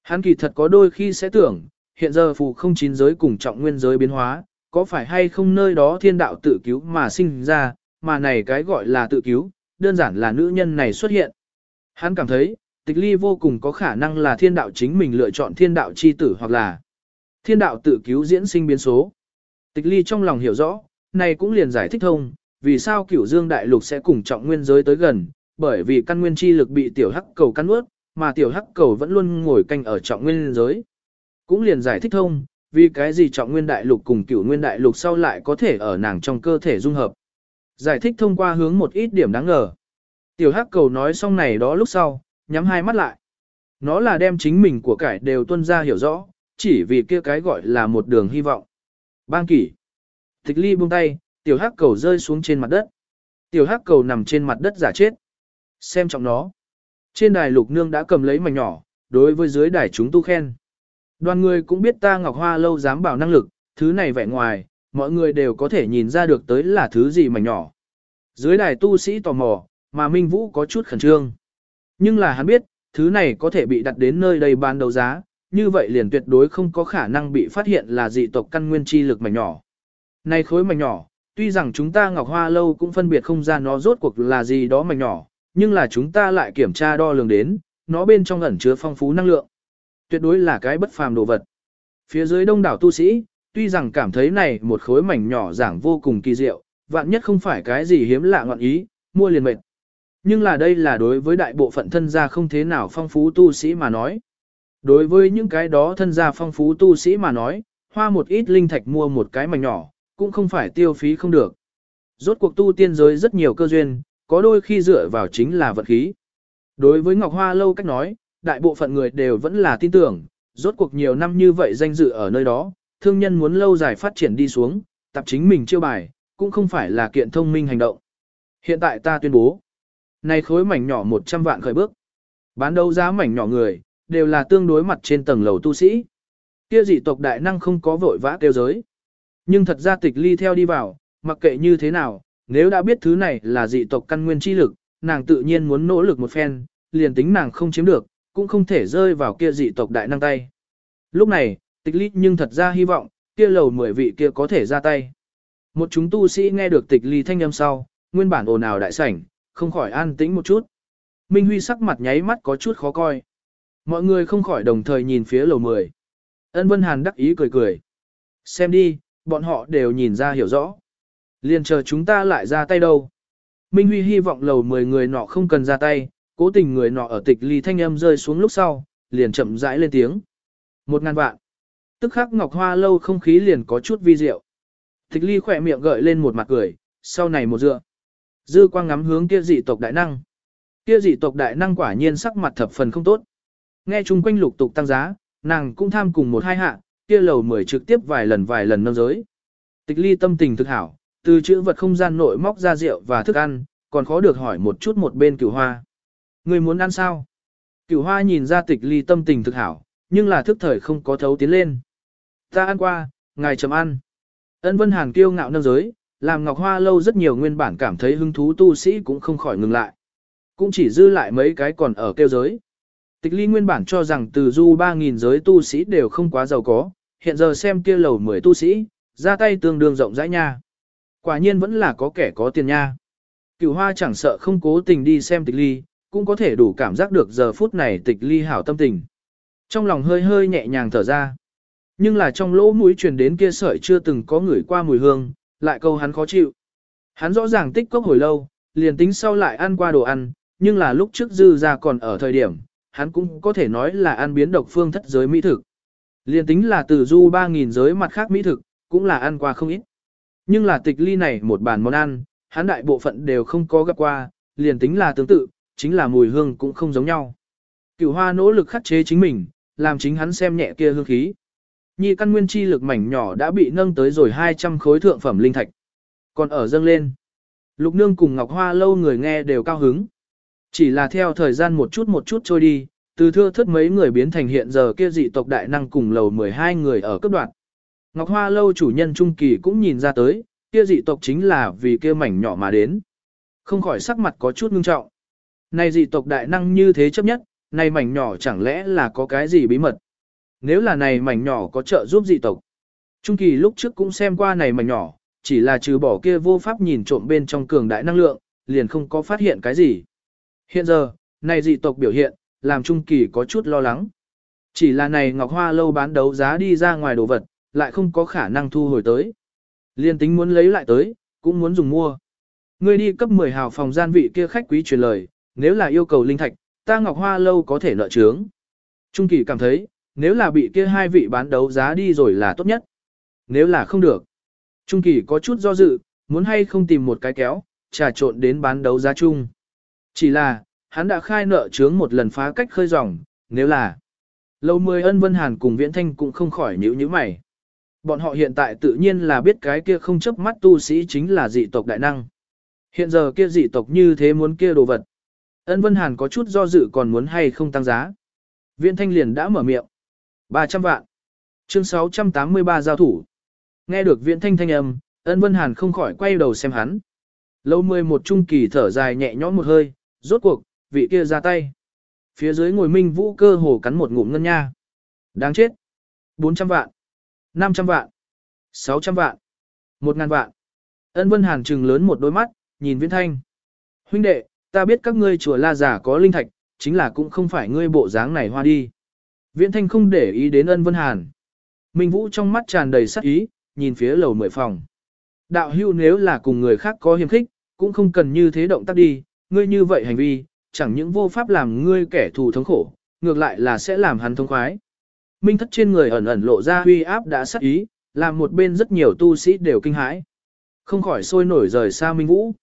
Hắn kỳ thật có đôi khi sẽ tưởng, hiện giờ phụ không chín giới cùng trọng nguyên giới biến hóa, có phải hay không nơi đó thiên đạo tự cứu mà sinh ra, mà này cái gọi là tự cứu, đơn giản là nữ nhân này xuất hiện. Hắn cảm thấy, tịch ly vô cùng có khả năng là thiên đạo chính mình lựa chọn thiên đạo chi tử hoặc là thiên đạo tự cứu diễn sinh biến số. Tịch ly trong lòng hiểu rõ, này cũng liền giải thích thông, vì sao cửu dương đại lục sẽ cùng trọng nguyên giới tới gần, bởi vì căn nguyên chi lực bị tiểu hắc cầu căn ướt, mà tiểu hắc cầu vẫn luôn ngồi canh ở trọng nguyên giới. Cũng liền giải thích thông, vì cái gì trọng nguyên đại lục cùng cửu nguyên đại lục sau lại có thể ở nàng trong cơ thể dung hợp. Giải thích thông qua hướng một ít điểm đáng ngờ. Tiểu hắc cầu nói xong này đó lúc sau, nhắm hai mắt lại. Nó là đem chính mình của cải đều tuân ra hiểu rõ, chỉ vì kia cái gọi là một đường hy vọng. Bang kỷ. Tịch ly buông tay, tiểu hắc cầu rơi xuống trên mặt đất. Tiểu hắc cầu nằm trên mặt đất giả chết. Xem trọng nó. Trên đài lục nương đã cầm lấy mảnh nhỏ, đối với dưới đài chúng tu khen. Đoàn người cũng biết ta Ngọc Hoa lâu dám bảo năng lực, thứ này vẻ ngoài, mọi người đều có thể nhìn ra được tới là thứ gì mảnh nhỏ. Dưới đài tu sĩ tò mò, mà Minh Vũ có chút khẩn trương. Nhưng là hắn biết, thứ này có thể bị đặt đến nơi đây bán đấu giá, như vậy liền tuyệt đối không có khả năng bị phát hiện là dị tộc căn nguyên chi lực mảnh nhỏ. Này khối mảnh nhỏ, tuy rằng chúng ta Ngọc Hoa Lâu cũng phân biệt không ra nó rốt cuộc là gì đó mảnh nhỏ, nhưng là chúng ta lại kiểm tra đo lường đến, nó bên trong ẩn chứa phong phú năng lượng. Tuyệt đối là cái bất phàm đồ vật. Phía dưới đông đảo tu sĩ, tuy rằng cảm thấy này một khối mảnh nhỏ giảng vô cùng kỳ diệu, vạn nhất không phải cái gì hiếm lạ ngọn ý, mua liền mệt. Nhưng là đây là đối với đại bộ phận thân gia không thế nào phong phú tu sĩ mà nói. Đối với những cái đó thân gia phong phú tu sĩ mà nói, hoa một ít linh thạch mua một cái mảnh nhỏ, cũng không phải tiêu phí không được. Rốt cuộc tu tiên giới rất nhiều cơ duyên, có đôi khi dựa vào chính là vật khí. Đối với Ngọc Hoa Lâu cách nói, đại bộ phận người đều vẫn là tin tưởng, rốt cuộc nhiều năm như vậy danh dự ở nơi đó, thương nhân muốn lâu dài phát triển đi xuống, tập chính mình chiêu bài, cũng không phải là kiện thông minh hành động. Hiện tại ta tuyên bố, này khối mảnh nhỏ 100 vạn khởi bước. Bán đấu giá mảnh nhỏ người, đều là tương đối mặt trên tầng lầu tu sĩ. Kia dị tộc đại năng không có vội vã kêu giới. Nhưng thật ra tịch ly theo đi vào, mặc kệ như thế nào, nếu đã biết thứ này là dị tộc căn nguyên chi lực, nàng tự nhiên muốn nỗ lực một phen, liền tính nàng không chiếm được, cũng không thể rơi vào kia dị tộc đại năng tay. Lúc này, tịch ly nhưng thật ra hy vọng, kia lầu mười vị kia có thể ra tay. Một chúng tu sĩ nghe được tịch ly thanh âm sau, nguyên bản ồn ào đại sảnh, không khỏi an tĩnh một chút. Minh Huy sắc mặt nháy mắt có chút khó coi. Mọi người không khỏi đồng thời nhìn phía lầu 10. Ân Vân Hàn đắc ý cười cười. Xem đi, bọn họ đều nhìn ra hiểu rõ. Liền chờ chúng ta lại ra tay đâu. Minh Huy hy vọng lầu 10 người nọ không cần ra tay, cố tình người nọ ở tịch ly thanh âm rơi xuống lúc sau, liền chậm rãi lên tiếng. Một ngàn vạn. Tức khắc ngọc hoa lâu không khí liền có chút vi diệu. Tịch ly khỏe miệng gợi lên một mặt cười, sau này một dựa. Dư quang ngắm hướng kia dị tộc đại năng. Kia dị tộc đại năng quả nhiên sắc mặt thập phần không tốt. Nghe chung quanh lục tục tăng giá, nàng cũng tham cùng một hai hạ, kia lầu mười trực tiếp vài lần vài lần nâng giới. Tịch ly tâm tình thực hảo, từ chữ vật không gian nội móc ra rượu và thức ăn, còn khó được hỏi một chút một bên cửu hoa. Người muốn ăn sao? Cửu hoa nhìn ra tịch ly tâm tình thực hảo, nhưng là thức thời không có thấu tiến lên. Ta ăn qua, ngài chấm ăn. Ân Vân Hàn kiêu ngạo nâng giới, làm Ngọc Hoa lâu rất nhiều nguyên bản cảm thấy hứng thú tu sĩ cũng không khỏi ngừng lại. Cũng chỉ dư lại mấy cái còn ở kêu giới. Tịch ly nguyên bản cho rằng từ du 3.000 giới tu sĩ đều không quá giàu có, hiện giờ xem kia lầu 10 tu sĩ, ra tay tương đương rộng rãi nha. Quả nhiên vẫn là có kẻ có tiền nha. Cửu hoa chẳng sợ không cố tình đi xem tịch ly, cũng có thể đủ cảm giác được giờ phút này tịch ly hảo tâm tình. Trong lòng hơi hơi nhẹ nhàng thở ra. Nhưng là trong lỗ mũi truyền đến kia sợi chưa từng có người qua mùi hương, lại câu hắn khó chịu. Hắn rõ ràng tích cốc hồi lâu, liền tính sau lại ăn qua đồ ăn, nhưng là lúc trước dư ra còn ở thời điểm, hắn cũng có thể nói là ăn biến độc phương thất giới mỹ thực. Liên tính là từ du 3.000 giới mặt khác mỹ thực, cũng là ăn qua không ít. Nhưng là tịch ly này một bàn món ăn, hắn đại bộ phận đều không có gặp qua, liền tính là tương tự, chính là mùi hương cũng không giống nhau. Cửu hoa nỗ lực khắc chế chính mình, làm chính hắn xem nhẹ kia hương khí. Nhi căn nguyên chi lực mảnh nhỏ đã bị nâng tới rồi 200 khối thượng phẩm linh thạch. Còn ở dâng lên. Lục nương cùng Ngọc Hoa lâu người nghe đều cao hứng. Chỉ là theo thời gian một chút một chút trôi đi, từ thưa thất mấy người biến thành hiện giờ kia dị tộc đại năng cùng lầu 12 người ở cấp đoạn. Ngọc Hoa lâu chủ nhân Trung Kỳ cũng nhìn ra tới, kia dị tộc chính là vì kia mảnh nhỏ mà đến. Không khỏi sắc mặt có chút ngưng trọng. Này dị tộc đại năng như thế chấp nhất, này mảnh nhỏ chẳng lẽ là có cái gì bí mật. Nếu là này mảnh nhỏ có trợ giúp dị tộc. Trung Kỳ lúc trước cũng xem qua này mảnh nhỏ, chỉ là trừ bỏ kia vô pháp nhìn trộm bên trong cường đại năng lượng, liền không có phát hiện cái gì. Hiện giờ, này dị tộc biểu hiện, làm Trung Kỳ có chút lo lắng. Chỉ là này Ngọc Hoa lâu bán đấu giá đi ra ngoài đồ vật, lại không có khả năng thu hồi tới. Liên tính muốn lấy lại tới, cũng muốn dùng mua. Ngươi đi cấp 10 hào phòng gian vị kia khách quý truyền lời, nếu là yêu cầu linh thạch, ta Ngọc Hoa lâu có thể nợ trướng. Trung Kỳ cảm thấy, nếu là bị kia hai vị bán đấu giá đi rồi là tốt nhất. Nếu là không được. Trung Kỳ có chút do dự, muốn hay không tìm một cái kéo, trà trộn đến bán đấu giá chung. Chỉ là, hắn đã khai nợ trướng một lần phá cách khơi dòng, nếu là lâu mười ân vân hàn cùng viễn thanh cũng không khỏi nhíu nhíu mày. Bọn họ hiện tại tự nhiên là biết cái kia không chấp mắt tu sĩ chính là dị tộc đại năng. Hiện giờ kia dị tộc như thế muốn kia đồ vật. Ân vân hàn có chút do dự còn muốn hay không tăng giá. Viễn thanh liền đã mở miệng. 300 vạn. Chương 683 giao thủ. Nghe được viễn thanh thanh âm, ân vân hàn không khỏi quay đầu xem hắn. Lâu mười một trung kỳ thở dài nhẹ nhõm một hơi, rốt cuộc, vị kia ra tay. Phía dưới ngồi minh vũ cơ hồ cắn một ngụm ngân nha. Đáng chết. 400 vạn. 500 vạn. 600 vạn. 1000 vạn. Ân vân hàn trừng lớn một đôi mắt, nhìn viễn thanh. Huynh đệ, ta biết các ngươi chùa la giả có linh thạch, chính là cũng không phải ngươi bộ dáng này hoa đi. Viễn thanh không để ý đến ân vân hàn. Minh vũ trong mắt tràn đầy sắc ý, nhìn phía lầu mười phòng. Đạo hưu nếu là cùng người khác có hiềm khích, cũng không cần như thế động tác đi, ngươi như vậy hành vi, chẳng những vô pháp làm ngươi kẻ thù thống khổ, ngược lại là sẽ làm hắn thông khoái. Minh thất trên người ẩn ẩn lộ ra huy áp đã sắc ý, làm một bên rất nhiều tu sĩ đều kinh hãi. Không khỏi sôi nổi rời xa Minh Vũ.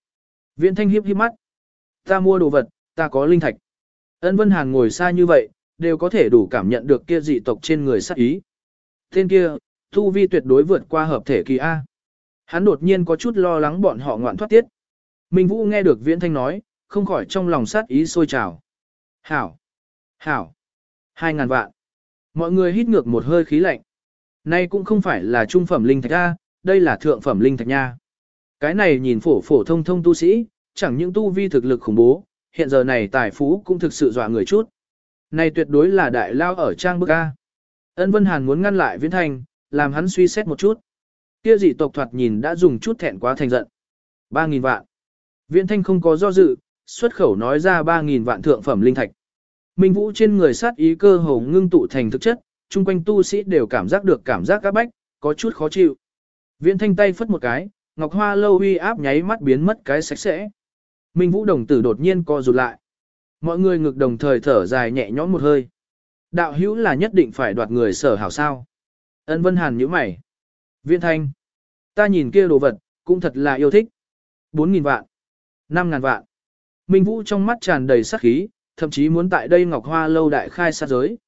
Viễn thanh hiếp hiếp mắt. Ta mua đồ vật, ta có linh thạch. Ân Vân Hàn ngồi xa như vậy, đều có thể đủ cảm nhận được kia dị tộc trên người sắc ý. Tên kia, tu vi tuyệt đối vượt qua hợp thể kỳ A. Hắn đột nhiên có chút lo lắng bọn họ ngoạn thoát tiết. Minh Vũ nghe được Viễn Thanh nói, không khỏi trong lòng sát ý sôi trào. Hảo! Hảo! Hai ngàn vạn! Mọi người hít ngược một hơi khí lạnh. Nay cũng không phải là trung phẩm linh thạch A, đây là thượng phẩm linh thạch nha. Cái này nhìn phổ phổ thông thông tu sĩ, chẳng những tu vi thực lực khủng bố, hiện giờ này tài phú cũng thực sự dọa người chút. Này tuyệt đối là đại lao ở trang bức A. Ân Vân Hàn muốn ngăn lại Viễn Thanh, làm hắn suy xét một chút. Kia dị tộc thoạt nhìn đã dùng chút thẹn quá thành giận. 3.000 vạn. Viễn Thanh không có do dự, xuất khẩu nói ra 3.000 vạn thượng phẩm linh thạch. Minh Vũ trên người sát ý cơ hồ ngưng tụ thành thực chất, chung quanh tu sĩ đều cảm giác được cảm giác các bách, có chút khó chịu. Viễn Thanh tay phất một cái, Ngọc Hoa lâu uy áp nháy mắt biến mất cái sạch sẽ. Minh Vũ đồng tử đột nhiên co rụt lại. Mọi người ngực đồng thời thở dài nhẹ nhõm một hơi. Đạo hữu là nhất định phải đoạt người sở hảo sao. Ân Vân Hàn nhíu mày. Viễn Thanh. Ta nhìn kia đồ vật, cũng thật là yêu thích. 4.000 vạn. 5.000 vạn. Minh Vũ trong mắt tràn đầy sát khí, thậm chí muốn tại đây Ngọc Hoa lâu đại khai sát giới.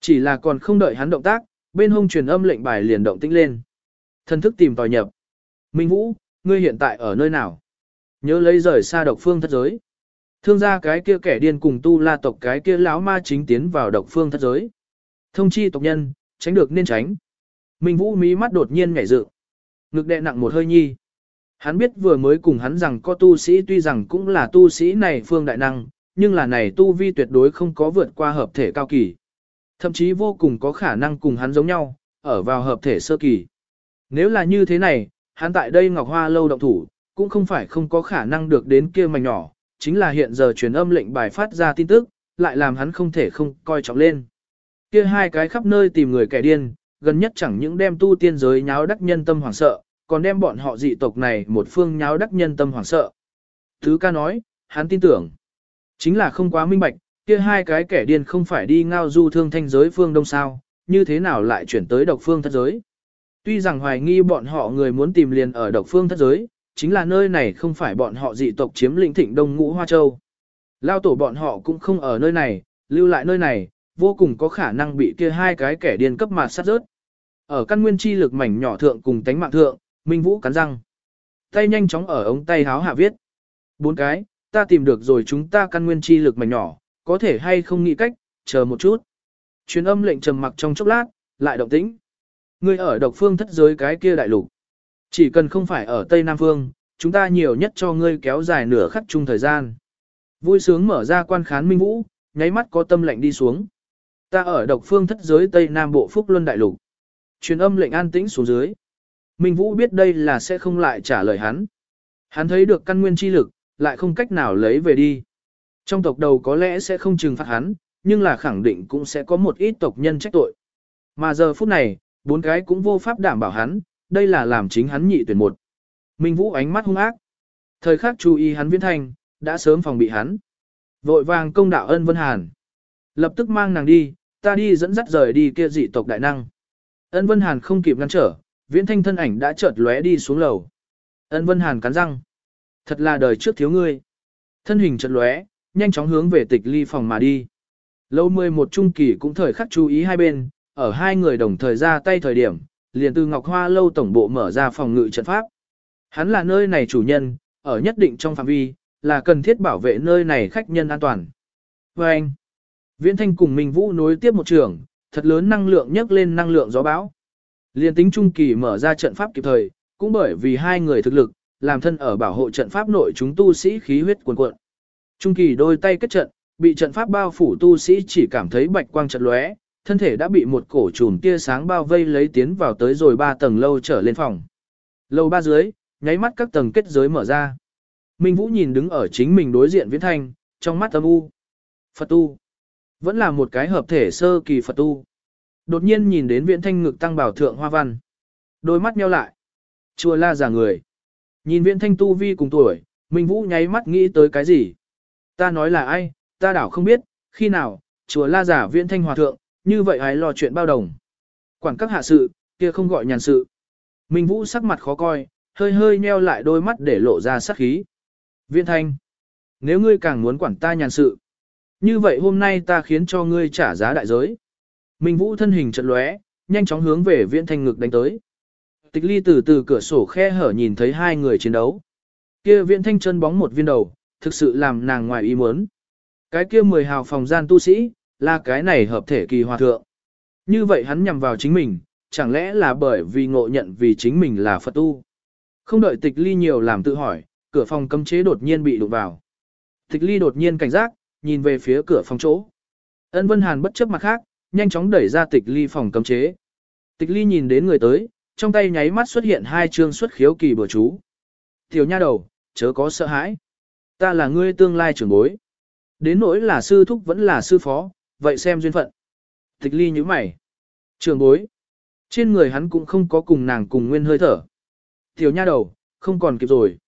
Chỉ là còn không đợi hắn động tác, bên hông truyền âm lệnh bài liền động tĩnh lên. Thân thức tìm tòi nhập. Minh Vũ, ngươi hiện tại ở nơi nào? Nhớ lấy rời xa độc phương thất giới. Thương gia cái kia kẻ điên cùng tu la tộc cái kia lão ma chính tiến vào độc phương thất giới. Thông chi tộc nhân, tránh được nên tránh. Minh Vũ mí mắt đột nhiên nhảy dựng, ngực đè nặng một hơi nhi. Hắn biết vừa mới cùng hắn rằng có tu sĩ tuy rằng cũng là tu sĩ này phương đại năng, nhưng là này tu vi tuyệt đối không có vượt qua hợp thể cao kỳ. Thậm chí vô cùng có khả năng cùng hắn giống nhau, ở vào hợp thể sơ kỳ. Nếu là như thế này, hắn tại đây Ngọc Hoa lâu động thủ, cũng không phải không có khả năng được đến kia mảnh nhỏ, chính là hiện giờ truyền âm lệnh bài phát ra tin tức, lại làm hắn không thể không coi trọng lên. Kia hai cái khắp nơi tìm người kẻ điên, gần nhất chẳng những đem tu tiên giới nháo đắc nhân tâm hoảng sợ, còn đem bọn họ dị tộc này một phương nháo đắc nhân tâm hoảng sợ. Thứ ca nói, hắn tin tưởng. Chính là không quá minh bạch, kia hai cái kẻ điên không phải đi ngao du thương thanh giới phương đông sao, như thế nào lại chuyển tới độc phương thất giới. Tuy rằng hoài nghi bọn họ người muốn tìm liền ở độc phương thất giới, chính là nơi này không phải bọn họ dị tộc chiếm lĩnh thịnh đông ngũ hoa châu. Lao tổ bọn họ cũng không ở nơi này, lưu lại nơi này, vô cùng có khả năng bị kia hai cái kẻ điên cấp mà sát rớt. Ở căn nguyên chi lực mảnh nhỏ thượng cùng tánh mạng thượng, Minh Vũ cắn răng. Tay nhanh chóng ở ống tay háo hạ viết. Bốn cái, ta tìm được rồi chúng ta căn nguyên chi lực mảnh nhỏ, có thể hay không nghĩ cách, chờ một chút. Truyền âm lệnh trầm mặc trong chốc lát, lại động tĩnh. Ngươi ở độc phương thất giới cái kia đại lục. Chỉ cần không phải ở Tây Nam Phương, chúng ta nhiều nhất cho ngươi kéo dài nửa khắc chung thời gian. Vui sướng mở ra quan khán minh vũ, nháy mắt có tâm lệnh đi xuống. Ta ở độc phương thất giới Tây Nam Bộ Phúc Luân Đại Lục. Truyền âm lệnh an tĩnh xuống dưới. Minh Vũ biết đây là sẽ không lại trả lời hắn. Hắn thấy được căn nguyên chi lực, lại không cách nào lấy về đi. Trong tộc đầu có lẽ sẽ không trừng phạt hắn, nhưng là khẳng định cũng sẽ có một ít tộc nhân trách tội. Mà giờ phút này, bốn cái cũng vô pháp đảm bảo hắn, đây là làm chính hắn nhị tuyển một. Minh Vũ ánh mắt hung ác. Thời khắc chú ý hắn viễn thành, đã sớm phòng bị hắn. Vội vàng công đạo ân Vân Hàn. Lập tức mang nàng đi, ta đi dẫn dắt rời đi kia dị tộc đại năng. Ân Vân Hàn không kịp ngăn trở, viễn thanh thân ảnh đã chợt lóe đi xuống lầu. Ân Vân Hàn cắn răng. Thật là đời trước thiếu ngươi. Thân hình chợt lóe, nhanh chóng hướng về tịch ly phòng mà đi. Lâu 11 trung kỳ cũng thời khắc chú ý hai bên, ở hai người đồng thời ra tay thời điểm, liền từ Ngọc Hoa lâu tổng bộ mở ra phòng ngự trận pháp. Hắn là nơi này chủ nhân, ở nhất định trong phạm vi, là cần thiết bảo vệ nơi này khách nhân an toàn. Và anh, Viễn Thanh cùng Minh Vũ nối tiếp một trường, thật lớn năng lượng nhấc lên năng lượng gió bão. Liên tính trung kỳ mở ra trận pháp kịp thời, cũng bởi vì hai người thực lực, làm thân ở bảo hộ trận pháp nội chúng tu sĩ khí huyết cuồn cuộn. Trung kỳ đôi tay kết trận, bị trận pháp bao phủ tu sĩ chỉ cảm thấy bạch quang trận lóe, thân thể đã bị một cổ trùm tia sáng bao vây lấy tiến vào tới rồi ba tầng lâu trở lên phòng. Lâu ba dưới, nháy mắt các tầng kết giới mở ra. Minh Vũ nhìn đứng ở chính mình đối diện Viễn Thanh, trong mắt âm u. Phật tu. Vẫn là một cái hợp thể sơ kỳ Phật tu. Đột nhiên nhìn đến Viễn Thanh ngực tăng bảo thượng hoa văn. Đôi mắt nheo lại. Chùa la giả người. Nhìn Viễn Thanh tu vi cùng tuổi, Minh Vũ nháy mắt nghĩ tới cái gì? Ta nói là ai, ta đảo không biết, khi nào, chùa la giả Viễn Thanh hòa thượng, như vậy hãy lo chuyện bao đồng. Quản các hạ sự, kia không gọi nhàn sự. Minh Vũ sắc mặt khó coi, hơi hơi nheo lại đôi mắt để lộ ra sát khí. Viễn Thanh, nếu ngươi càng muốn quản ta nhàn sự, như vậy hôm nay ta khiến cho ngươi trả giá đại giới. Minh Vũ thân hình chợt lóe, nhanh chóng hướng về Viễn Thanh ngực đánh tới. Tịch Ly từ từ cửa sổ khe hở nhìn thấy hai người chiến đấu. Kia Viễn Thanh chân bóng một viên đầu, thực sự làm nàng ngoài ý muốn. Cái kia mười hào phòng gian tu sĩ, là cái này hợp thể kỳ hòa thượng. Như vậy hắn nhằm vào chính mình, chẳng lẽ là bởi vì ngộ nhận vì chính mình là Phật tu. Không đợi tịch ly nhiều làm tự hỏi, cửa phòng cấm chế đột nhiên bị đụng vào. Tịch ly đột nhiên cảnh giác, nhìn về phía cửa phòng chỗ. Ân Vân Hàn bất chấp mặt khác, nhanh chóng đẩy ra tịch ly phòng cấm chế. Tịch ly nhìn đến người tới, trong tay nháy mắt xuất hiện hai chương xuất khiếu kỳ bừa chú. Tiểu nha đầu, chớ có sợ hãi. Ta là ngươi tương lai trưởng bối. Đến nỗi là sư thúc vẫn là sư phó, vậy xem duyên phận. Tịch ly như mày. Trưởng bối. Trên người hắn cũng không có cùng nàng cùng nguyên hơi thở. Tiểu nha đầu, không còn kịp rồi.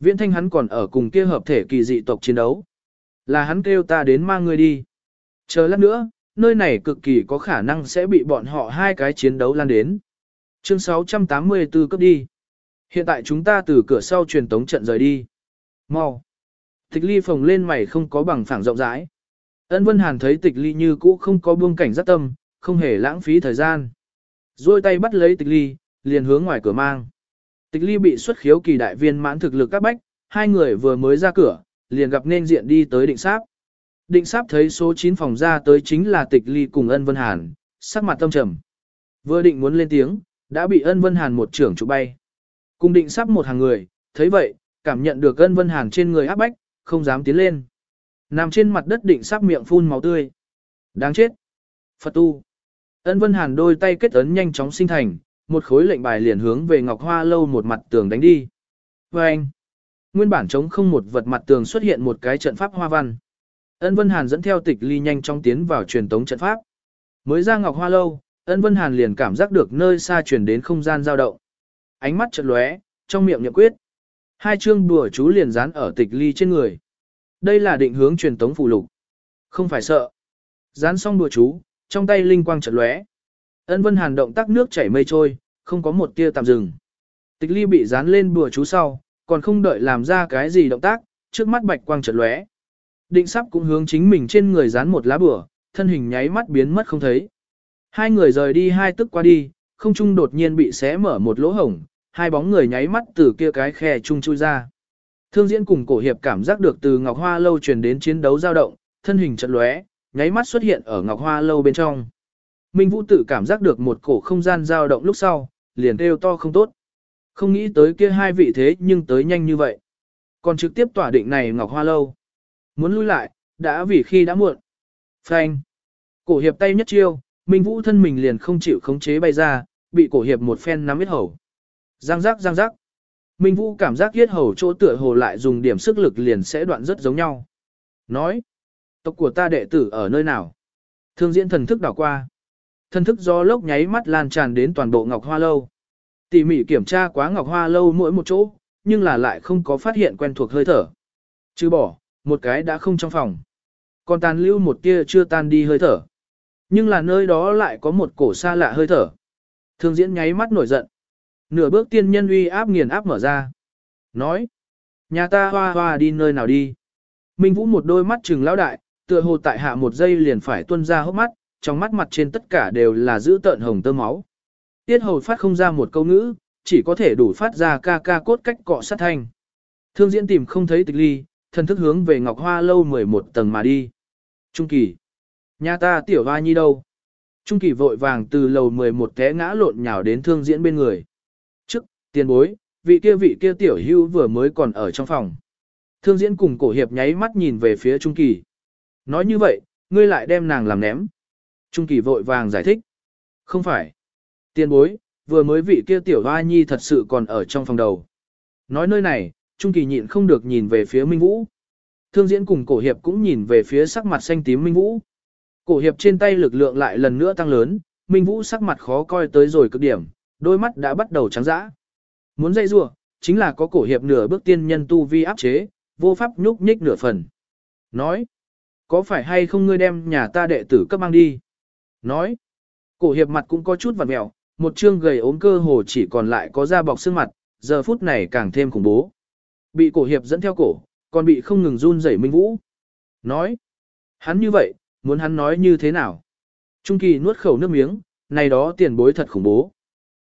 Viễn thanh hắn còn ở cùng kia hợp thể kỳ dị tộc chiến đấu. Là hắn kêu ta đến mang ngươi đi. Chờ lát nữa, nơi này cực kỳ có khả năng sẽ bị bọn họ hai cái chiến đấu lan đến. Chương 684 cấp đi. Hiện tại chúng ta từ cửa sau truyền tống trận rời đi. Mau. Tịch ly phồng lên mày không có bằng phẳng rộng rãi. Ân Vân Hàn thấy tịch ly như cũ không có buông cảnh giác tâm, không hề lãng phí thời gian. Rồi tay bắt lấy tịch ly, liền hướng ngoài cửa mang. Tịch ly bị xuất khiếu kỳ đại viên mãn thực lực các bách, hai người vừa mới ra cửa, liền gặp nên diện đi tới định sáp. Định sắp thấy số 9 phòng ra tới chính là tịch ly cùng ân Vân Hàn, sắc mặt tâm trầm. Vừa định muốn lên tiếng, đã bị ân Vân Hàn một trưởng chụp bay. Cùng định sắp một hàng người, thấy vậy, cảm nhận được ân Vân Hàn trên người áp bách, không dám tiến lên. Nằm trên mặt đất định sắp miệng phun máu tươi. Đáng chết. Phật tu. Ân Vân Hàn đôi tay kết ấn nhanh chóng sinh thành, một khối lệnh bài liền hướng về Ngọc Hoa lâu một mặt tường đánh đi. Và anh. Nguyên bản chống không một vật mặt tường xuất hiện một cái trận pháp hoa văn. Ân Vân Hàn dẫn theo tịch ly nhanh chóng tiến vào truyền tống trận pháp. Mới ra Ngọc Hoa lâu, Ân Vân Hàn liền cảm giác được nơi xa truyền đến không gian dao động. Ánh mắt chợt lóe, trong miệng nhậm quyết. Hai chương đùa chú liền dán ở tịch ly trên người. Đây là định hướng truyền tống phù lục. Không phải sợ. Dán xong đùa chú, trong tay linh quang chợt lóe. Ân Vân Hàn động tác nước chảy mây trôi, không có một tia tạm dừng. Tịch ly bị dán lên bùa chú sau, còn không đợi làm ra cái gì động tác, trước mắt bạch quang chợt lóe. Định sắp cũng hướng chính mình trên người dán một lá bửa, thân hình nháy mắt biến mất không thấy. Hai người rời đi hai tức qua đi, không trung đột nhiên bị xé mở một lỗ hổng, hai bóng người nháy mắt từ kia cái khe trung chui ra. Thương diễn cùng cổ hiệp cảm giác được từ Ngọc Hoa lâu truyền đến chiến đấu dao động, thân hình chợt lóe, nháy mắt xuất hiện ở Ngọc Hoa lâu bên trong. Minh Vũ tự cảm giác được một cổ không gian dao động lúc sau, liền kêu to không tốt. Không nghĩ tới kia hai vị thế nhưng tới nhanh như vậy. Còn trực tiếp tỏa định này Ngọc Hoa lâu. Muốn lui lại, đã vì khi đã muộn. Phanh. Cổ hiệp tay nhất chiêu, Minh Vũ thân mình liền không chịu khống chế bay ra, bị cổ hiệp một phen nắm ít hầu. Giang giác giang giác. Minh Vũ cảm giác yết hầu chỗ tựa hồ lại dùng điểm sức lực liền sẽ đoạn rất giống nhau. Nói. Tộc của ta đệ tử ở nơi nào? Thương diễn thần thức đảo qua. Thần thức do lốc nháy mắt lan tràn đến toàn bộ Ngọc Hoa Lâu. Tỉ mỉ kiểm tra quá Ngọc Hoa Lâu mỗi một chỗ, nhưng là lại không có phát hiện quen thuộc hơi thở. Chứ bỏ, một cái đã không trong phòng. Còn tàn lưu một tia chưa tan đi hơi thở. Nhưng là nơi đó lại có một cổ xa lạ hơi thở. Thương diễn nháy mắt nổi giận. Nửa bước tiên nhân uy áp nghiền áp mở ra. Nói. Nhà ta hoa hoa đi nơi nào đi. Minh Vũ một đôi mắt trừng lão đại, tựa hồ tại hạ một giây liền phải tuôn ra hốc mắt, trong mắt mặt trên tất cả đều là giữ tợn hồng tơ máu. Tiết hầu phát không ra một câu ngữ, chỉ có thể đủ phát ra ca ca cốt cách cọ sát thanh. Thương diễn tìm không thấy tịch ly, thần thức hướng về Ngọc Hoa lâu 11 tầng mà đi. Trung kỳ. Nhà ta tiểu hoa nhi đâu? Trung kỳ vội vàng từ lầu 11 té ngã lộn nhào đến thương diễn bên người. Trước, tiền bối, vị kia vị kia tiểu hưu vừa mới còn ở trong phòng. Thương diễn cùng cổ hiệp nháy mắt nhìn về phía Trung kỳ. Nói như vậy, ngươi lại đem nàng làm ném. Trung kỳ vội vàng giải thích. Không phải. Tiền bối, vừa mới vị kia tiểu hoa nhi thật sự còn ở trong phòng đầu. Nói nơi này, Trung kỳ nhịn không được nhìn về phía Minh Vũ. Thương diễn cùng cổ hiệp cũng nhìn về phía sắc mặt xanh tím Minh Vũ. Cổ hiệp trên tay lực lượng lại lần nữa tăng lớn, Minh Vũ sắc mặt khó coi tới rồi cực điểm, đôi mắt đã bắt đầu trắng dã. Muốn dây rua, chính là có cổ hiệp nửa bước tiên nhân tu vi áp chế, vô pháp nhúc nhích nửa phần. Nói, có phải hay không ngươi đem nhà ta đệ tử cấp mang đi? Nói, cổ hiệp mặt cũng có chút vằn mẹo, một chương gầy ốm cơ hồ chỉ còn lại có da bọc xương mặt, giờ phút này càng thêm khủng bố. Bị cổ hiệp dẫn theo cổ, còn bị không ngừng run rẩy Minh Vũ. Nói, hắn như vậy, muốn hắn nói như thế nào? Trung kỳ nuốt khẩu nước miếng, này đó tiền bối thật khủng bố.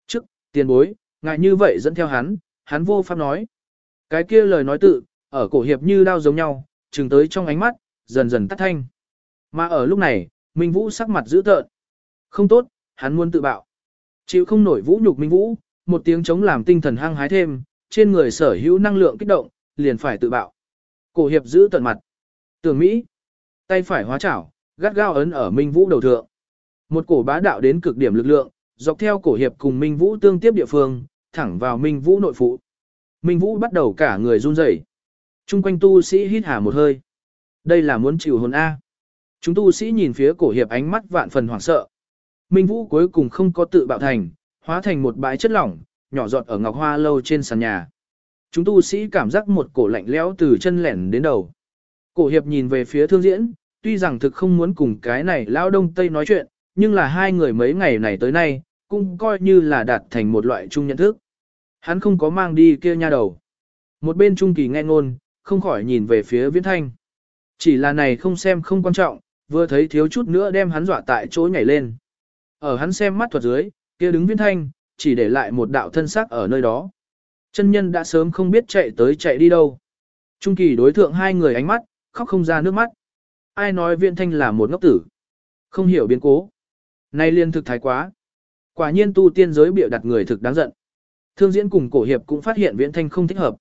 Trước, tiền bối, ngại như vậy dẫn theo hắn, hắn vô pháp nói. Cái kia lời nói tự, ở cổ hiệp như đao giống nhau, trừng tới trong ánh mắt, dần dần tắt thanh. Mà ở lúc này, Minh Vũ sắc mặt dữ tợn. Không tốt, hắn muốn tự bạo. Chịu không nổi vũ nhục Minh Vũ, một tiếng chống làm tinh thần hăng hái thêm, trên người sở hữu năng lượng kích động, liền phải tự bạo. Cổ hiệp giữ tận mặt. Tưởng Mỹ. Tay phải hóa chảo, gắt gao ấn ở Minh Vũ đầu thượng. Một cổ bá đạo đến cực điểm lực lượng, dọc theo cổ hiệp cùng Minh Vũ tương tiếp địa phương, thẳng vào Minh Vũ nội phụ. Minh Vũ bắt đầu cả người run rẩy. Trung quanh tu sĩ hít hà một hơi. Đây là muốn chịu hồn A. Chúng tu sĩ nhìn phía cổ hiệp ánh mắt vạn phần hoảng sợ. Minh Vũ cuối cùng không có tự bạo thành, hóa thành một bãi chất lỏng, nhỏ giọt ở ngọc hoa lâu trên sàn nhà. Chúng tu sĩ cảm giác một cổ lạnh lẽo từ chân lẻn đến đầu. Cổ hiệp nhìn về phía thương diễn, tuy rằng thực không muốn cùng cái này lao đông tây nói chuyện, nhưng là hai người mấy ngày này tới nay, cũng coi như là đạt thành một loại chung nhận thức. Hắn không có mang đi kia nha đầu. Một bên trung kỳ nghe ngôn, không khỏi nhìn về phía viễn thanh. Chỉ là này không xem không quan trọng, vừa thấy thiếu chút nữa đem hắn dọa tại chỗ nhảy lên. Ở hắn xem mắt thuật dưới, kia đứng viễn thanh, chỉ để lại một đạo thân xác ở nơi đó. Chân nhân đã sớm không biết chạy tới chạy đi đâu. Trung kỳ đối thượng hai người ánh mắt, khóc không ra nước mắt. Ai nói viễn thanh là một ngốc tử. Không hiểu biến cố. Nay liên thực thái quá. Quả nhiên tu tiên giới bịa đặt người thực đáng giận. Thương diễn cùng cổ hiệp cũng phát hiện viễn thanh không thích hợp.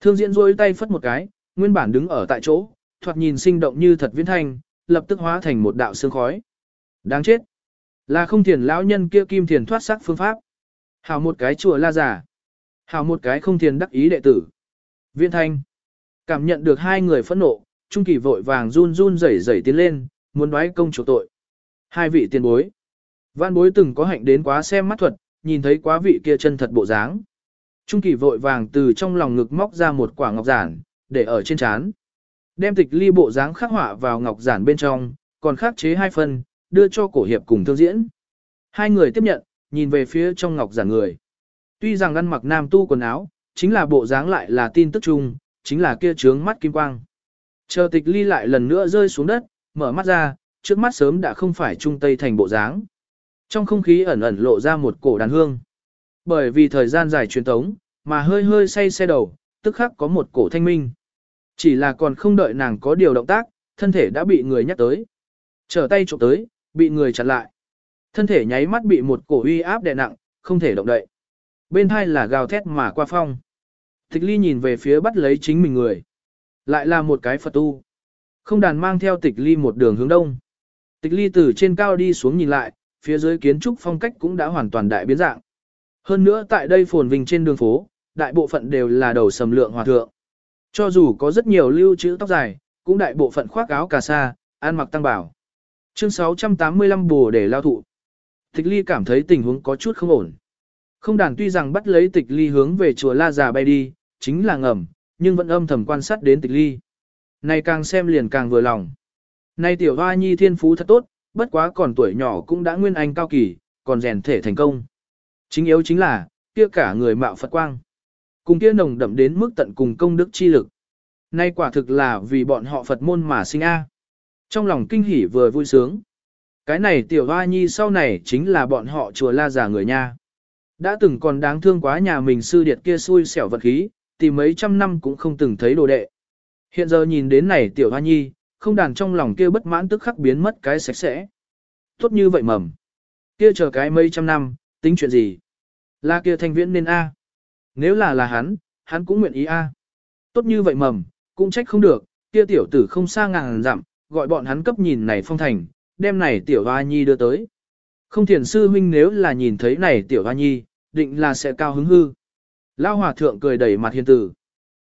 Thương diễn rôi tay phất một cái, nguyên bản đứng ở tại chỗ, thoạt nhìn sinh động như thật viễn thanh, lập tức hóa thành một đạo sương khói. Đáng chết. Là không thiền lão nhân kia kim thiền thoát sắc phương pháp hảo một cái chùa la giả. hảo một cái không thiền đắc ý đệ tử. Viên thanh. Cảm nhận được hai người phẫn nộ, Trung Kỳ vội vàng run run rẩy rẩy tiến lên, muốn đoái công chủ tội. Hai vị tiền bối. Văn bối từng có hạnh đến quá xem mắt thuật, nhìn thấy quá vị kia chân thật bộ dáng. Trung Kỳ vội vàng từ trong lòng ngực móc ra một quả ngọc giản, để ở trên chán. Đem tịch ly bộ dáng khắc họa vào ngọc giản bên trong, còn khắc chế hai phần, đưa cho cổ hiệp cùng thương diễn. Hai người tiếp nhận, nhìn về phía trong ngọc giản người. Tuy rằng ăn mặc nam tu quần áo, chính là bộ dáng lại là tin tức chung, chính là kia trướng mắt kim quang. Chờ tịch ly lại lần nữa rơi xuống đất, mở mắt ra, trước mắt sớm đã không phải trung tây thành bộ dáng. Trong không khí ẩn ẩn lộ ra một cổ đàn hương. Bởi vì thời gian dài truyền tống, mà hơi hơi say xe đầu, tức khắc có một cổ thanh minh. Chỉ là còn không đợi nàng có điều động tác, thân thể đã bị người nhắc tới. Trở tay chụp tới, bị người chặn lại. Thân thể nháy mắt bị một cổ uy áp đè nặng, không thể động đậy. Bên hai là gào thét mà qua phong. Tịch ly nhìn về phía bắt lấy chính mình người. Lại là một cái Phật tu. Không đàn mang theo tịch ly một đường hướng đông. Tịch ly từ trên cao đi xuống nhìn lại, phía dưới kiến trúc phong cách cũng đã hoàn toàn đại biến dạng. Hơn nữa tại đây phồn vinh trên đường phố, đại bộ phận đều là đầu sầm lượng hòa thượng. Cho dù có rất nhiều lưu trữ tóc dài, cũng đại bộ phận khoác áo cà sa, ăn mặc tăng bảo. Chương 685 bồ để lao thụ. Tịch ly cảm thấy tình huống có chút không ổn. Không đàn tuy rằng bắt lấy tịch ly hướng về chùa La Già bay đi, chính là ngầm, nhưng vẫn âm thầm quan sát đến tịch ly. Này càng xem liền càng vừa lòng. Này tiểu hoa nhi thiên phú thật tốt, bất quá còn tuổi nhỏ cũng đã nguyên anh cao kỳ, còn rèn thể thành công. Chính yếu chính là, kia cả người mạo Phật quang. Cùng kia nồng đậm đến mức tận cùng công đức chi lực. Nay quả thực là vì bọn họ Phật môn mà sinh A. Trong lòng kinh hỉ vừa vui sướng. Cái này tiểu hoa nhi sau này chính là bọn họ chùa la già người nha. Đã từng còn đáng thương quá nhà mình sư điệt kia xui xẻo vật khí, tìm mấy trăm năm cũng không từng thấy đồ đệ. Hiện giờ nhìn đến này tiểu hoa nhi, không đàn trong lòng kia bất mãn tức khắc biến mất cái sạch sẽ. Tốt như vậy mầm. Kia chờ cái mấy trăm năm, tính chuyện gì? Là kia thanh viễn nên A. Nếu là là hắn, hắn cũng nguyện ý A. Tốt như vậy mầm, cũng trách không được, kia tiểu tử không xa ngàn dặm, gọi bọn hắn cấp nhìn này phong thành, đem này tiểu hoa nhi đưa tới. Không thiền sư huynh nếu là nhìn thấy này tiểu hoa nhi, định là sẽ cao hứng hư. Lao hòa thượng cười đẩy mặt hiền tử.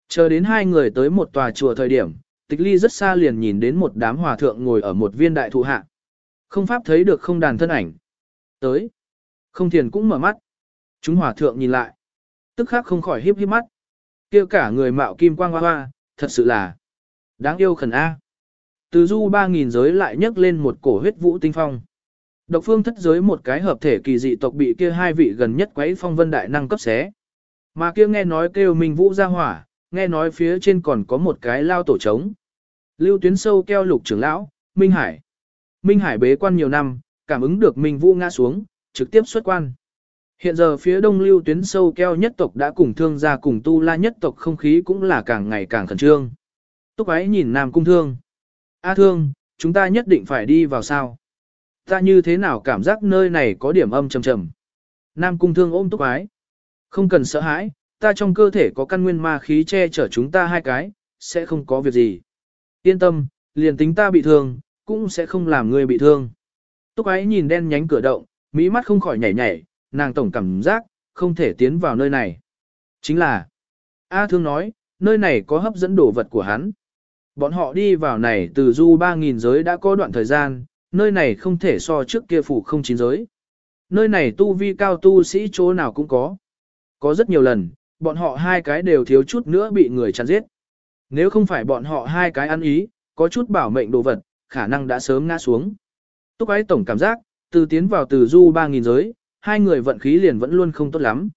Chờ đến hai người tới một tòa chùa thời điểm, tịch ly rất xa liền nhìn đến một đám hòa thượng ngồi ở một viên đại thụ hạ. Không pháp thấy được không đàn thân ảnh. Tới. Không thiền cũng mở mắt. Chúng hòa thượng nhìn lại. Tức khắc không khỏi hiếp hiếp mắt. kia cả người mạo kim quang hoa hoa, thật sự là đáng yêu khẩn A. Từ du 3.000 giới lại nhấc lên một cổ huyết vũ tinh phong. Độc phương thất giới một cái hợp thể kỳ dị tộc bị kia hai vị gần nhất quấy phong vân đại năng cấp xé. Mà kia nghe nói kêu minh vũ ra hỏa, nghe nói phía trên còn có một cái lao tổ trống. Lưu tuyến sâu keo lục trưởng lão, Minh Hải. Minh Hải bế quan nhiều năm, cảm ứng được Minh Vũ ngã xuống, trực tiếp xuất quan. Hiện giờ phía đông lưu tuyến sâu keo nhất tộc đã cùng thương gia cùng tu la nhất tộc không khí cũng là càng ngày càng khẩn trương. Túc ấy nhìn Nam Cung Thương. A Thương, chúng ta nhất định phải đi vào sao? Ta như thế nào cảm giác nơi này có điểm âm trầm trầm? Nam Cung Thương ôm Túc ái. Không cần sợ hãi, ta trong cơ thể có căn nguyên ma khí che chở chúng ta hai cái, sẽ không có việc gì. Yên tâm, liền tính ta bị thương, cũng sẽ không làm ngươi bị thương. Túc ái nhìn đen nhánh cửa động, mỹ mắt không khỏi nhảy nhảy, nàng tổng cảm giác, không thể tiến vào nơi này. Chính là, A Thương nói, nơi này có hấp dẫn đồ vật của hắn. Bọn họ đi vào này từ du 3.000 giới đã có đoạn thời gian, nơi này không thể so trước kia phủ không chín giới. Nơi này tu vi cao tu sĩ chỗ nào cũng có. Có rất nhiều lần, bọn họ hai cái đều thiếu chút nữa bị người chặn giết. Nếu không phải bọn họ hai cái ăn ý, có chút bảo mệnh đồ vật, khả năng đã sớm ngã xuống. Túc ái tổng cảm giác, từ tiến vào từ du 3.000 giới, hai người vận khí liền vẫn luôn không tốt lắm.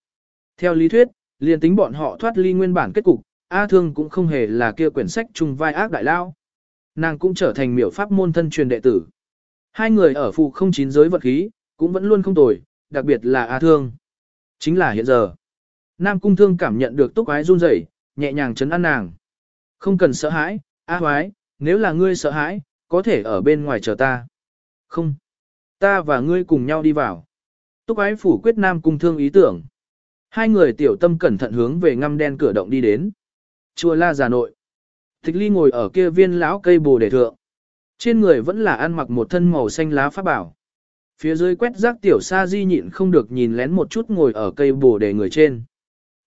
Theo lý thuyết, liền tính bọn họ thoát ly nguyên bản kết cục, A Thương cũng không hề là kia quyển sách chung vai ác đại lao. Nàng cũng trở thành miểu pháp môn thân truyền đệ tử. Hai người ở phụ không chín giới vật khí, cũng vẫn luôn không tồi, đặc biệt là A Thương. Chính là hiện giờ. Nam Cung Thương cảm nhận được túc ái run rẩy, nhẹ nhàng chấn an nàng. Không cần sợ hãi, A hoái, nếu là ngươi sợ hãi, có thể ở bên ngoài chờ ta. Không. Ta và ngươi cùng nhau đi vào. Túc ái phủ quyết Nam Cung Thương ý tưởng. Hai người tiểu tâm cẩn thận hướng về ngăm đen cửa động đi đến. Chùa La Già Nội. Tịch ly ngồi ở kia viên lão cây bồ đề thượng. Trên người vẫn là ăn mặc một thân màu xanh lá pháp bảo. Phía dưới quét rác tiểu sa di nhịn không được nhìn lén một chút ngồi ở cây bồ đề người trên.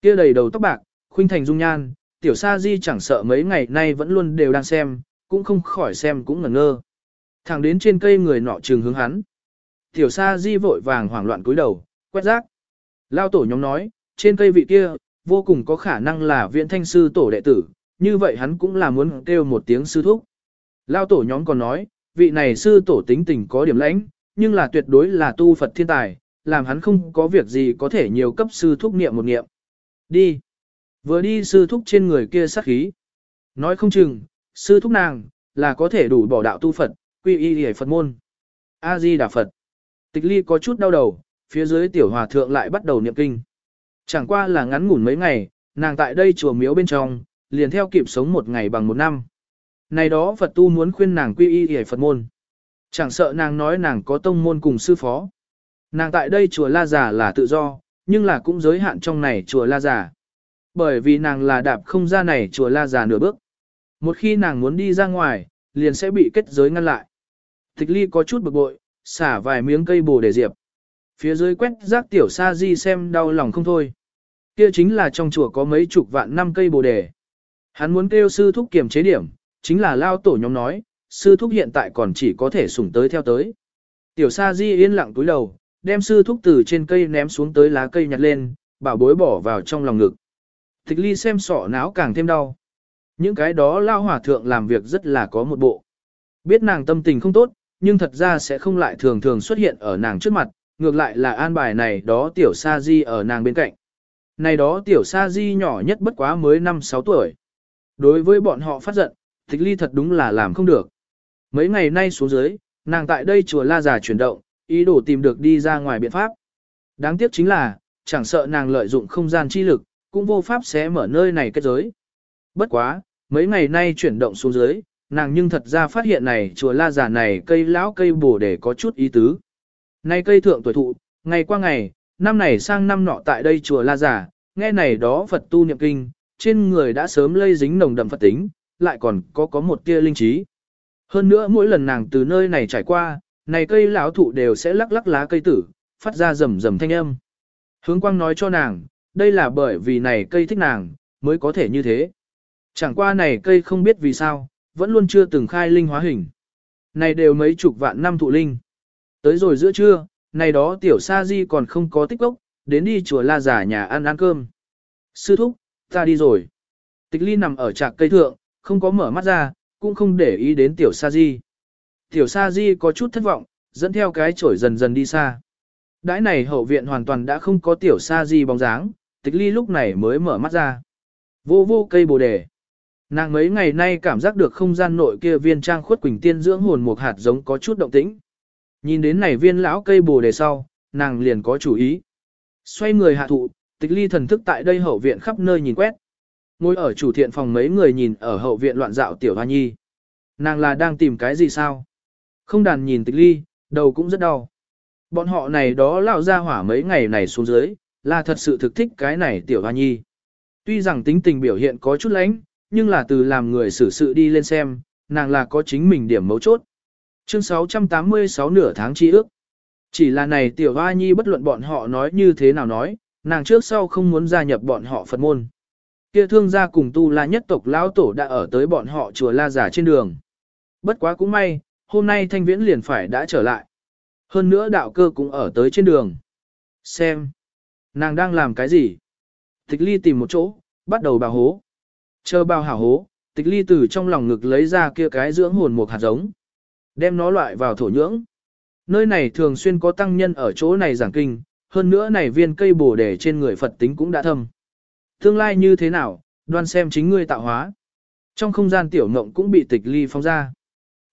Kia đầy đầu tóc bạc, khuynh thành dung nhan, tiểu sa di chẳng sợ mấy ngày nay vẫn luôn đều đang xem, cũng không khỏi xem cũng ngẩn ngơ. Thẳng đến trên cây người nọ trường hướng hắn. Tiểu sa di vội vàng hoảng loạn cúi đầu, quét rác. Lao tổ nhóm nói, trên cây vị kia, vô cùng có khả năng là viện thanh sư tổ đệ tử, như vậy hắn cũng là muốn kêu một tiếng sư thúc. Lao tổ nhóm còn nói, vị này sư tổ tính tình có điểm lãnh, nhưng là tuyệt đối là tu Phật thiên tài, làm hắn không có việc gì có thể nhiều cấp sư thúc niệm một niệm. Đi. Vừa đi sư thúc trên người kia sát khí. Nói không chừng, sư thúc nàng, là có thể đủ bỏ đạo tu Phật, quy y hề Phật môn. A-di Đà Phật. Tịch ly có chút đau đầu, phía dưới tiểu hòa thượng lại bắt đầu niệm kinh. Chẳng qua là ngắn ngủn mấy ngày, nàng tại đây chùa miếu bên trong, liền theo kịp sống một ngày bằng một năm. Này đó Phật tu muốn khuyên nàng quy y hề Phật môn. Chẳng sợ nàng nói nàng có tông môn cùng sư phó. Nàng tại đây chùa La Giả là tự do, nhưng là cũng giới hạn trong này chùa La Giả. Bởi vì nàng là đạp không ra này chùa La Giả nửa bước. Một khi nàng muốn đi ra ngoài, liền sẽ bị kết giới ngăn lại. Tịch ly có chút bực bội, xả vài miếng cây bồ để diệp. Phía dưới quét rác tiểu sa di xem đau lòng không thôi. Kia chính là trong chùa có mấy chục vạn năm cây bồ đề. Hắn muốn kêu sư thúc kiểm chế điểm, chính là lao tổ nhóm nói, sư thúc hiện tại còn chỉ có thể sủng tới theo tới. Tiểu sa di yên lặng túi đầu, đem sư thúc từ trên cây ném xuống tới lá cây nhặt lên, bảo bối bỏ vào trong lòng ngực. Tịch ly xem sọ não càng thêm đau. Những cái đó lao hòa thượng làm việc rất là có một bộ. Biết nàng tâm tình không tốt, nhưng thật ra sẽ không lại thường thường xuất hiện ở nàng trước mặt, ngược lại là an bài này đó tiểu sa di ở nàng bên cạnh. Này đó tiểu sa di nhỏ nhất bất quá mới 5-6 tuổi. Đối với bọn họ phát giận, tịch ly thật đúng là làm không được. Mấy ngày nay xuống dưới, nàng tại đây chùa La Già chuyển động, ý đồ tìm được đi ra ngoài biện pháp. Đáng tiếc chính là, chẳng sợ nàng lợi dụng không gian chi lực, cũng vô pháp sẽ mở nơi này kết giới. Bất quá, mấy ngày nay chuyển động xuống dưới, nàng nhưng thật ra phát hiện này chùa La Già này cây lão cây bổ để có chút ý tứ. Này cây thượng tuổi thụ, ngày qua ngày, năm này sang năm nọ tại đây chùa La Già, nghe này đó Phật tu niệm kinh, trên người đã sớm lây dính nồng đậm Phật tính, lại còn có có một tia linh trí. Hơn nữa mỗi lần nàng từ nơi này trải qua, này cây lão thụ đều sẽ lắc lắc lá cây tử, phát ra rầm rầm thanh âm. Hướng quang nói cho nàng, đây là bởi vì này cây thích nàng, mới có thể như thế. Chẳng qua này cây không biết vì sao, vẫn luôn chưa từng khai linh hóa hình. Này đều mấy chục vạn năm thụ linh. Tới rồi giữa trưa, này đó tiểu sa di còn không có tích gốc, đến đi chùa la giả nhà ăn ăn cơm. Sư thúc, ta đi rồi. Tịch ly nằm ở trạc cây thượng, không có mở mắt ra, cũng không để ý đến tiểu sa di. Tiểu sa di có chút thất vọng, dẫn theo cái chổi dần dần đi xa. Đãi này hậu viện hoàn toàn đã không có tiểu sa di bóng dáng, tịch ly lúc này mới mở mắt ra. Vô vô cây bồ đề. Nàng mấy ngày nay cảm giác được không gian nội kia viên trang khuất quỳnh tiên dưỡng hồn một hạt giống có chút động tĩnh. Nhìn đến này viên lão cây bồ đề sau, nàng liền có chủ ý. Xoay người hạ thụ, tịch ly thần thức tại đây hậu viện khắp nơi nhìn quét. Ngồi ở chủ thiện phòng mấy người nhìn ở hậu viện loạn dạo tiểu hoa nhi. Nàng là đang tìm cái gì sao? Không đàn nhìn tịch ly, đầu cũng rất đau. Bọn họ này đó lão ra hỏa mấy ngày này xuống dưới, là thật sự thực thích cái này tiểu hoa nhi. Tuy rằng tính tình biểu hiện có chút lánh, nhưng là từ làm người xử sự đi lên xem, nàng là có chính mình điểm mấu chốt. Chương 686 nửa tháng chi ước. Chỉ là này tiểu hoa nhi bất luận bọn họ nói như thế nào nói, nàng trước sau không muốn gia nhập bọn họ Phật môn. Kia thương gia cùng tu la nhất tộc lão tổ đã ở tới bọn họ chùa la giả trên đường. Bất quá cũng may, hôm nay thanh viễn liền phải đã trở lại. Hơn nữa đạo cơ cũng ở tới trên đường. Xem, nàng đang làm cái gì? Tịch ly tìm một chỗ, bắt đầu bào hố. Chờ bào hảo hố, tịch ly từ trong lòng ngực lấy ra kia cái dưỡng hồn một hạt giống. Đem nó loại vào thổ nhưỡng. Nơi này thường xuyên có tăng nhân ở chỗ này giảng kinh, hơn nữa này viên cây bổ đề trên người Phật tính cũng đã thâm. Tương lai như thế nào, đoan xem chính ngươi tạo hóa. Trong không gian tiểu ngộng cũng bị tịch ly phong ra.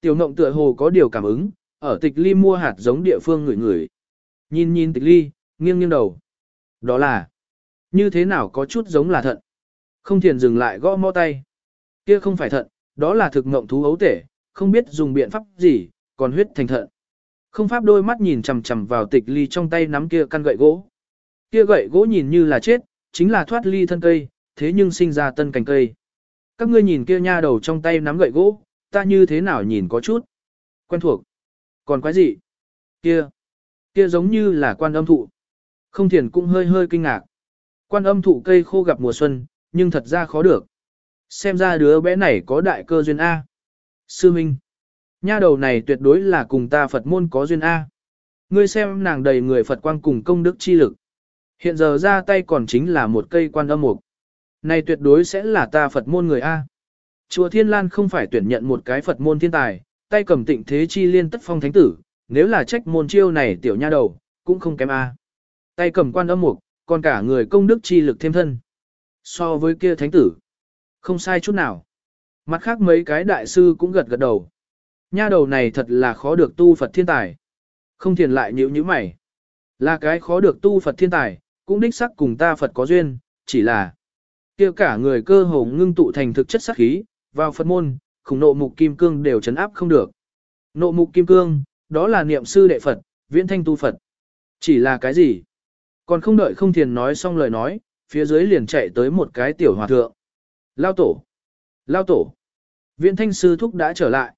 Tiểu ngộng tựa hồ có điều cảm ứng, ở tịch ly mua hạt giống địa phương người người. Nhìn nhìn tịch ly, nghiêng nghiêng đầu. Đó là, như thế nào có chút giống là thận. Không thiền dừng lại gõ mõ tay. Kia không phải thận, đó là thực ngộng thú ấu tể, không biết dùng biện pháp gì, còn huyết thành thận. Không pháp đôi mắt nhìn chằm chằm vào tịch ly trong tay nắm kia căn gậy gỗ. Kia gậy gỗ nhìn như là chết, chính là thoát ly thân cây, thế nhưng sinh ra tân cành cây. Các ngươi nhìn kia nha đầu trong tay nắm gậy gỗ, ta như thế nào nhìn có chút quen thuộc. Còn quái gì? Kia, kia giống như là quan âm thụ. Không thiền cũng hơi hơi kinh ngạc. Quan âm thụ cây khô gặp mùa xuân, nhưng thật ra khó được. Xem ra đứa bé này có đại cơ duyên A. Sư Minh. Nha đầu này tuyệt đối là cùng ta Phật môn có duyên A. Ngươi xem nàng đầy người Phật quang cùng công đức chi lực. Hiện giờ ra tay còn chính là một cây quan âm mục. Này tuyệt đối sẽ là ta Phật môn người A. Chùa Thiên Lan không phải tuyển nhận một cái Phật môn thiên tài, tay cầm tịnh thế chi liên tất phong thánh tử, nếu là trách môn chiêu này tiểu nha đầu, cũng không kém a. Tay cầm quan âm mục, còn cả người công đức chi lực thêm thân. So với kia thánh tử, không sai chút nào. Mặt khác mấy cái đại sư cũng gật gật đầu. Nha đầu này thật là khó được tu Phật thiên tài. Không thiền lại nhữ như mày. Là cái khó được tu Phật thiên tài, cũng đích sắc cùng ta Phật có duyên, chỉ là kia cả người cơ hồ ngưng tụ thành thực chất sắc khí, vào Phật môn, khủng nộ mục kim cương đều chấn áp không được. Nộ mục kim cương, đó là niệm sư đệ Phật, viễn thanh tu Phật. Chỉ là cái gì? Còn không đợi không thiền nói xong lời nói, phía dưới liền chạy tới một cái tiểu hòa thượng. Lao tổ! Lao tổ! Viễn thanh sư thúc đã trở lại.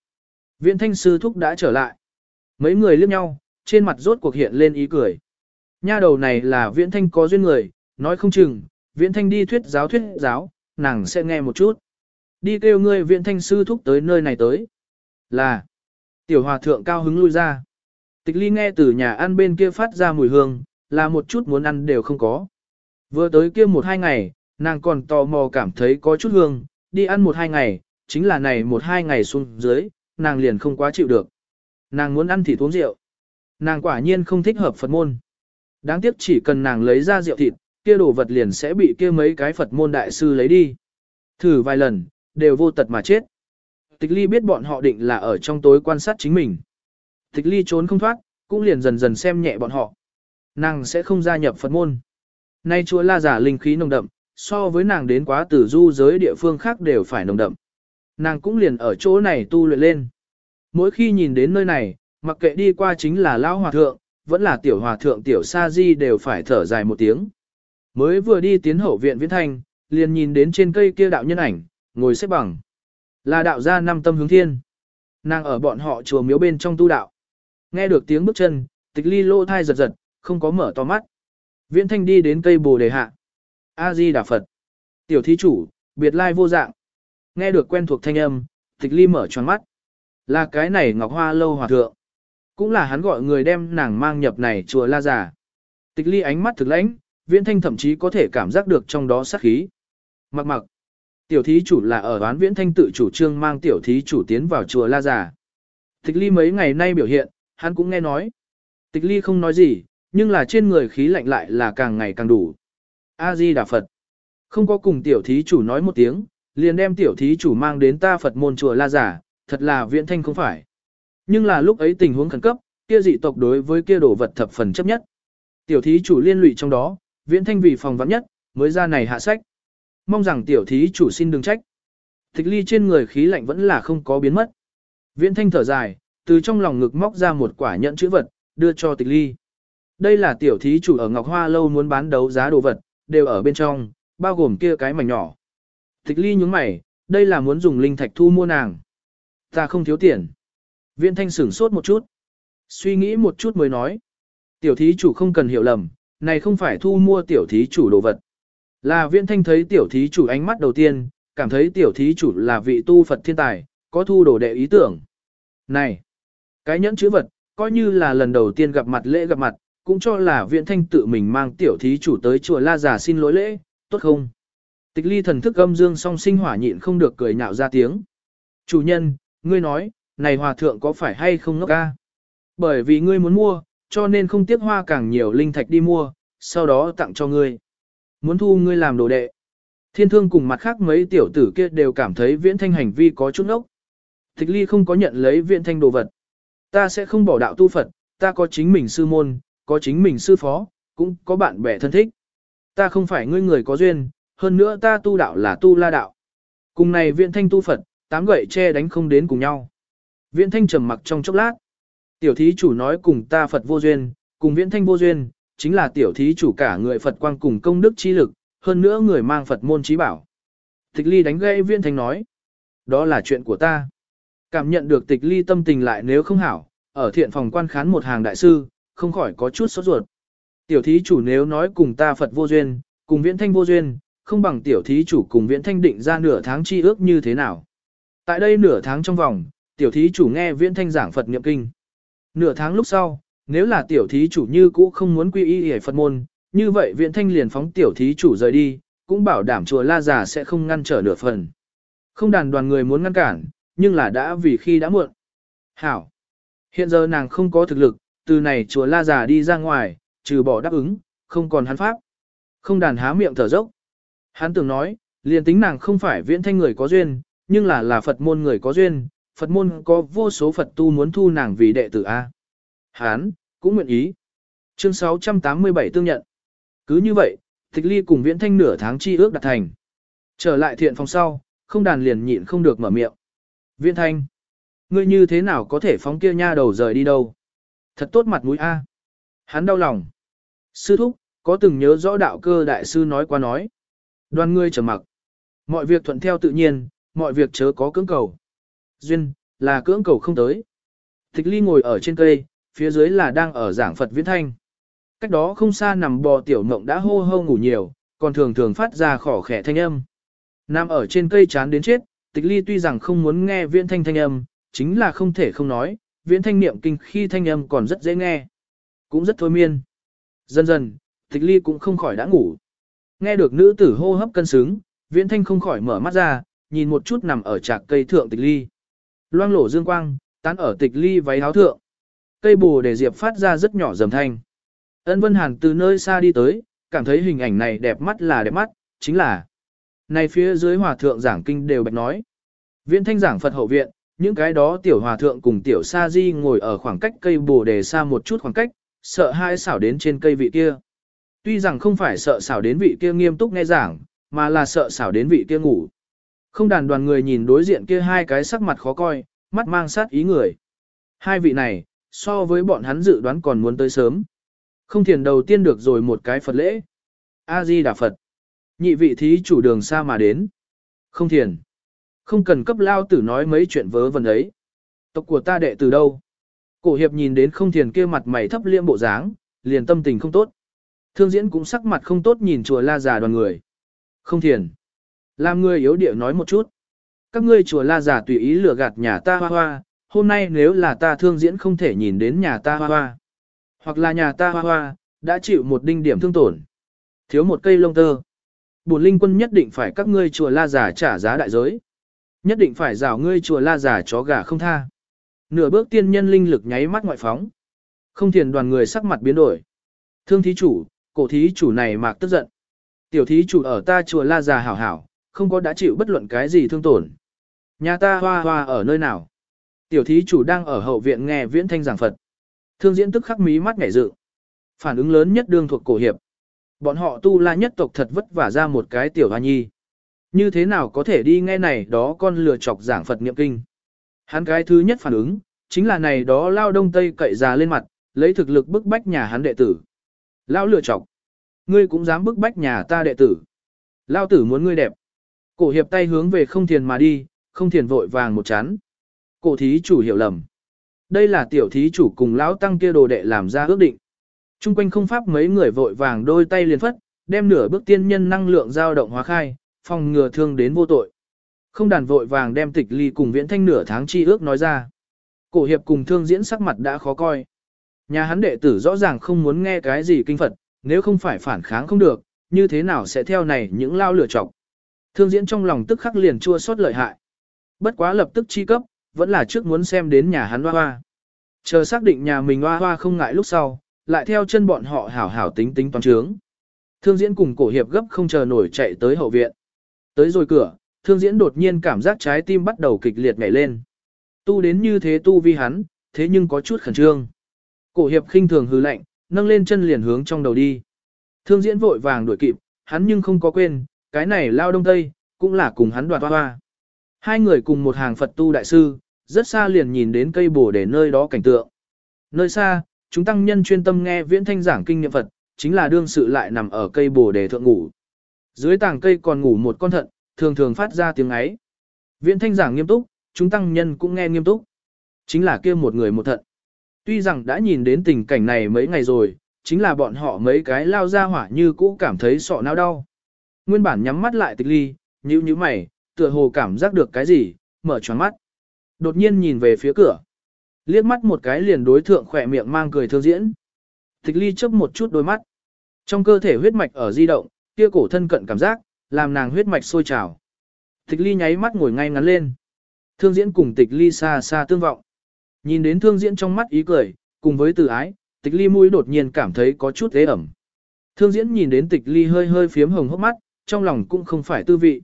Viễn thanh sư thúc đã trở lại. Mấy người liếc nhau, trên mặt rốt cuộc hiện lên ý cười. Nha đầu này là viễn thanh có duyên người, nói không chừng, viễn thanh đi thuyết giáo thuyết giáo, nàng sẽ nghe một chút. Đi kêu ngươi viễn thanh sư thúc tới nơi này tới. Là, tiểu hòa thượng cao hứng lui ra. Tịch ly nghe từ nhà ăn bên kia phát ra mùi hương, là một chút muốn ăn đều không có. Vừa tới kia một hai ngày, nàng còn tò mò cảm thấy có chút hương, đi ăn một hai ngày, chính là này một hai ngày xuống dưới, nàng liền không quá chịu được. Nàng muốn ăn thịt uống rượu. Nàng quả nhiên không thích hợp Phật môn. Đáng tiếc chỉ cần nàng lấy ra rượu thịt, kia đồ vật liền sẽ bị kia mấy cái Phật môn đại sư lấy đi. Thử vài lần, đều vô tật mà chết. Tịch ly biết bọn họ định là ở trong tối quan sát chính mình. Tịch ly trốn không thoát, cũng liền dần dần xem nhẹ bọn họ. Nàng sẽ không gia nhập Phật môn. Nay chúa la giả linh khí nồng đậm, so với nàng đến quá tử du giới địa phương khác đều phải nồng đậm. Nàng cũng liền ở chỗ này tu luyện lên. Mỗi khi nhìn đến nơi này, mặc kệ đi qua chính là lão hòa thượng, vẫn là tiểu hòa thượng tiểu sa di đều phải thở dài một tiếng. Mới vừa đi tiến hậu viện viễn thanh, liền nhìn đến trên cây kia đạo nhân ảnh, ngồi xếp bằng. Là đạo gia năm tâm hướng thiên. Nàng ở bọn họ chùa miếu bên trong tu đạo. Nghe được tiếng bước chân, tịch ly lô thai giật giật, không có mở to mắt. Viễn thanh đi đến cây bồ đề hạ. A-di Đà Phật. Tiểu thí chủ, biệt lai vô dạng. Nghe được quen thuộc thanh âm, tịch ly mở tròn mắt. Là cái này ngọc hoa lâu hòa thượng. Cũng là hắn gọi người đem nàng mang nhập này chùa la giả. Tịch ly ánh mắt thực lãnh, viễn thanh thậm chí có thể cảm giác được trong đó sát khí. Mặc mặc. Tiểu thí chủ là ở đoán viễn thanh tự chủ trương mang tiểu thí chủ tiến vào chùa la giả. Tịch ly mấy ngày nay biểu hiện, hắn cũng nghe nói. Tịch ly không nói gì, nhưng là trên người khí lạnh lại là càng ngày càng đủ. A-di Đà Phật. Không có cùng tiểu thí chủ nói một tiếng, liền đem tiểu thí chủ mang đến ta Phật môn chùa La Giả, thật là viễn thanh không phải. Nhưng là lúc ấy tình huống khẩn cấp, kia dị tộc đối với kia đồ vật thập phần chấp nhất. Tiểu thí chủ liên lụy trong đó, viễn thanh vì phòng vắng nhất, mới ra này hạ sách. Mong rằng tiểu thí chủ xin đừng trách. Tịch ly trên người khí lạnh vẫn là không có biến mất. Viễn thanh thở dài, từ trong lòng ngực móc ra một quả nhận chữ vật, đưa cho tịch ly. Đây là tiểu thí chủ ở Ngọc Hoa Lâu muốn bán đấu giá đồ vật, đều ở bên trong, bao gồm kia cái mảnh nhỏ. Tịch ly nhúng mày, đây là muốn dùng linh thạch thu mua nàng. Ta không thiếu tiền. Viễn thanh sửng sốt một chút. Suy nghĩ một chút mới nói. Tiểu thí chủ không cần hiểu lầm, này không phải thu mua tiểu thí chủ đồ vật. Là Viễn thanh thấy tiểu thí chủ ánh mắt đầu tiên, cảm thấy tiểu thí chủ là vị tu Phật thiên tài, có thu đồ đệ ý tưởng. Này, cái nhẫn chữ vật, coi như là lần đầu tiên gặp mặt lễ gặp mặt, cũng cho là viện thanh tự mình mang tiểu thí chủ tới chùa La Già xin lỗi lễ, tốt không? Tịch ly thần thức âm dương song sinh hỏa nhịn không được cười nhạo ra tiếng. Chủ nhân, ngươi nói, này hòa thượng có phải hay không ngốc ca? Bởi vì ngươi muốn mua, cho nên không tiếc hoa càng nhiều linh thạch đi mua, sau đó tặng cho ngươi. Muốn thu ngươi làm đồ đệ. Thiên thương cùng mặt khác mấy tiểu tử kia đều cảm thấy viễn thanh hành vi có chút ngốc. Tịch ly không có nhận lấy viễn thanh đồ vật. Ta sẽ không bỏ đạo tu Phật, ta có chính mình sư môn, có chính mình sư phó, cũng có bạn bè thân thích. Ta không phải ngươi người có duyên, hơn nữa ta tu đạo là tu la đạo. Cùng này viện thanh tu Phật, tám gậy che đánh không đến cùng nhau. Viện thanh trầm mặc trong chốc lát. Tiểu thí chủ nói cùng ta Phật vô duyên, cùng viện thanh vô duyên, chính là tiểu thí chủ cả người Phật quang cùng công đức trí lực, hơn nữa người mang Phật môn trí bảo. Tịch ly đánh gây viện thanh nói. Đó là chuyện của ta. Cảm nhận được tịch ly tâm tình lại nếu không hảo, ở thiện phòng quan khán một hàng đại sư, không khỏi có chút sốt ruột. Tiểu thí chủ nếu nói cùng ta Phật vô duyên, cùng viễn thanh vô duyên, không bằng tiểu thí chủ cùng viễn thanh định ra nửa tháng chi ước như thế nào. Tại đây nửa tháng trong vòng, tiểu thí chủ nghe viễn thanh giảng Phật niệm kinh. Nửa tháng lúc sau, nếu là tiểu thí chủ như cũ không muốn quy y hề Phật môn, như vậy viễn thanh liền phóng tiểu thí chủ rời đi, cũng bảo đảm chùa La Già sẽ không ngăn trở nửa phần. Không đàn đoàn người muốn ngăn cản, nhưng là đã vì khi đã muộn. Hảo! Hiện giờ nàng không có thực lực, từ này chùa la già đi ra ngoài, trừ bỏ đáp ứng, không còn hắn pháp. Không đàn há miệng thở dốc. Hắn tưởng nói, liền tính nàng không phải viễn thanh người có duyên, nhưng là là Phật môn người có duyên, Phật môn có vô số Phật tu muốn thu nàng vì đệ tử A. Hán, cũng nguyện ý. Chương 687 tương nhận. Cứ như vậy, Tịch Ly cùng Viễn Thanh nửa tháng chi ước đạt thành. Trở lại thiện phòng sau, không đàn liền nhịn không được mở miệng. Viễn Thanh, ngươi như thế nào có thể phóng kia nha đầu rời đi đâu? Thật tốt mặt mũi A. Hắn đau lòng. Sư thúc, có từng nhớ rõ đạo cơ đại sư nói qua nói. Đoàn ngươi trầm mặc. Mọi việc thuận theo tự nhiên, mọi việc chớ có cưỡng cầu. Duyên, là cưỡng cầu không tới. Thích ly ngồi ở trên cây, phía dưới là đang ở giảng Phật viễn thanh. Cách đó không xa nằm bò tiểu mộng đã hô hô ngủ nhiều, còn thường thường phát ra khỏ khẻ thanh âm. Nằm ở trên cây chán đến chết, tịch ly tuy rằng không muốn nghe viễn thanh thanh âm, chính là không thể không nói, viễn thanh niệm kinh khi thanh âm còn rất dễ nghe. Cũng rất thôi miên. Dần dần, tịch ly cũng không khỏi đã ngủ. Nghe được nữ tử hô hấp cân xứng, viễn thanh không khỏi mở mắt ra, nhìn một chút nằm ở trạc cây thượng tịch ly. Loang lổ dương quang, tán ở tịch ly váy áo thượng. Cây bồ để diệp phát ra rất nhỏ dầm thanh. Ân Vân Hàn từ nơi xa đi tới, cảm thấy hình ảnh này đẹp mắt là đẹp mắt, chính là. Này phía dưới hòa thượng giảng kinh đều bạch nói. Viễn thanh giảng Phật hậu viện, những cái đó tiểu hòa thượng cùng tiểu sa di ngồi ở khoảng cách cây bồ đề xa một chút khoảng cách, sợ hai xảo đến trên cây vị kia. Tuy rằng không phải sợ xảo đến vị kia nghiêm túc nghe giảng, mà là sợ xảo đến vị kia ngủ. Không đàn đoàn người nhìn đối diện kia hai cái sắc mặt khó coi, mắt mang sát ý người. Hai vị này, so với bọn hắn dự đoán còn muốn tới sớm. Không thiền đầu tiên được rồi một cái Phật lễ. A-di Đà Phật. Nhị vị thí chủ đường xa mà đến. Không thiền. Không cần cấp lao tử nói mấy chuyện vớ vẩn ấy. Tộc của ta đệ từ đâu? Cổ hiệp nhìn đến không thiền kia mặt mày thấp liêm bộ dáng, liền tâm tình không tốt. Thương diễn cũng sắc mặt không tốt nhìn chùa la già đoàn người. Không thiền. Làm người yếu địa nói một chút. Các ngươi chùa la già tùy ý lừa gạt nhà ta hoa hoa, hôm nay nếu là ta thương diễn không thể nhìn đến nhà ta hoa hoa. Hoặc là nhà ta hoa hoa, đã chịu một đinh điểm thương tổn. Thiếu một cây lông tơ. Bùn linh quân nhất định phải các ngươi chùa la già trả giá đại giới. Nhất định phải rào ngươi chùa la già chó gà không tha. Nửa bước tiên nhân linh lực nháy mắt ngoại phóng. Không thiền đoàn người sắc mặt biến đổi. Thương thí chủ, cổ thí chủ này mạc tức giận. Tiểu thí chủ ở ta chùa la già hảo hảo, không có đã chịu bất luận cái gì thương tổn. Nhà ta hoa hoa ở nơi nào? Tiểu thí chủ đang ở hậu viện nghe viễn thanh giảng Phật. Thương diễn tức khắc mí mắt ngảy dự. Phản ứng lớn nhất đương thuộc cổ hiệp. Bọn họ tu la nhất tộc thật vất vả ra một cái tiểu hoa nhi. Như thế nào có thể đi nghe này đó con lừa chọc giảng Phật niệm kinh. Hắn cái thứ nhất phản ứng, chính là này đó lao đông tây cậy ra lên mặt, lấy thực lực bức bách nhà hắn đệ tử. Lão lừa chọc. Ngươi cũng dám bức bách nhà ta đệ tử. Lao tử muốn ngươi đẹp. Cổ hiệp tay hướng về không thiền mà đi, không thiền vội vàng một chán. Cổ thí chủ hiểu lầm. Đây là tiểu thí chủ cùng lão tăng kia đồ đệ làm ra ước định. Trung quanh không pháp mấy người vội vàng đôi tay liền phất, đem nửa bước tiên nhân năng lượng dao động hóa khai, phòng ngừa thương đến vô tội. Không đàn vội vàng đem tịch ly cùng viễn thanh nửa tháng chi ước nói ra. Cổ hiệp cùng thương diễn sắc mặt đã khó coi. Nhà hắn đệ tử rõ ràng không muốn nghe cái gì kinh Phật, nếu không phải phản kháng không được, như thế nào sẽ theo này những lao lửa trọc. Thương diễn trong lòng tức khắc liền chua xót lợi hại. Bất quá lập tức chi cấp, vẫn là trước muốn xem đến nhà hắn hoa hoa. Chờ xác định nhà mình hoa hoa không ngại lúc sau, lại theo chân bọn họ hảo hảo tính tính toán trướng. Thương diễn cùng cổ hiệp gấp không chờ nổi chạy tới hậu viện. Tới rồi cửa, thương diễn đột nhiên cảm giác trái tim bắt đầu kịch liệt nhảy lên. Tu đến như thế tu vi hắn, thế nhưng có chút khẩn trương. Cổ hiệp khinh thường hư lạnh, nâng lên chân liền hướng trong đầu đi. Thương diễn vội vàng đuổi kịp, hắn nhưng không có quên, cái này lao đông tây, cũng là cùng hắn đoạt hoa hoa. Hai người cùng một hàng Phật tu đại sư, rất xa liền nhìn đến cây bổ để nơi đó cảnh tượng. Nơi xa, chúng tăng nhân chuyên tâm nghe viễn thanh giảng kinh nghiệm Phật, chính là đương sự lại nằm ở cây bồ đề thượng ngủ. Dưới tàng cây còn ngủ một con thận, thường thường phát ra tiếng ấy. Viễn thanh giảng nghiêm túc, chúng tăng nhân cũng nghe nghiêm túc. Chính là kia một người một thận. Tuy rằng đã nhìn đến tình cảnh này mấy ngày rồi, chính là bọn họ mấy cái lao ra hỏa như cũ cảm thấy sọ não đau. Nguyên bản nhắm mắt lại tịch ly, nhíu nhíu mày, tựa hồ cảm giác được cái gì, mở choáng mắt. Đột nhiên nhìn về phía cửa. Liếc mắt một cái liền đối thượng khỏe miệng mang cười thương diễn. Tịch ly chớp một chút đôi mắt. Trong cơ thể huyết mạch ở di động, kia cổ thân cận cảm giác, làm nàng huyết mạch sôi trào. Tịch ly nháy mắt ngồi ngay ngắn lên. Thương diễn cùng tịch ly xa xa tương vọng. Nhìn đến thương diễn trong mắt ý cười, cùng với từ ái, tịch ly mũi đột nhiên cảm thấy có chút ế ẩm. Thương diễn nhìn đến tịch ly hơi hơi phiếm hồng hốc mắt, trong lòng cũng không phải tư vị.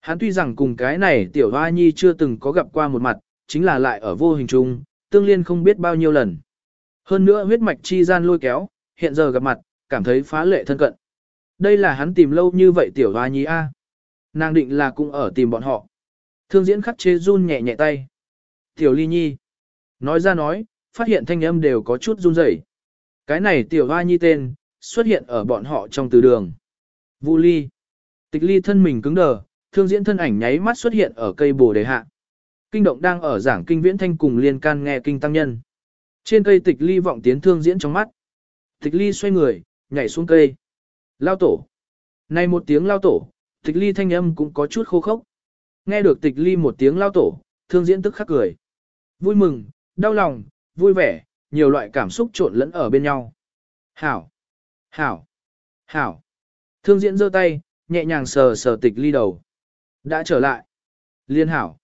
Hắn tuy rằng cùng cái này tiểu hoa nhi chưa từng có gặp qua một mặt, chính là lại ở vô hình chung, tương liên không biết bao nhiêu lần. Hơn nữa huyết mạch chi gian lôi kéo, hiện giờ gặp mặt, cảm thấy phá lệ thân cận. Đây là hắn tìm lâu như vậy tiểu hoa nhi A. Nàng định là cũng ở tìm bọn họ. Thương diễn khắc chế run nhẹ nhẹ tay. Tiểu ly nhi. Nói ra nói, phát hiện thanh âm đều có chút run rẩy. Cái này tiểu hoa nhi tên, xuất hiện ở bọn họ trong từ đường. Vu ly. Tịch ly thân mình cứng đờ, thương diễn thân ảnh nháy mắt xuất hiện ở cây bồ đề hạ. Kinh động đang ở giảng kinh viễn thanh cùng liên can nghe kinh tăng nhân. Trên cây tịch ly vọng tiến thương diễn trong mắt. Tịch ly xoay người, nhảy xuống cây. Lao tổ. Này một tiếng lao tổ, tịch ly thanh âm cũng có chút khô khốc. Nghe được tịch ly một tiếng lao tổ, thương diễn tức khắc cười. Vui mừng, đau lòng, vui vẻ, nhiều loại cảm xúc trộn lẫn ở bên nhau. Hảo, hảo, hảo. Thương diễn giơ tay, nhẹ nhàng sờ sờ tịch ly đầu. Đã trở lại. Liên hảo.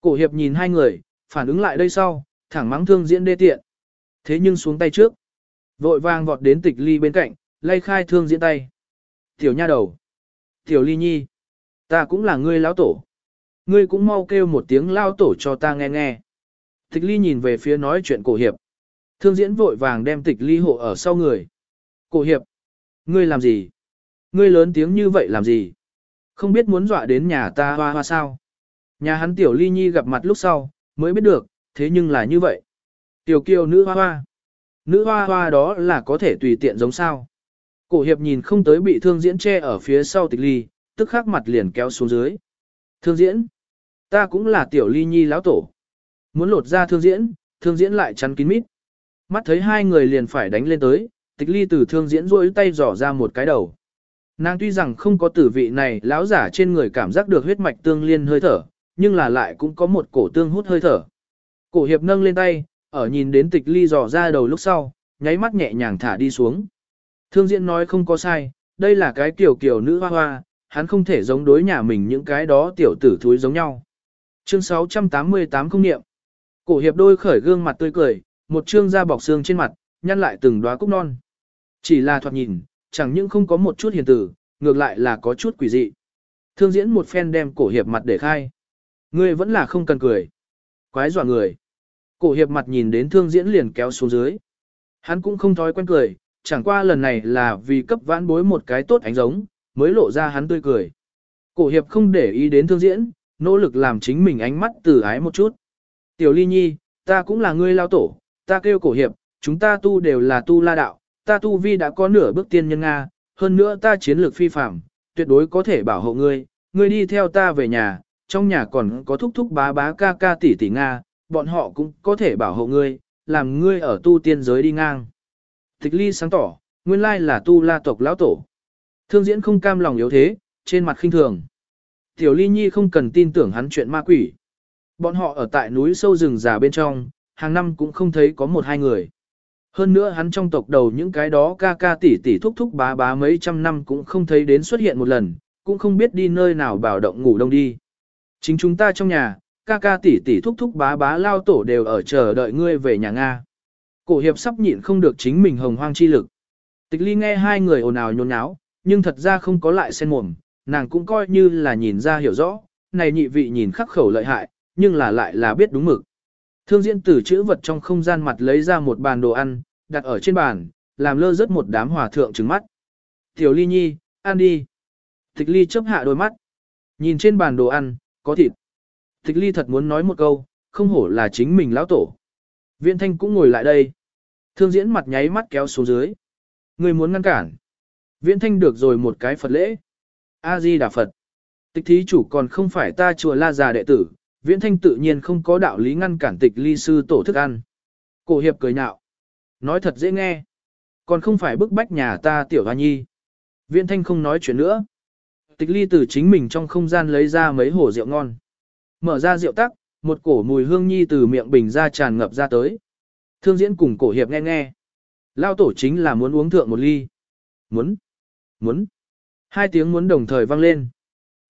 Cổ hiệp nhìn hai người, phản ứng lại đây sau, thẳng mắng thương diễn đê tiện. Thế nhưng xuống tay trước. Vội vàng vọt đến tịch ly bên cạnh, lay khai thương diễn tay. Tiểu nha đầu. Tiểu ly nhi. Ta cũng là ngươi lão tổ. Ngươi cũng mau kêu một tiếng lao tổ cho ta nghe nghe. Tịch ly nhìn về phía nói chuyện cổ hiệp. Thương diễn vội vàng đem tịch ly hộ ở sau người. Cổ hiệp. Ngươi làm gì? Ngươi lớn tiếng như vậy làm gì? Không biết muốn dọa đến nhà ta hoa hoa sao? Nhà hắn tiểu ly nhi gặp mặt lúc sau, mới biết được, thế nhưng là như vậy. Tiểu kiều nữ hoa hoa. Nữ hoa hoa đó là có thể tùy tiện giống sao. Cổ hiệp nhìn không tới bị thương diễn che ở phía sau tịch ly, tức khắc mặt liền kéo xuống dưới. Thương diễn. Ta cũng là tiểu ly nhi lão tổ. Muốn lột ra thương diễn, thương diễn lại chắn kín mít. Mắt thấy hai người liền phải đánh lên tới, tịch ly từ thương diễn rôi tay dò ra một cái đầu. Nàng tuy rằng không có tử vị này lão giả trên người cảm giác được huyết mạch tương liên hơi thở, nhưng là lại cũng có một cổ tương hút hơi thở. Cổ hiệp nâng lên tay, ở nhìn đến tịch ly dò ra đầu lúc sau, nháy mắt nhẹ nhàng thả đi xuống. Thương diễn nói không có sai, đây là cái kiểu kiểu nữ hoa hoa, hắn không thể giống đối nhà mình những cái đó tiểu tử thúi giống nhau. Chương 688 không niệm. Cổ hiệp đôi khởi gương mặt tươi cười, một trương da bọc xương trên mặt, nhăn lại từng đóa cúc non. Chỉ là thoạt nhìn, chẳng những không có một chút hiền tử, ngược lại là có chút quỷ dị. Thương diễn một phen đem cổ hiệp mặt để khai. Ngươi vẫn là không cần cười. Quái dọa người. Cổ hiệp mặt nhìn đến thương diễn liền kéo xuống dưới. Hắn cũng không thói quen cười, chẳng qua lần này là vì cấp vãn bối một cái tốt ánh giống, mới lộ ra hắn tươi cười. Cổ hiệp không để ý đến thương diễn, nỗ lực làm chính mình ánh mắt từ ái một chút. Tiểu ly nhi, ta cũng là ngươi lao tổ, ta kêu cổ hiệp, chúng ta tu đều là tu la đạo, ta tu vi đã có nửa bước tiên nhân Nga, hơn nữa ta chiến lược phi phạm, tuyệt đối có thể bảo hộ ngươi, ngươi đi theo ta về nhà, trong nhà còn có thúc thúc bá bá ca ca tỷ tỷ Nga, bọn họ cũng có thể bảo hộ ngươi, làm ngươi ở tu tiên giới đi ngang. Tịch ly sáng tỏ, nguyên lai là tu la tộc lão tổ. Thương diễn không cam lòng yếu thế, trên mặt khinh thường. Tiểu ly nhi không cần tin tưởng hắn chuyện ma quỷ. Bọn họ ở tại núi sâu rừng già bên trong, hàng năm cũng không thấy có một hai người. Hơn nữa hắn trong tộc đầu những cái đó ca ca tỷ tỷ thúc thúc bá bá mấy trăm năm cũng không thấy đến xuất hiện một lần, cũng không biết đi nơi nào bảo động ngủ đông đi. Chính chúng ta trong nhà, ca ca tỷ tỷ thúc thúc bá bá lao tổ đều ở chờ đợi ngươi về nhà Nga. Cổ hiệp sắp nhịn không được chính mình hồng hoang chi lực. Tịch ly nghe hai người ồn ào nhốn nháo, nhưng thật ra không có lại sen mồm, nàng cũng coi như là nhìn ra hiểu rõ, này nhị vị nhìn khắc khẩu lợi hại, nhưng là lại là biết đúng mực. Thương diễn tử chữ vật trong không gian mặt lấy ra một bàn đồ ăn, đặt ở trên bàn, làm lơ rất một đám hòa thượng trứng mắt. Tiểu ly nhi, ăn đi. Tịch ly chớp hạ đôi mắt. Nhìn trên bàn đồ ăn, có thịt. Tịch ly thật muốn nói một câu, không hổ là chính mình lão tổ. Viễn thanh cũng ngồi lại đây. Thương diễn mặt nháy mắt kéo xuống dưới. Người muốn ngăn cản. Viễn thanh được rồi một cái Phật lễ. A-di Đà Phật. Tịch thí chủ còn không phải ta chùa la già đệ tử, viễn thanh tự nhiên không có đạo lý ngăn cản tịch ly sư tổ thức ăn. Cổ hiệp cười nhạo. Nói thật dễ nghe. Còn không phải bức bách nhà ta tiểu hoa nhi. Viễn thanh không nói chuyện nữa. Tịch ly từ chính mình trong không gian lấy ra mấy hồ rượu ngon. Mở ra rượu tắc, một cổ mùi hương nhi từ miệng bình ra tràn ngập ra tới. Thương diễn cùng cổ hiệp nghe nghe. Lao tổ chính là muốn uống thượng một ly. Muốn. Muốn. Hai tiếng muốn đồng thời vang lên.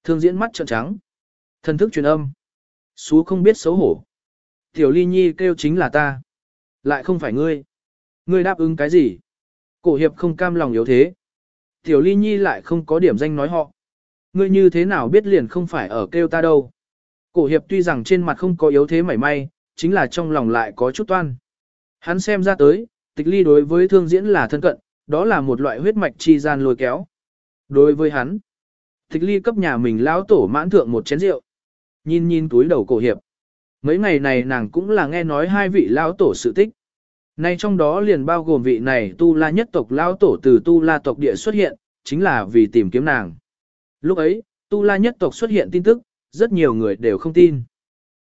Thương diễn mắt trợn trắng. Thần thức truyền âm. Xú không biết xấu hổ. Tiểu ly nhi kêu chính là ta. Lại không phải ngươi. Ngươi đáp ứng cái gì? Cổ hiệp không cam lòng yếu thế. Tiểu ly nhi lại không có điểm danh nói họ. Ngươi như thế nào biết liền không phải ở kêu ta đâu. Cổ hiệp tuy rằng trên mặt không có yếu thế mảy may, chính là trong lòng lại có chút toan. Hắn xem ra tới, tịch ly đối với thương diễn là thân cận, đó là một loại huyết mạch chi gian lôi kéo. Đối với hắn, tịch ly cấp nhà mình lão tổ mãn thượng một chén rượu. Nhìn nhìn túi đầu cổ hiệp. Mấy ngày này nàng cũng là nghe nói hai vị lão tổ sự tích. Nay trong đó liền bao gồm vị này tu la nhất tộc lão tổ từ tu la tộc địa xuất hiện, chính là vì tìm kiếm nàng. Lúc ấy, tu la nhất tộc xuất hiện tin tức, rất nhiều người đều không tin.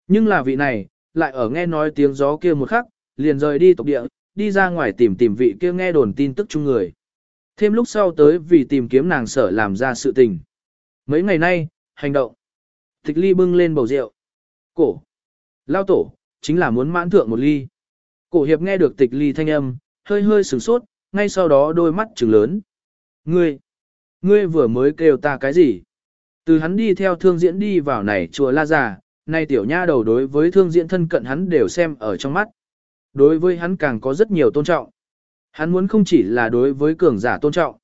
Nhưng là vị này, lại ở nghe nói tiếng gió kia một khắc, liền rời đi tộc địa, đi ra ngoài tìm tìm vị kia nghe đồn tin tức chung người. Thêm lúc sau tới vì tìm kiếm nàng sở làm ra sự tình. Mấy ngày nay, hành động. Tịch ly bưng lên bầu rượu. Cổ. Lao tổ, chính là muốn mãn thượng một ly. Cổ hiệp nghe được tịch ly thanh âm, hơi hơi sửng sốt, ngay sau đó đôi mắt trừng lớn. Ngươi, ngươi vừa mới kêu ta cái gì? Từ hắn đi theo thương diễn đi vào này chùa La Già, nay tiểu nha đầu đối với thương diễn thân cận hắn đều xem ở trong mắt. Đối với hắn càng có rất nhiều tôn trọng. Hắn muốn không chỉ là đối với cường giả tôn trọng.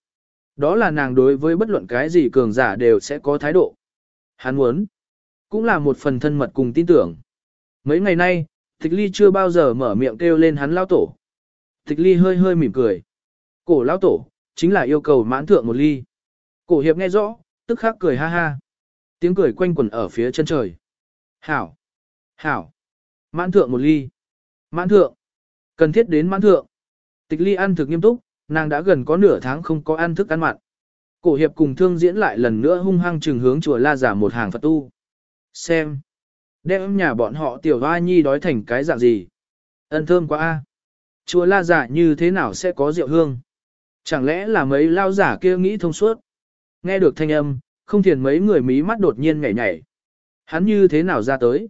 Đó là nàng đối với bất luận cái gì cường giả đều sẽ có thái độ. Hắn muốn, cũng là một phần thân mật cùng tin tưởng. Mấy ngày nay, Tịch Ly chưa bao giờ mở miệng kêu lên hắn lao tổ. Tịch Ly hơi hơi mỉm cười. Cổ lao tổ, chính là yêu cầu mãn thượng một ly. Cổ hiệp nghe rõ, tức khắc cười ha ha. Tiếng cười quanh quẩn ở phía chân trời. Hảo! Hảo! Mãn thượng một ly. Mãn thượng! Cần thiết đến mãn thượng. Tịch ly ăn thực nghiêm túc, nàng đã gần có nửa tháng không có ăn thức ăn mặn. Cổ hiệp cùng thương diễn lại lần nữa hung hăng trừng hướng chùa La Giả một hàng Phật tu. Xem! Đem nhà bọn họ tiểu hoa nhi đói thành cái dạng gì? Ân thơm quá a. Chùa La Giả như thế nào sẽ có rượu hương? Chẳng lẽ là mấy lao giả kia nghĩ thông suốt? Nghe được thanh âm, không thiền mấy người mí mắt đột nhiên nhảy nhảy. Hắn như thế nào ra tới?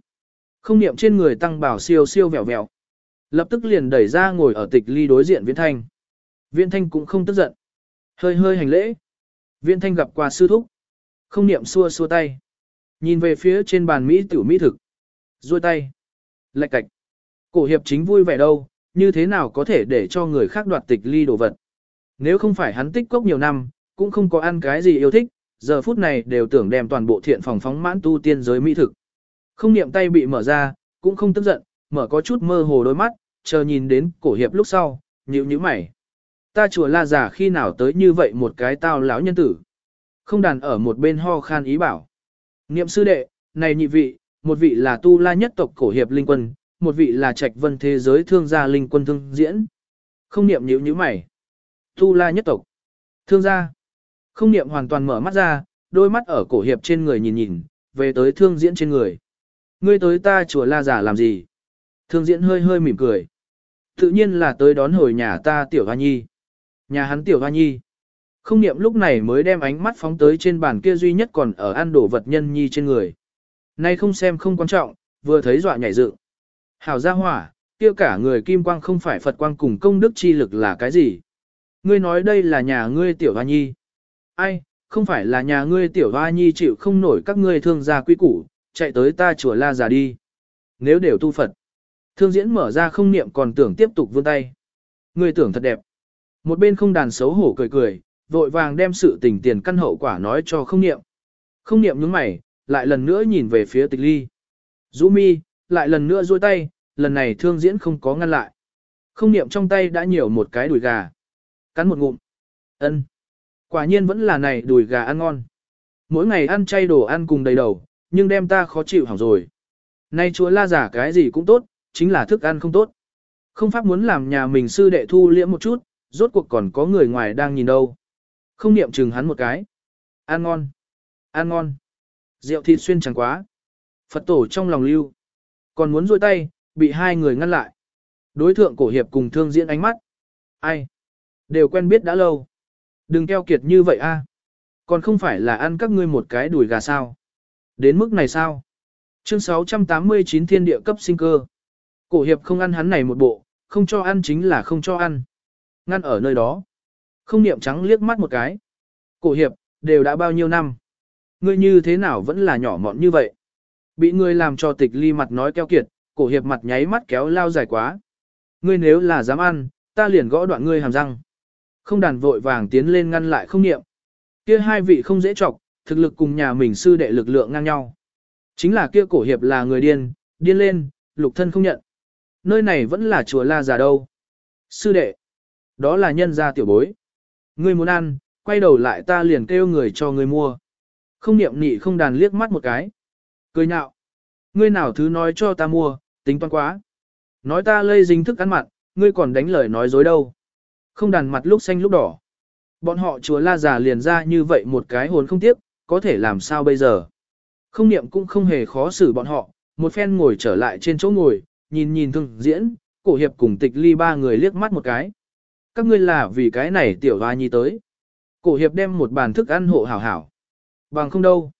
Không niệm trên người tăng bảo siêu siêu vẹo vẹo. Lập tức liền đẩy ra ngồi ở tịch ly đối diện Viễn Thanh. Viễn Thanh cũng không tức giận. Hơi hơi hành lễ. Viễn Thanh gặp qua sư thúc. Không niệm xua xua tay. Nhìn về phía trên bàn Mỹ tiểu Mỹ thực. Rồi tay. Lạch cạch. Cổ hiệp chính vui vẻ đâu, như thế nào có thể để cho người khác đoạt tịch ly đồ vật. Nếu không phải hắn tích cốc nhiều năm, cũng không có ăn cái gì yêu thích, giờ phút này đều tưởng đem toàn bộ thiện phòng phóng mãn tu tiên giới mỹ thực. Không niệm tay bị mở ra, cũng không tức giận, mở có chút mơ hồ đôi mắt, chờ nhìn đến cổ hiệp lúc sau, nhíu nhíu mày. Ta chùa la giả khi nào tới như vậy một cái tao lão nhân tử. Không đàn ở một bên ho khan ý bảo. Niệm sư đệ, này nhị vị, một vị là tu la nhất tộc cổ hiệp linh quân, một vị là trạch vân thế giới thương gia linh quân thương diễn. Không niệm nhíu nhíu mày. Tu la nhất tộc. Thương gia. Không niệm hoàn toàn mở mắt ra, đôi mắt ở cổ hiệp trên người nhìn nhìn, về tới thương diễn trên người. Ngươi tới ta chùa la giả làm gì? Thương diễn hơi hơi mỉm cười. Tự nhiên là tới đón hồi nhà ta tiểu hoa nhi. Nhà hắn tiểu hoa nhi. Không niệm lúc này mới đem ánh mắt phóng tới trên bàn kia duy nhất còn ở ăn đổ vật nhân nhi trên người. Nay không xem không quan trọng, vừa thấy dọa nhảy dựng. Hảo gia hỏa, kia cả người kim quang không phải Phật quang cùng công đức chi lực là cái gì? Ngươi nói đây là nhà ngươi tiểu hoa nhi. Ai, không phải là nhà ngươi tiểu hoa nhi chịu không nổi các ngươi thương gia quy củ, chạy tới ta chùa la già đi. Nếu đều tu Phật. Thương diễn mở ra không niệm còn tưởng tiếp tục vươn tay. Ngươi tưởng thật đẹp. Một bên không đàn xấu hổ cười cười, vội vàng đem sự tình tiền căn hậu quả nói cho không niệm. Không niệm nhướng mày, lại lần nữa nhìn về phía tịch ly. Dũ mi, lại lần nữa duỗi tay, lần này thương diễn không có ngăn lại. Không niệm trong tay đã nhiều một cái đùi gà. Cắn một ngụm. ân Quả nhiên vẫn là này đùi gà ăn ngon. Mỗi ngày ăn chay đồ ăn cùng đầy đầu, nhưng đem ta khó chịu hỏng rồi. Nay chúa la giả cái gì cũng tốt, chính là thức ăn không tốt. Không pháp muốn làm nhà mình sư đệ thu liễm một chút, rốt cuộc còn có người ngoài đang nhìn đâu. Không niệm chừng hắn một cái. Ăn ngon. Ăn ngon. Rượu thịt xuyên chẳng quá. Phật tổ trong lòng lưu. Còn muốn rôi tay, bị hai người ngăn lại. Đối thượng cổ hiệp cùng thương diễn ánh mắt. Ai? Đều quen biết đã lâu. Đừng keo kiệt như vậy a. Còn không phải là ăn các ngươi một cái đùi gà sao. Đến mức này sao? Chương 689 thiên địa cấp sinh cơ. Cổ hiệp không ăn hắn này một bộ, không cho ăn chính là không cho ăn. Ngăn ở nơi đó. Không niệm trắng liếc mắt một cái. Cổ hiệp, đều đã bao nhiêu năm. Ngươi như thế nào vẫn là nhỏ mọn như vậy. Bị ngươi làm cho tịch ly mặt nói keo kiệt, cổ hiệp mặt nháy mắt kéo lao dài quá. Ngươi nếu là dám ăn, ta liền gõ đoạn ngươi hàm răng. Không đàn vội vàng tiến lên ngăn lại không niệm. Kia hai vị không dễ chọc, thực lực cùng nhà mình sư đệ lực lượng ngang nhau. Chính là kia cổ hiệp là người điên, điên lên, lục thân không nhận. Nơi này vẫn là chùa La già đâu. Sư đệ, đó là nhân gia tiểu bối. Ngươi muốn ăn, quay đầu lại ta liền kêu người cho ngươi mua. Không niệm nị không đàn liếc mắt một cái. Cười nhạo. Ngươi nào thứ nói cho ta mua, tính toán quá. Nói ta lây dính thức ăn mặn, ngươi còn đánh lời nói dối đâu. Không đàn mặt lúc xanh lúc đỏ. Bọn họ chùa la già liền ra như vậy một cái hồn không tiếc, có thể làm sao bây giờ. Không niệm cũng không hề khó xử bọn họ, một phen ngồi trở lại trên chỗ ngồi, nhìn nhìn thương diễn, cổ hiệp cùng tịch ly ba người liếc mắt một cái. Các ngươi là vì cái này tiểu hoa nhi tới. Cổ hiệp đem một bàn thức ăn hộ hảo hảo. Bằng không đâu.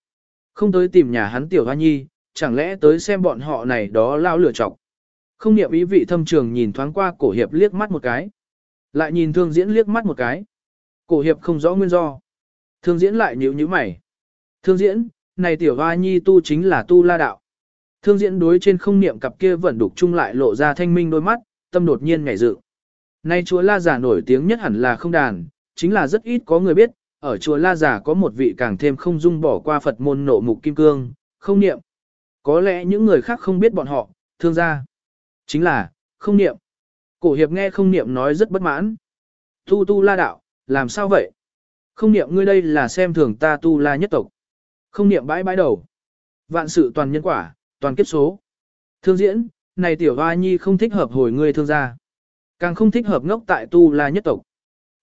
Không tới tìm nhà hắn tiểu hoa nhi, chẳng lẽ tới xem bọn họ này đó lao lửa chọc. Không niệm ý vị thâm trường nhìn thoáng qua cổ hiệp liếc mắt một cái. Lại nhìn thương diễn liếc mắt một cái. Cổ hiệp không rõ nguyên do. Thương diễn lại nhíu nhíu mày. Thương diễn, này tiểu hoa nhi tu chính là tu la đạo. Thương diễn đối trên không niệm cặp kia vẫn đục chung lại lộ ra thanh minh đôi mắt, tâm đột nhiên ngảy dự. Nay chùa la giả nổi tiếng nhất hẳn là không đàn, chính là rất ít có người biết, ở chùa La Giả có một vị càng thêm không dung bỏ qua Phật môn nộ mục kim cương, không niệm. Có lẽ những người khác không biết bọn họ, thương gia. Chính là, không niệm. Cổ hiệp nghe không niệm nói rất bất mãn. Tu tu la đạo, làm sao vậy? Không niệm ngươi đây là xem thường ta tu la nhất tộc. Không niệm bãi bãi đầu. Vạn sự toàn nhân quả, toàn kiếp số. Thương diễn, này tiểu hoa nhi không thích hợp hồi ngươi thương gia. Càng không thích hợp ngốc tại tu la nhất tộc.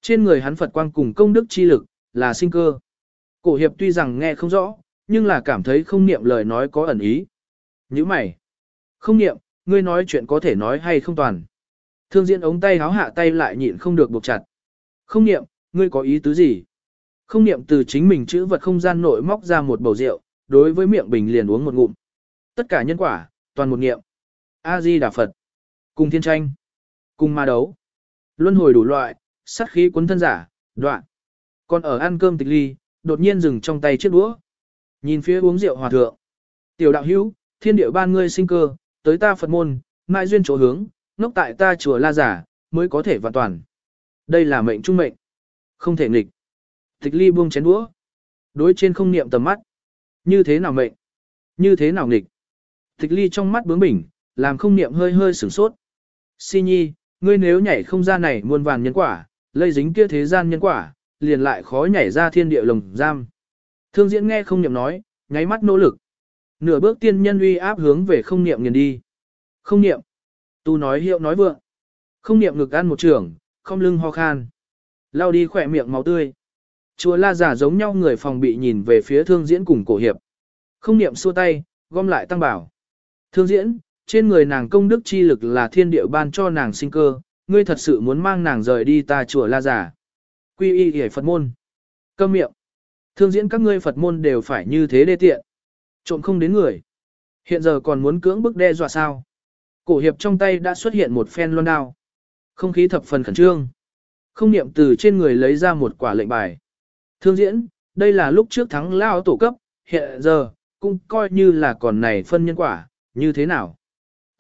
Trên người hắn Phật quang cùng công đức chi lực, là sinh cơ. Cổ hiệp tuy rằng nghe không rõ, nhưng là cảm thấy không niệm lời nói có ẩn ý. Như mày. Không niệm, ngươi nói chuyện có thể nói hay không toàn. Thương diễn ống tay háo hạ tay lại nhịn không được buộc chặt. Không niệm, ngươi có ý tứ gì? Không niệm từ chính mình chữ vật không gian nội móc ra một bầu rượu, đối với miệng bình liền uống một ngụm. Tất cả nhân quả, toàn một niệm. A-di Đà Phật. Cùng thiên tranh. Cùng ma đấu. Luân hồi đủ loại, sát khí cuốn thân giả, đoạn. Còn ở ăn cơm tịch ly, đột nhiên dừng trong tay chiếc đũa. Nhìn phía uống rượu hòa thượng. Tiểu đạo hữu, thiên địa ban ngươi sinh cơ, tới ta Phật môn, mãi duyên chỗ hướng, nóc tại ta chùa La Giả, mới có thể vạn toàn. Đây là mệnh trung mệnh. Không thể nghịch. Tịch ly buông chén đũa. Đối trên không niệm tầm mắt. Như thế nào mệnh? Như thế nào nghịch? Tịch ly trong mắt bướng bỉnh, làm không niệm hơi hơi sửng sốt. Si nhi, ngươi nếu nhảy không ra này muôn vàn nhân quả, lây dính kia thế gian nhân quả, liền lại khó nhảy ra thiên địa lồng giam. Thương diễn nghe không niệm nói, nháy mắt nỗ lực. Nửa bước tiên nhân uy áp hướng về không niệm nghiền đi. Không niệm. Tu nói hiệu nói vượng. Không niệm ngực ăn một trường, không lưng ho khan. Lao đi khỏe miệng máu tươi. Chùa la giả giống nhau người phòng bị nhìn về phía thương diễn cùng cổ hiệp. Không niệm xua tay, gom lại tăng bảo. Thương diễn, trên người nàng công đức chi lực là thiên địa ban cho nàng sinh cơ, ngươi thật sự muốn mang nàng rời đi ta chùa la giả. Quy y hề Phật môn. Câm miệng. Thương diễn các ngươi Phật môn đều phải như thế đê tiện. Trộm không đến người. Hiện giờ còn muốn cưỡng bức đe dọa sao. Cổ hiệp trong tay đã xuất hiện một phen loan đao. Không khí thập phần khẩn trương. Không niệm từ trên người lấy ra một quả lệnh bài. Thương diễn, đây là lúc trước thắng lao tổ cấp, hiện giờ, cũng coi như là còn này phân nhân quả, như thế nào.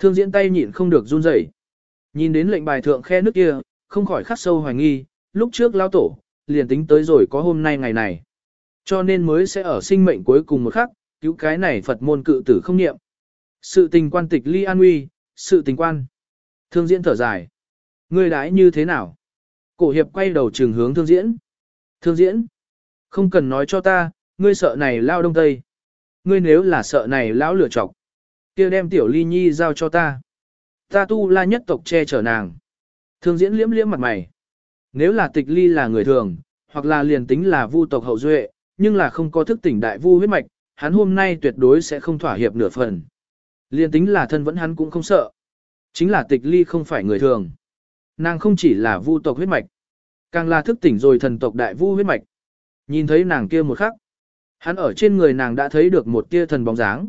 Thương diễn tay nhịn không được run rẩy. Nhìn đến lệnh bài thượng khe nước kia, không khỏi khắc sâu hoài nghi, lúc trước lao tổ, liền tính tới rồi có hôm nay ngày này. Cho nên mới sẽ ở sinh mệnh cuối cùng một khắc, cứu cái này Phật môn cự tử không niệm. Sự tình quan tịch ly an nguy, sự tình quan. Thương diễn thở dài. Ngươi đãi như thế nào? Cổ hiệp quay đầu trường hướng thương diễn. Thương diễn. Không cần nói cho ta, ngươi sợ này lao đông tây. Ngươi nếu là sợ này lão lửa chọc kia đem tiểu ly nhi giao cho ta. Ta tu la nhất tộc che chở nàng. Thương diễn liễm liễm mặt mày. Nếu là tịch ly là người thường, hoặc là liền tính là vu tộc hậu duệ, nhưng là không có thức tỉnh đại vu huyết mạch, hắn hôm nay tuyệt đối sẽ không thỏa hiệp nửa phần. Liền tính là thân vẫn hắn cũng không sợ. Chính là tịch ly không phải người thường. Nàng không chỉ là vu tộc huyết mạch, càng là thức tỉnh rồi thần tộc đại vu huyết mạch. Nhìn thấy nàng kia một khắc, hắn ở trên người nàng đã thấy được một tia thần bóng dáng.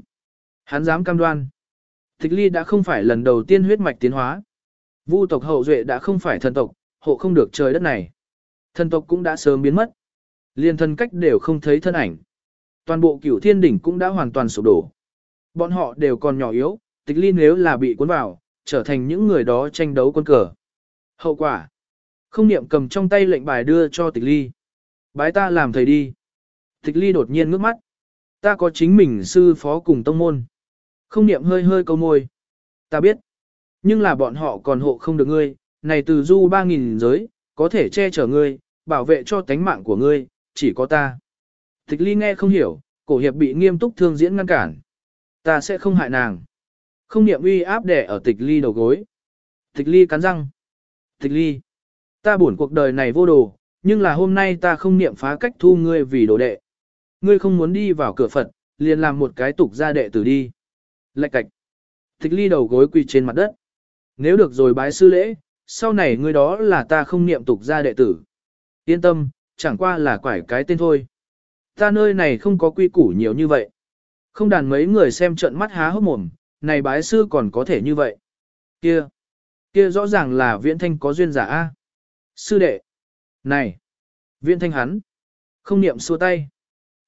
Hắn dám cam đoan. Tịch ly đã không phải lần đầu tiên huyết mạch tiến hóa. Vu tộc hậu duệ đã không phải thần tộc, hộ không được trời đất này. Thần tộc cũng đã sớm biến mất. Liên thân cách đều không thấy thân ảnh. Toàn bộ cửu thiên đỉnh cũng đã hoàn toàn sụp đổ. Bọn họ đều còn nhỏ yếu, tịch ly nếu là bị cuốn vào, trở thành những người đó tranh đấu quân cờ. Hậu quả. Không niệm cầm trong tay lệnh bài đưa cho tịch ly. Bái ta làm thầy đi. Tịch ly đột nhiên ngước mắt. Ta có chính mình sư phó cùng tông môn. Không niệm hơi hơi câu môi. Ta biết. Nhưng là bọn họ còn hộ không được ngươi, này từ du ba nghìn giới, có thể che chở ngươi, bảo vệ cho tánh mạng của ngươi, chỉ có ta. Tịch ly nghe không hiểu, cổ hiệp bị nghiêm túc thương diễn ngăn cản. Ta sẽ không hại nàng. Không niệm uy áp đẻ ở tịch ly đầu gối. Tịch ly cắn răng. Tịch ly. Ta buồn cuộc đời này vô đồ, nhưng là hôm nay ta không niệm phá cách thu ngươi vì đồ đệ. Ngươi không muốn đi vào cửa Phật, liền làm một cái tục gia đệ tử đi. Lạch cạch. Tịch ly đầu gối quỳ trên mặt đất. Nếu được rồi bái sư lễ, sau này ngươi đó là ta không niệm tục gia đệ tử. Yên tâm, chẳng qua là quải cái tên thôi. Ta nơi này không có quy củ nhiều như vậy. Không đàn mấy người xem trận mắt há hốc mồm, này bái sư còn có thể như vậy. Kia, kia rõ ràng là viễn thanh có duyên giả A. Sư đệ, này, viễn thanh hắn, không niệm xua tay.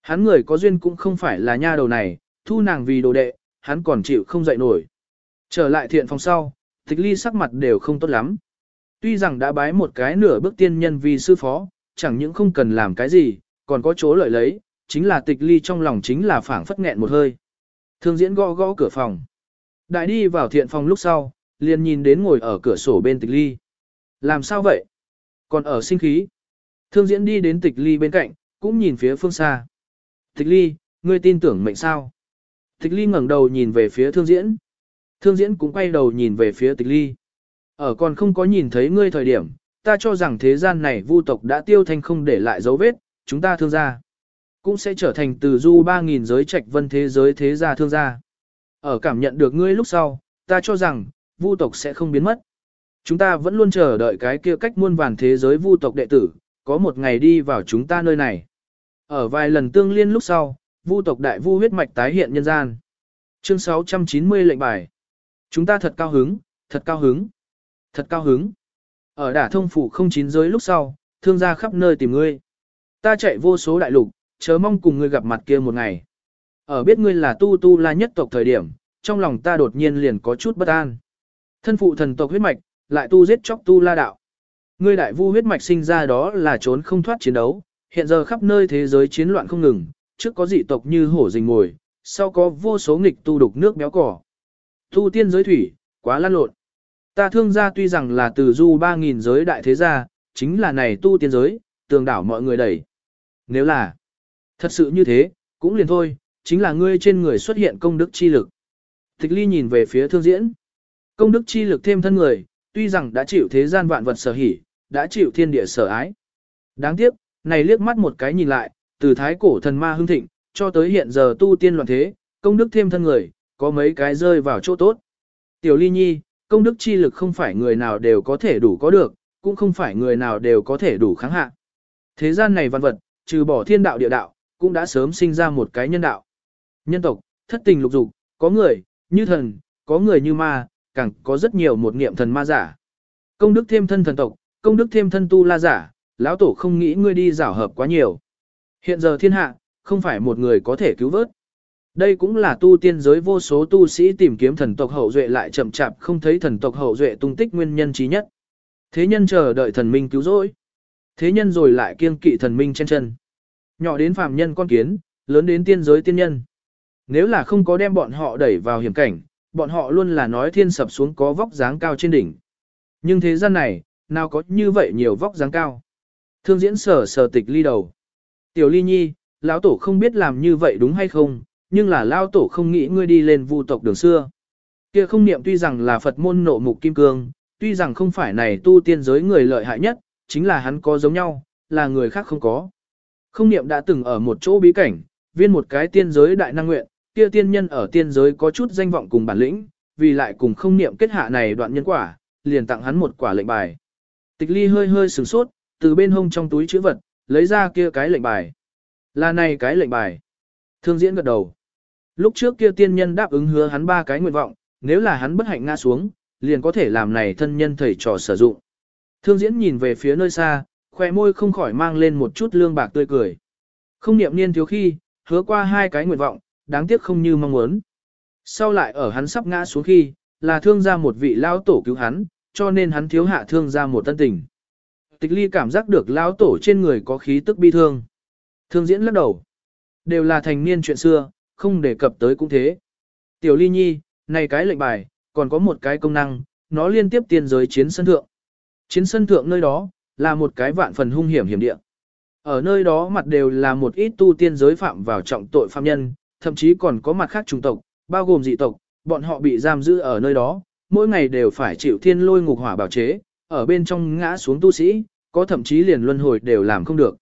Hắn người có duyên cũng không phải là nha đầu này, thu nàng vì đồ đệ, hắn còn chịu không dậy nổi. Trở lại thiện phòng sau, tịch ly sắc mặt đều không tốt lắm. Tuy rằng đã bái một cái nửa bước tiên nhân vì sư phó, chẳng những không cần làm cái gì, còn có chỗ lợi lấy, chính là tịch ly trong lòng chính là phảng phất nghẹn một hơi. Thương diễn gõ gõ cửa phòng. Đại đi vào thiện phòng lúc sau, liền nhìn đến ngồi ở cửa sổ bên tịch ly. Làm sao vậy? Còn ở sinh khí. Thương diễn đi đến tịch ly bên cạnh, cũng nhìn phía phương xa. Tịch ly, ngươi tin tưởng mệnh sao? Tịch ly ngẩng đầu nhìn về phía thương diễn. Thương diễn cũng quay đầu nhìn về phía tịch ly. Ở còn không có nhìn thấy ngươi thời điểm, ta cho rằng thế gian này vu tộc đã tiêu thanh không để lại dấu vết, chúng ta thương gia. Cũng sẽ trở thành từ du 3.000 giới trạch vân thế giới thế gia thương gia. Ở cảm nhận được ngươi lúc sau, ta cho rằng, vu tộc sẽ không biến mất. Chúng ta vẫn luôn chờ đợi cái kia cách muôn vàn thế giới vu tộc đệ tử, có một ngày đi vào chúng ta nơi này. Ở vài lần tương liên lúc sau, vu tộc đại vu huyết mạch tái hiện nhân gian. Chương 690 lệnh bài. Chúng ta thật cao hứng, thật cao hứng, thật cao hứng. Ở đả thông phủ không chín giới lúc sau, thương gia khắp nơi tìm ngươi. Ta chạy vô số đại lục, chớ mong cùng ngươi gặp mặt kia một ngày. Ở biết ngươi là tu tu la nhất tộc thời điểm, trong lòng ta đột nhiên liền có chút bất an. Thân phụ thần tộc huyết mạch, lại tu giết chóc tu la đạo. Ngươi đại vu huyết mạch sinh ra đó là trốn không thoát chiến đấu, hiện giờ khắp nơi thế giới chiến loạn không ngừng, trước có dị tộc như hổ rình ngồi, sau có vô số nghịch tu đục nước béo cỏ. Tu tiên giới thủy, quá lan lộn. Ta thương gia tuy rằng là từ du 3.000 giới đại thế gia, chính là này tu tiên giới, tường đảo mọi người đẩy. Nếu là thật sự như thế, cũng liền thôi, chính là ngươi trên người xuất hiện công đức chi lực. Tịch ly nhìn về phía thương diễn. Công đức chi lực thêm thân người, tuy rằng đã chịu thế gian vạn vật sở hỉ, đã chịu thiên địa sở ái. Đáng tiếc, này liếc mắt một cái nhìn lại, từ thái cổ thần ma hưng thịnh, cho tới hiện giờ tu tiên loạn thế, công đức thêm thân người, có mấy cái rơi vào chỗ tốt. Tiểu ly nhi, công đức chi lực không phải người nào đều có thể đủ có được, cũng không phải người nào đều có thể đủ kháng hạ. Thế gian này văn vật, trừ bỏ thiên đạo địa đạo, cũng đã sớm sinh ra một cái nhân đạo. Nhân tộc, thất tình lục dục, có người, như thần, có người như ma, càng có rất nhiều một niệm thần ma giả. Công đức thêm thân thần tộc, công đức thêm thân tu la giả, lão tổ không nghĩ ngươi đi giảo hợp quá nhiều. Hiện giờ thiên hạ, không phải một người có thể cứu vớt. Đây cũng là tu tiên giới vô số tu sĩ tìm kiếm thần tộc hậu duệ lại chậm chạp không thấy thần tộc hậu duệ tung tích nguyên nhân trí nhất. Thế nhân chờ đợi thần minh cứu rỗi. Thế nhân rồi lại kiêng kỵ thần minh trên chân. Nhỏ đến phàm nhân con kiến, lớn đến tiên giới tiên nhân. Nếu là không có đem bọn họ đẩy vào hiểm cảnh, bọn họ luôn là nói thiên sập xuống có vóc dáng cao trên đỉnh. Nhưng thế gian này, nào có như vậy nhiều vóc dáng cao. Thương diễn sở sở tịch ly đầu. Tiểu ly nhi, lão tổ không biết làm như vậy đúng hay không, nhưng là lão tổ không nghĩ ngươi đi lên vu tộc đường xưa. Kia không niệm tuy rằng là Phật môn nộ mục kim cương, tuy rằng không phải này tu tiên giới người lợi hại nhất, chính là hắn có giống nhau, là người khác không có. Không niệm đã từng ở một chỗ bí cảnh, viên một cái tiên giới đại năng nguyện, kia tiên nhân ở tiên giới có chút danh vọng cùng bản lĩnh, vì lại cùng không niệm kết hạ này đoạn nhân quả, liền tặng hắn một quả lệnh bài. Tịch ly hơi hơi sửng sốt, từ bên hông trong túi chữ vật, lấy ra kia cái lệnh bài. Là này cái lệnh bài. Thương diễn gật đầu. Lúc trước kia tiên nhân đáp ứng hứa hắn ba cái nguyện vọng, nếu là hắn bất hạnh ngã xuống, liền có thể làm này thân nhân thầy trò sử dụng. Thương diễn nhìn về phía nơi xa, khoe môi không khỏi mang lên một chút lương bạc tươi cười. Không niệm niên thiếu khi, hứa qua hai cái nguyện vọng, đáng tiếc không như mong muốn. Sau lại ở hắn sắp ngã xuống khi, là thương ra một vị lao tổ cứu hắn, cho nên hắn thiếu hạ thương ra một tân tình. Tịch ly cảm giác được lao tổ trên người có khí tức bi thương. Thương diễn lắc đầu. Đều là thành niên chuyện xưa, không đề cập tới cũng thế. Tiểu ly nhi, này cái lệnh bài, còn có một cái công năng, nó liên tiếp tiên giới chiến sân thượng. Chiến sân thượng nơi đó, là một cái vạn phần hung hiểm hiểm địa. Ở nơi đó mặt đều là một ít tu tiên giới phạm vào trọng tội phạm nhân, thậm chí còn có mặt khác chủng tộc, bao gồm dị tộc, bọn họ bị giam giữ ở nơi đó, mỗi ngày đều phải chịu thiên lôi ngục hỏa bảo chế, ở bên trong ngã xuống tu sĩ, có thậm chí liền luân hồi đều làm không được.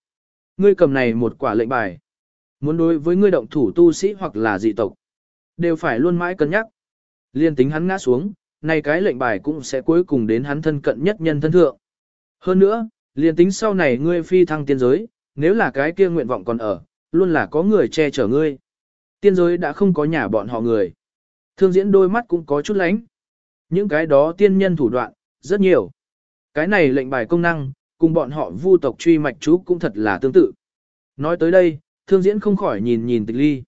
Ngươi cầm này một quả lệnh bài. Muốn đối với ngươi động thủ tu sĩ hoặc là dị tộc, đều phải luôn mãi cân nhắc. Liên tính hắn ngã xuống, này cái lệnh bài cũng sẽ cuối cùng đến hắn thân cận nhất nhân thân thượng. Hơn nữa, liên tính sau này ngươi phi thăng tiên giới, nếu là cái kia nguyện vọng còn ở, luôn là có người che chở ngươi. Tiên giới đã không có nhà bọn họ người. Thương diễn đôi mắt cũng có chút lánh. Những cái đó tiên nhân thủ đoạn, rất nhiều. Cái này lệnh bài công năng, cùng bọn họ vu tộc truy mạch chú cũng thật là tương tự. Nói tới đây, thương diễn không khỏi nhìn nhìn tịch ly.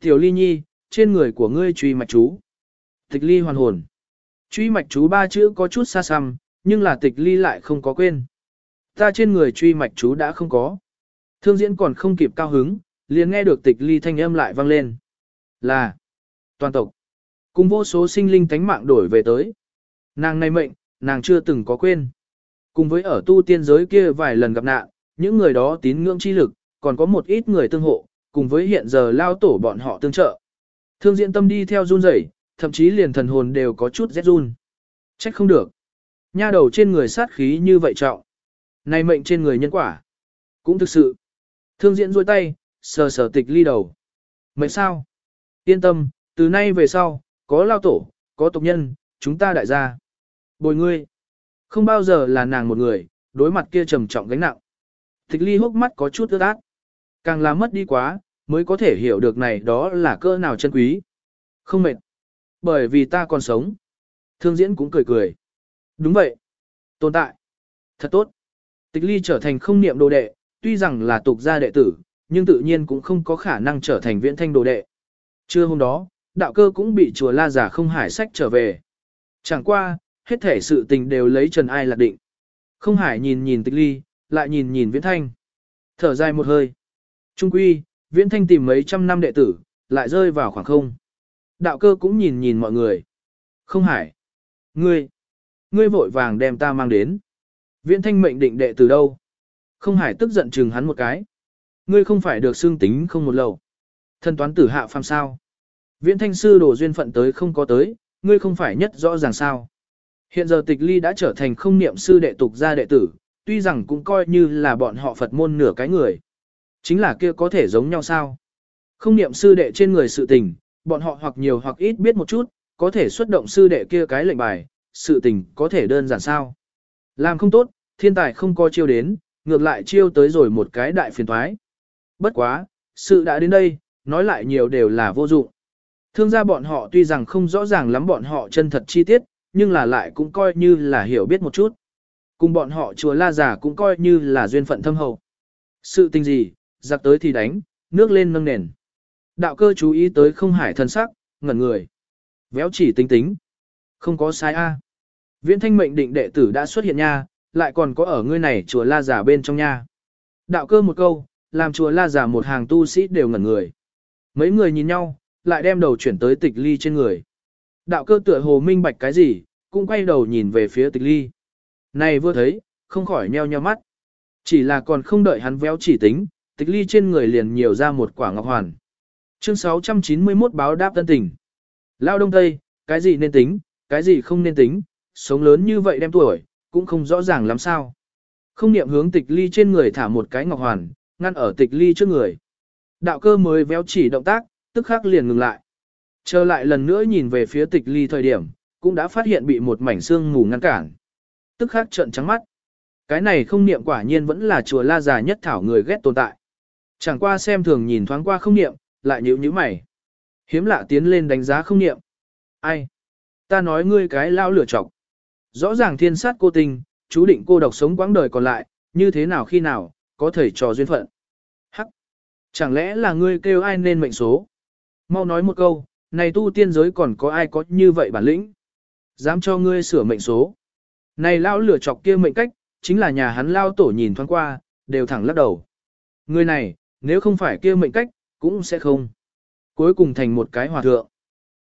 Tiểu ly nhi, trên người của ngươi truy mạch chú. Tịch ly hoàn hồn. Truy mạch chú ba chữ có chút xa xăm, nhưng là tịch ly lại không có quên. Ta trên người truy mạch chú đã không có. Thương diễn còn không kịp cao hứng, liền nghe được tịch ly thanh âm lại vang lên. Là toàn tộc. Cùng vô số sinh linh tánh mạng đổi về tới. Nàng này mệnh, nàng chưa từng có quên. Cùng với ở tu tiên giới kia vài lần gặp nạn, những người đó tín ngưỡng chi lực, còn có một ít người tương hộ, cùng với hiện giờ lao tổ bọn họ tương trợ. Thương diện tâm đi theo run rẩy, thậm chí liền thần hồn đều có chút rét run. Trách không được. Nha đầu trên người sát khí như vậy trọng. Này mệnh trên người nhân quả. Cũng thực sự. Thương diện duỗi tay, sờ sờ tịch ly đầu. Mệnh sao? Yên tâm, từ nay về sau, có lao tổ, có tộc nhân, chúng ta đại gia. Bồi ngươi. Không bao giờ là nàng một người, đối mặt kia trầm trọng gánh nặng. Tịch ly hốc mắt có chút ướt át. Càng là mất đi quá, mới có thể hiểu được này đó là cơ nào chân quý. Không mệt. Bởi vì ta còn sống. Thương diễn cũng cười cười. Đúng vậy. Tồn tại. Thật tốt. Tịch ly trở thành không niệm đồ đệ, tuy rằng là tục gia đệ tử, nhưng tự nhiên cũng không có khả năng trở thành viễn thanh đồ đệ. Trưa hôm đó, đạo cơ cũng bị chùa La Giả không hải sách trở về. Chẳng qua, hết thể sự tình đều lấy Trần Ai lạc định. Không hải nhìn nhìn tịch ly, lại nhìn nhìn viễn thanh. Thở dài một hơi. Trung quy, viễn thanh tìm mấy trăm năm đệ tử, lại rơi vào khoảng không. Đạo cơ cũng nhìn nhìn mọi người. Không hải. Ngươi. Ngươi vội vàng đem ta mang đến. Viễn thanh mệnh định đệ từ đâu? Không hải tức giận chừng hắn một cái. Ngươi không phải được xương tính không một lầu. Thân toán tử hạ phàm sao. Viễn thanh sư đổ duyên phận tới không có tới, ngươi không phải nhất rõ ràng sao. Hiện giờ tịch ly đã trở thành không niệm sư đệ tục gia đệ tử, tuy rằng cũng coi như là bọn họ Phật môn nửa cái người. Chính là kia có thể giống nhau sao? Không niệm sư đệ trên người sự tình, bọn họ hoặc nhiều hoặc ít biết một chút, có thể xuất động sư đệ kia cái lệnh bài, sự tình có thể đơn giản sao? Làm không tốt, thiên tài không coi chiêu đến, ngược lại chiêu tới rồi một cái đại phiền thoái. Bất quá, sự đã đến đây, nói lại nhiều đều là vô dụng. Thương gia bọn họ tuy rằng không rõ ràng lắm bọn họ chân thật chi tiết, nhưng là lại cũng coi như là hiểu biết một chút. Cùng bọn họ chùa La Giả cũng coi như là duyên phận thâm hậu. Sự tình gì, giặc tới thì đánh, nước lên nâng nền. Đạo cơ chú ý tới không hải thân sắc, ngẩn người. Véo chỉ tính tính. Không có sai a. Viễn thanh mệnh định đệ tử đã xuất hiện nha, lại còn có ở ngươi này chùa La Giả bên trong nha. Đạo cơ một câu, làm chùa La Giả một hàng tu sĩ đều ngẩn người. Mấy người nhìn nhau, lại đem đầu chuyển tới tịch ly trên người. Đạo cơ tựa hồ minh bạch cái gì, cũng quay đầu nhìn về phía tịch ly. Này vừa thấy, không khỏi nheo nheo mắt. Chỉ là còn không đợi hắn véo chỉ tính, tịch ly trên người liền nhiều ra một quả ngọc hoàn. Chương 691 báo đáp tân tình. Lao đông tây, cái gì nên tính, cái gì không nên tính, sống lớn như vậy đem tuổi, cũng không rõ ràng lắm sao. Không niệm hướng tịch ly trên người thả một cái ngọc hoàn, ngăn ở tịch ly trước người. Đạo cơ mới véo chỉ động tác, tức khắc liền ngừng lại. Trở lại lần nữa nhìn về phía tịch ly thời điểm, cũng đã phát hiện bị một mảnh xương mù ngăn cản. Tức khắc trợn trắng mắt. Cái này không niệm quả nhiên vẫn là chùa la già nhất thảo người ghét tồn tại. Chẳng qua xem thường nhìn thoáng qua không niệm, lại nhíu nhíu mày. Hiếm lạ tiến lên đánh giá không niệm. Ai? Ta nói ngươi cái lao lửa chọc. Rõ ràng thiên sát cô tình, chú định cô độc sống quãng đời còn lại, như thế nào khi nào, có thể trò duyên phận. Hắc! Chẳng lẽ là ngươi kêu ai nên mệnh số? Mau nói một câu, này tu tiên giới còn có ai có như vậy bản lĩnh? Dám cho ngươi sửa mệnh số. Này lao lửa chọc kia mệnh cách, chính là nhà hắn lao tổ nhìn thoáng qua, đều thẳng lắc đầu. Người này, nếu không phải kia mệnh cách, cũng sẽ không. Cuối cùng thành một cái hòa thượng.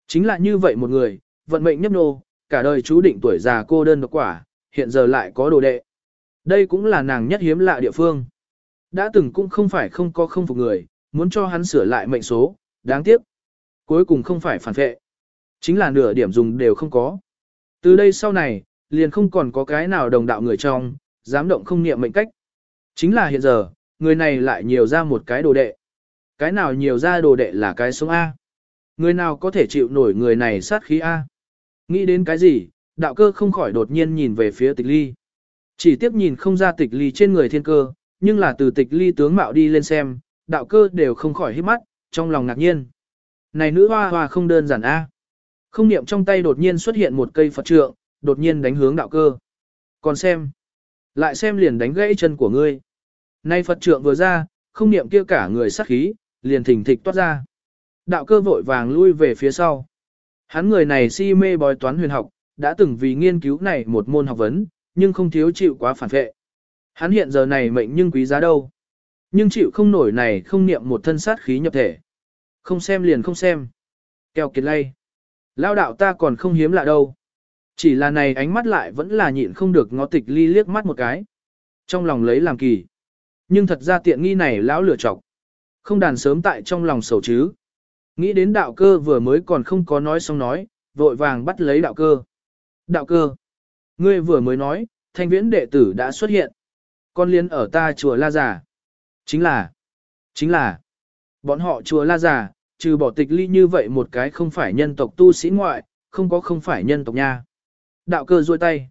Chính là như vậy một người, vận mệnh nhấp nô, cả đời chú định tuổi già cô đơn độc quả, hiện giờ lại có đồ đệ. Đây cũng là nàng nhất hiếm lạ địa phương. Đã từng cũng không phải không có không phục người, muốn cho hắn sửa lại mệnh số, đáng tiếc. Cuối cùng không phải phản vệ. Chính là nửa điểm dùng đều không có. Từ đây sau này, liền không còn có cái nào đồng đạo người trong, dám động không niệm mệnh cách. Chính là hiện giờ, người này lại nhiều ra một cái đồ đệ. Cái nào nhiều ra đồ đệ là cái sống A. Người nào có thể chịu nổi người này sát khí A. Nghĩ đến cái gì, đạo cơ không khỏi đột nhiên nhìn về phía tịch ly. Chỉ tiếp nhìn không ra tịch ly trên người thiên cơ, nhưng là từ tịch ly tướng mạo đi lên xem, đạo cơ đều không khỏi hít mắt, trong lòng ngạc nhiên. Này nữ hoa hoa không đơn giản a. Không niệm trong tay đột nhiên xuất hiện một cây Phật trượng, đột nhiên đánh hướng đạo cơ. Còn xem, lại xem liền đánh gãy chân của ngươi. Nay Phật trượng vừa ra, không niệm kia cả người sát khí, liền thỉnh thịch toát ra. Đạo cơ vội vàng lui về phía sau. Hắn người này si mê bói toán huyền học, đã từng vì nghiên cứu này một môn học vấn, nhưng không thiếu chịu quá phản vệ. Hắn hiện giờ này mệnh nhưng quý giá đâu. Nhưng chịu không nổi này không niệm một thân sát khí nhập thể. Không xem liền không xem. Keo kiệt lay. Lao đạo ta còn không hiếm lạ đâu. Chỉ là này ánh mắt lại vẫn là nhịn không được ngó tịch ly liếc mắt một cái. Trong lòng lấy làm kỳ. Nhưng thật ra tiện nghi này lão lửa chọc. Không đàn sớm tại trong lòng sầu chứ. Nghĩ đến đạo cơ vừa mới còn không có nói xong nói, vội vàng bắt lấy đạo cơ. Đạo cơ. Ngươi vừa mới nói, thanh viễn đệ tử đã xuất hiện. Con liên ở ta chùa La Giả. Chính là, chính là, bọn họ chùa La Giả, trừ bỏ tịch ly như vậy một cái không phải nhân tộc tu sĩ ngoại, không có không phải nhân tộc nha. Đạo cơ duỗi tay.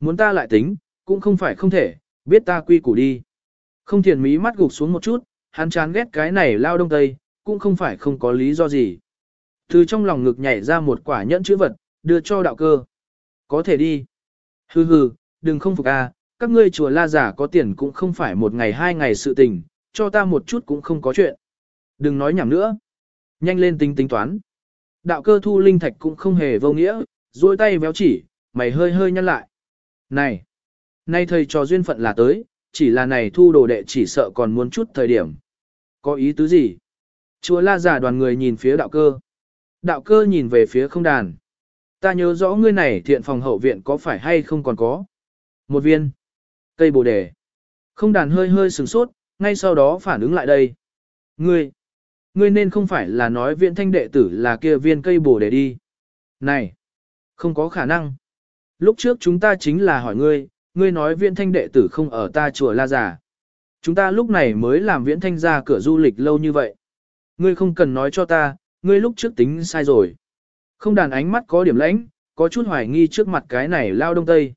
Muốn ta lại tính, cũng không phải không thể, biết ta quy củ đi. Không thiền mí mắt gục xuống một chút, hắn chán ghét cái này lao đông tây, cũng không phải không có lý do gì. Từ trong lòng ngực nhảy ra một quả nhẫn chữ vật, đưa cho đạo cơ. Có thể đi. Hừ hừ, đừng không phục a, các ngươi chùa la giả có tiền cũng không phải một ngày hai ngày sự tình, cho ta một chút cũng không có chuyện. Đừng nói nhảm nữa. Nhanh lên tính tính toán. Đạo cơ thu linh thạch cũng không hề vô nghĩa, duỗi tay véo chỉ, mày hơi hơi nhăn lại. Này, nay thầy trò duyên phận là tới, chỉ là này thu đồ đệ chỉ sợ còn muốn chút thời điểm. Có ý tứ gì? Chùa la giả đoàn người nhìn phía đạo cơ. Đạo cơ nhìn về phía không đàn. Ta nhớ rõ ngươi này thiện phòng hậu viện có phải hay không còn có. Một viên. Cây bồ đề. Không đàn hơi hơi sừng sốt, ngay sau đó phản ứng lại đây. Ngươi. Ngươi nên không phải là nói viện thanh đệ tử là kia viên cây bồ để đi. Này. Không có khả năng. Lúc trước chúng ta chính là hỏi ngươi, ngươi nói viện thanh đệ tử không ở ta chùa La Giả. Chúng ta lúc này mới làm viễn thanh ra cửa du lịch lâu như vậy. Ngươi không cần nói cho ta, ngươi lúc trước tính sai rồi. Không đàn ánh mắt có điểm lãnh, có chút hoài nghi trước mặt cái này lao đông tây.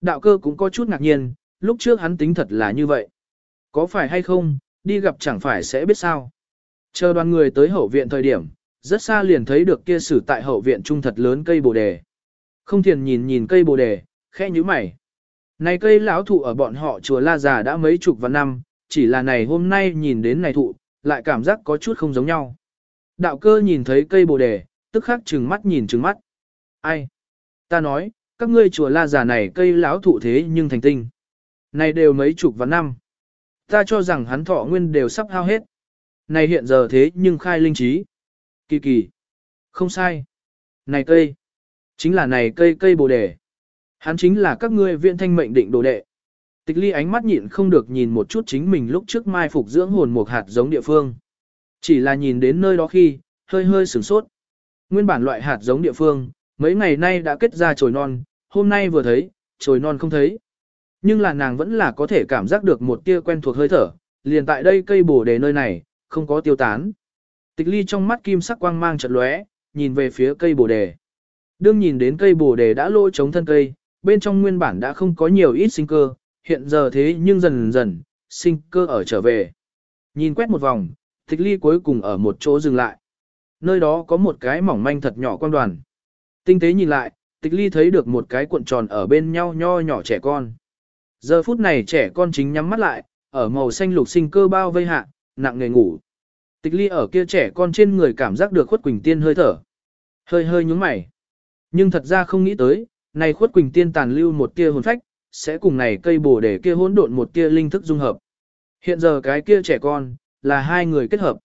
Đạo cơ cũng có chút ngạc nhiên, lúc trước hắn tính thật là như vậy. Có phải hay không, đi gặp chẳng phải sẽ biết sao. Chờ đoàn người tới hậu viện thời điểm, rất xa liền thấy được kia sử tại hậu viện trung thật lớn cây bồ đề. Không thiền nhìn nhìn cây bồ đề, khẽ như mày. Này cây lão thụ ở bọn họ chùa La Già đã mấy chục vạn năm, chỉ là này hôm nay nhìn đến này thụ, lại cảm giác có chút không giống nhau. Đạo cơ nhìn thấy cây bồ đề, tức khắc trừng mắt nhìn trừng mắt. Ai? Ta nói, các ngươi chùa La Già này cây lão thụ thế nhưng thành tinh. Này đều mấy chục vạn năm. Ta cho rằng hắn thọ nguyên đều sắp hao hết. Này hiện giờ thế nhưng khai linh trí. Kỳ kỳ. Không sai. Này cây. Chính là này cây cây bồ đề. Hắn chính là các ngươi viện thanh mệnh định đồ đệ. Tịch ly ánh mắt nhịn không được nhìn một chút chính mình lúc trước mai phục dưỡng hồn một hạt giống địa phương. Chỉ là nhìn đến nơi đó khi, hơi hơi sửng sốt. Nguyên bản loại hạt giống địa phương, mấy ngày nay đã kết ra chồi non, hôm nay vừa thấy, chồi non không thấy. Nhưng là nàng vẫn là có thể cảm giác được một tia quen thuộc hơi thở, liền tại đây cây bồ đề nơi này, không có tiêu tán. Tịch ly trong mắt kim sắc quang mang chợt lóe, nhìn về phía cây bồ đề. Đương nhìn đến cây bồ đề đã lôi chống thân cây, bên trong nguyên bản đã không có nhiều ít sinh cơ, hiện giờ thế nhưng dần dần, sinh cơ ở trở về. Nhìn quét một vòng, tịch ly cuối cùng ở một chỗ dừng lại. Nơi đó có một cái mỏng manh thật nhỏ quan đoàn. Tinh tế nhìn lại, tịch ly thấy được một cái cuộn tròn ở bên nhau nho nhỏ trẻ con. Giờ phút này trẻ con chính nhắm mắt lại, ở màu xanh lục sinh cơ bao vây hạ, nặng nề ngủ. Tịch ly ở kia trẻ con trên người cảm giác được khuất quỳnh tiên hơi thở. Hơi hơi nhúng mày. Nhưng thật ra không nghĩ tới, này khuất quỳnh tiên tàn lưu một tia hồn phách, sẽ cùng này cây bồ để kia hỗn độn một tia linh thức dung hợp. Hiện giờ cái kia trẻ con, là hai người kết hợp.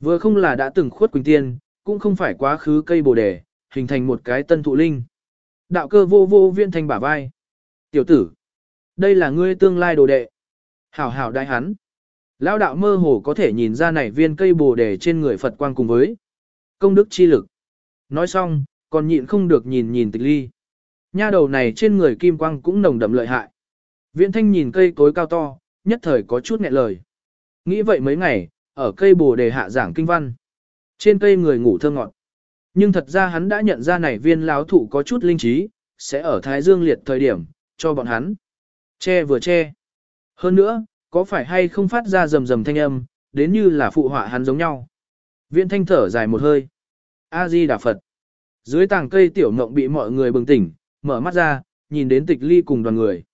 Vừa không là đã từng khuất quỳnh tiên, cũng không phải quá khứ cây bồ đề, hình thành một cái tân thụ linh. Đạo cơ vô vô viên thành bả vai. Tiểu tử, đây là ngươi tương lai đồ đệ. Hảo hảo đại hắn. Lão đạo mơ hồ có thể nhìn ra này viên cây bồ đề trên người Phật quang cùng với công đức chi lực. Nói xong, còn nhịn không được nhìn nhìn tịch ly. Nha đầu này trên người kim quang cũng nồng đậm lợi hại. Viễn thanh nhìn cây cối cao to, nhất thời có chút nghẹn lời. Nghĩ vậy mấy ngày, ở cây bồ đề hạ giảng kinh văn. Trên cây người ngủ thơ ngọt. Nhưng thật ra hắn đã nhận ra này viên láo thụ có chút linh trí, sẽ ở Thái Dương liệt thời điểm, cho bọn hắn. Che vừa che. Hơn nữa, có phải hay không phát ra rầm rầm thanh âm, đến như là phụ họa hắn giống nhau. Viễn thanh thở dài một hơi. A-di Đà Phật. Dưới tàng cây tiểu ngộng bị mọi người bừng tỉnh, mở mắt ra, nhìn đến tịch ly cùng đoàn người.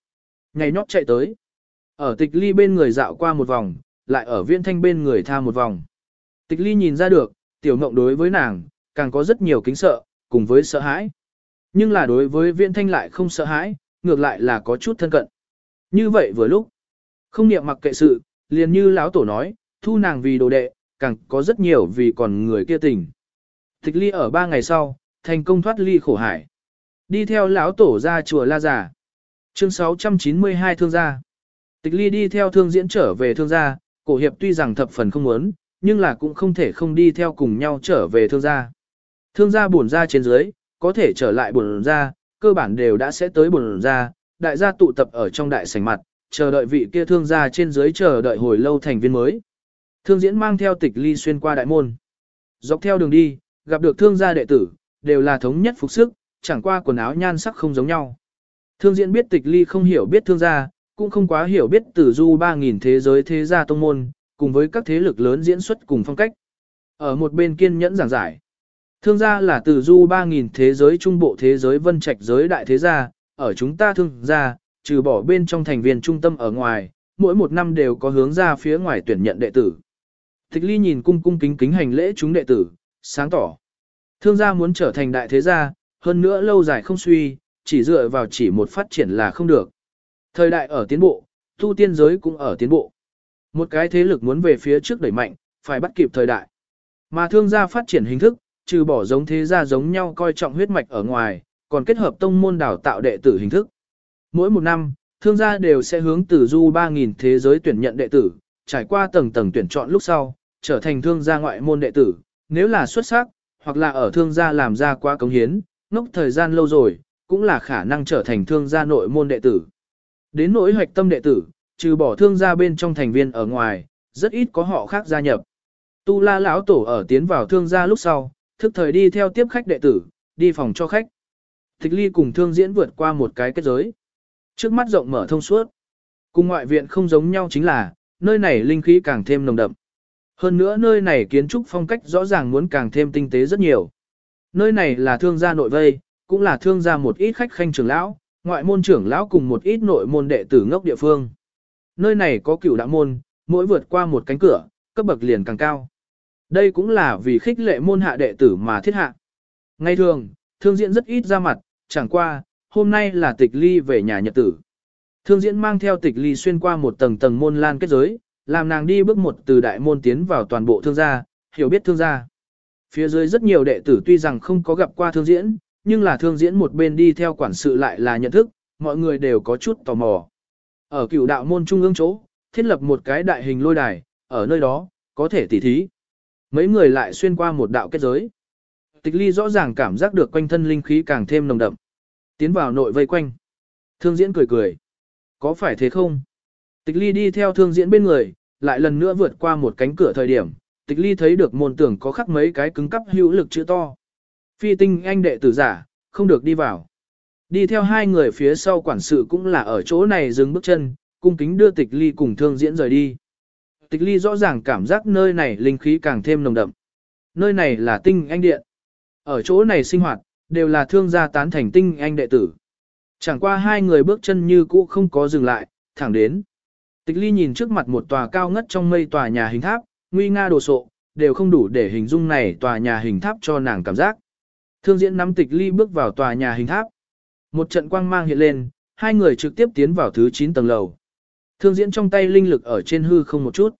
Ngày nhót chạy tới. Ở tịch ly bên người dạo qua một vòng, lại ở viễn thanh bên người tha một vòng. Tịch ly nhìn ra được, tiểu ngộng đối với nàng, càng có rất nhiều kính sợ, cùng với sợ hãi. Nhưng là đối với viễn thanh lại không sợ hãi, ngược lại là có chút thân cận. Như vậy vừa lúc, không niệm mặc kệ sự, liền như lão tổ nói, thu nàng vì đồ đệ, càng có rất nhiều vì còn người kia tình. Tịch ly ở ba ngày sau, thành công thoát ly khổ hải. Đi theo lão tổ ra chùa La Giả. Chương 692 Thương gia. Tịch ly đi theo thương diễn trở về thương gia, cổ hiệp tuy rằng thập phần không muốn, nhưng là cũng không thể không đi theo cùng nhau trở về thương gia. Thương gia buồn ra trên dưới, có thể trở lại buồn ra, cơ bản đều đã sẽ tới buồn ra, đại gia tụ tập ở trong đại sảnh mặt, chờ đợi vị kia thương gia trên dưới chờ đợi hồi lâu thành viên mới. Thương diễn mang theo tịch ly xuyên qua đại môn. Dọc theo đường đi, gặp được thương gia đệ tử, đều là thống nhất phục sức, chẳng qua quần áo nhan sắc không giống nhau. Thương diễn biết tịch ly không hiểu biết thương gia, cũng không quá hiểu biết tử du 3.000 thế giới thế gia tông môn, cùng với các thế lực lớn diễn xuất cùng phong cách. Ở một bên kiên nhẫn giảng giải. Thương gia là tử du 3.000 thế giới trung bộ thế giới vân trạch giới đại thế gia, ở chúng ta thương gia, trừ bỏ bên trong thành viên trung tâm ở ngoài, mỗi một năm đều có hướng ra phía ngoài tuyển nhận đệ tử. Thích ly nhìn cung cung kính kính hành lễ chúng đệ tử, sáng tỏ. Thương gia muốn trở thành đại thế gia, hơn nữa lâu dài không suy, chỉ dựa vào chỉ một phát triển là không được. Thời đại ở tiến bộ, tu tiên giới cũng ở tiến bộ. Một cái thế lực muốn về phía trước đẩy mạnh, phải bắt kịp thời đại. Mà thương gia phát triển hình thức, trừ bỏ giống thế gia giống nhau coi trọng huyết mạch ở ngoài, còn kết hợp tông môn đào tạo đệ tử hình thức. Mỗi một năm, thương gia đều sẽ hướng từ du 3.000 thế giới tuyển nhận đệ tử, trải qua tầng tầng tuyển chọn lúc sau, trở thành thương gia ngoại môn đệ tử, nếu là xuất sắc, hoặc là ở thương gia làm ra quá công hiến, ngốc thời gian lâu rồi, cũng là khả năng trở thành thương gia nội môn đệ tử. Đến nỗi hoạch tâm đệ tử, trừ bỏ thương gia bên trong thành viên ở ngoài, rất ít có họ khác gia nhập. Tu La lão tổ ở tiến vào thương gia lúc sau, thức thời đi theo tiếp khách đệ tử, đi phòng cho khách. Tịch ly cùng thương diễn vượt qua một cái kết giới. Trước mắt rộng mở thông suốt. Cùng ngoại viện không giống nhau chính là, nơi này linh khí càng thêm nồng đậm. Hơn nữa nơi này kiến trúc phong cách rõ ràng muốn càng thêm tinh tế rất nhiều. Nơi này là thương gia nội vây, cũng là thương gia một ít khách khanh trưởng lão, ngoại môn trưởng lão cùng một ít nội môn đệ tử ngốc địa phương. Nơi này có cửu đạo môn, mỗi vượt qua một cánh cửa, cấp bậc liền càng cao. Đây cũng là vì khích lệ môn hạ đệ tử mà thiết hạ. Ngay thường, thương diễn rất ít ra mặt, chẳng qua, hôm nay là tịch ly về nhà nhật tử. Thương diễn mang theo tịch ly xuyên qua một tầng tầng môn lan kết giới, làm nàng đi bước một từ đại môn tiến vào toàn bộ thương gia, hiểu biết thương gia. Phía dưới rất nhiều đệ tử tuy rằng không có gặp qua thương diễn, nhưng là thương diễn một bên đi theo quản sự lại là nhận thức, mọi người đều có chút tò mò. Ở cựu đạo môn trung ương chỗ, thiết lập một cái đại hình lôi đài, ở nơi đó, có thể tỉ thí. Mấy người lại xuyên qua một đạo kết giới. Tịch ly rõ ràng cảm giác được quanh thân linh khí càng thêm nồng đậm. Tiến vào nội vây quanh. Thương diễn cười cười. Có phải thế không? Tịch ly đi theo thương diễn bên người, lại lần nữa vượt qua một cánh cửa thời điểm. Tịch ly thấy được môn tưởng có khắc mấy cái cứng cắp hữu lực chữ to. Phi tinh anh đệ tử giả, không được đi vào. Đi theo hai người phía sau quản sự cũng là ở chỗ này dừng bước chân, cung kính đưa tịch ly cùng thương diễn rời đi. Tịch ly rõ ràng cảm giác nơi này linh khí càng thêm nồng đậm. Nơi này là tinh anh điện. Ở chỗ này sinh hoạt, đều là thương gia tán thành tinh anh đệ tử. Chẳng qua hai người bước chân như cũ không có dừng lại, thẳng đến. Tịch ly nhìn trước mặt một tòa cao ngất trong mây tòa nhà hình tháp, nguy nga đồ sộ, đều không đủ để hình dung này tòa nhà hình tháp cho nàng cảm giác. Thương diễn nắm tịch ly bước vào tòa nhà hình tháp. Một trận quang mang hiện lên, hai người trực tiếp tiến vào thứ 9 tầng lầu. Thương diễn trong tay linh lực ở trên hư không một chút.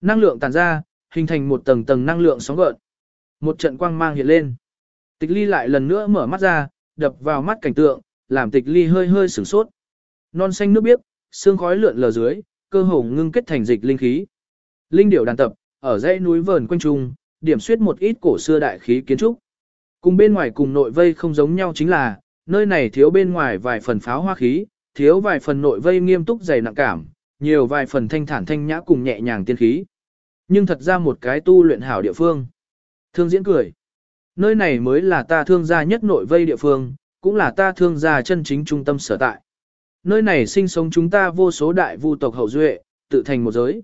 Năng lượng tàn ra, hình thành một tầng tầng năng lượng sóng gợn. Một trận quang mang hiện lên. Tịch ly lại lần nữa mở mắt ra, đập vào mắt cảnh tượng, làm tịch ly hơi hơi sửng sốt. Non xanh nước biếc, xương khói lượn lờ dưới, cơ hồ ngưng kết thành dịch linh khí. Linh điểu đàn tập, ở dãy núi vờn quanh trung, điểm xuyết một ít cổ xưa đại khí kiến trúc. Cùng bên ngoài cùng nội vây không giống nhau chính là, nơi này thiếu bên ngoài vài phần pháo hoa khí, thiếu vài phần nội vây nghiêm túc dày nặng cảm, nhiều vài phần thanh thản thanh nhã cùng nhẹ nhàng tiên khí. Nhưng thật ra một cái tu luyện hảo địa phương. Thương diễn cười. Nơi này mới là ta thương gia nhất nội vây địa phương, cũng là ta thương gia chân chính trung tâm sở tại. Nơi này sinh sống chúng ta vô số đại vu tộc hậu duệ, tự thành một giới.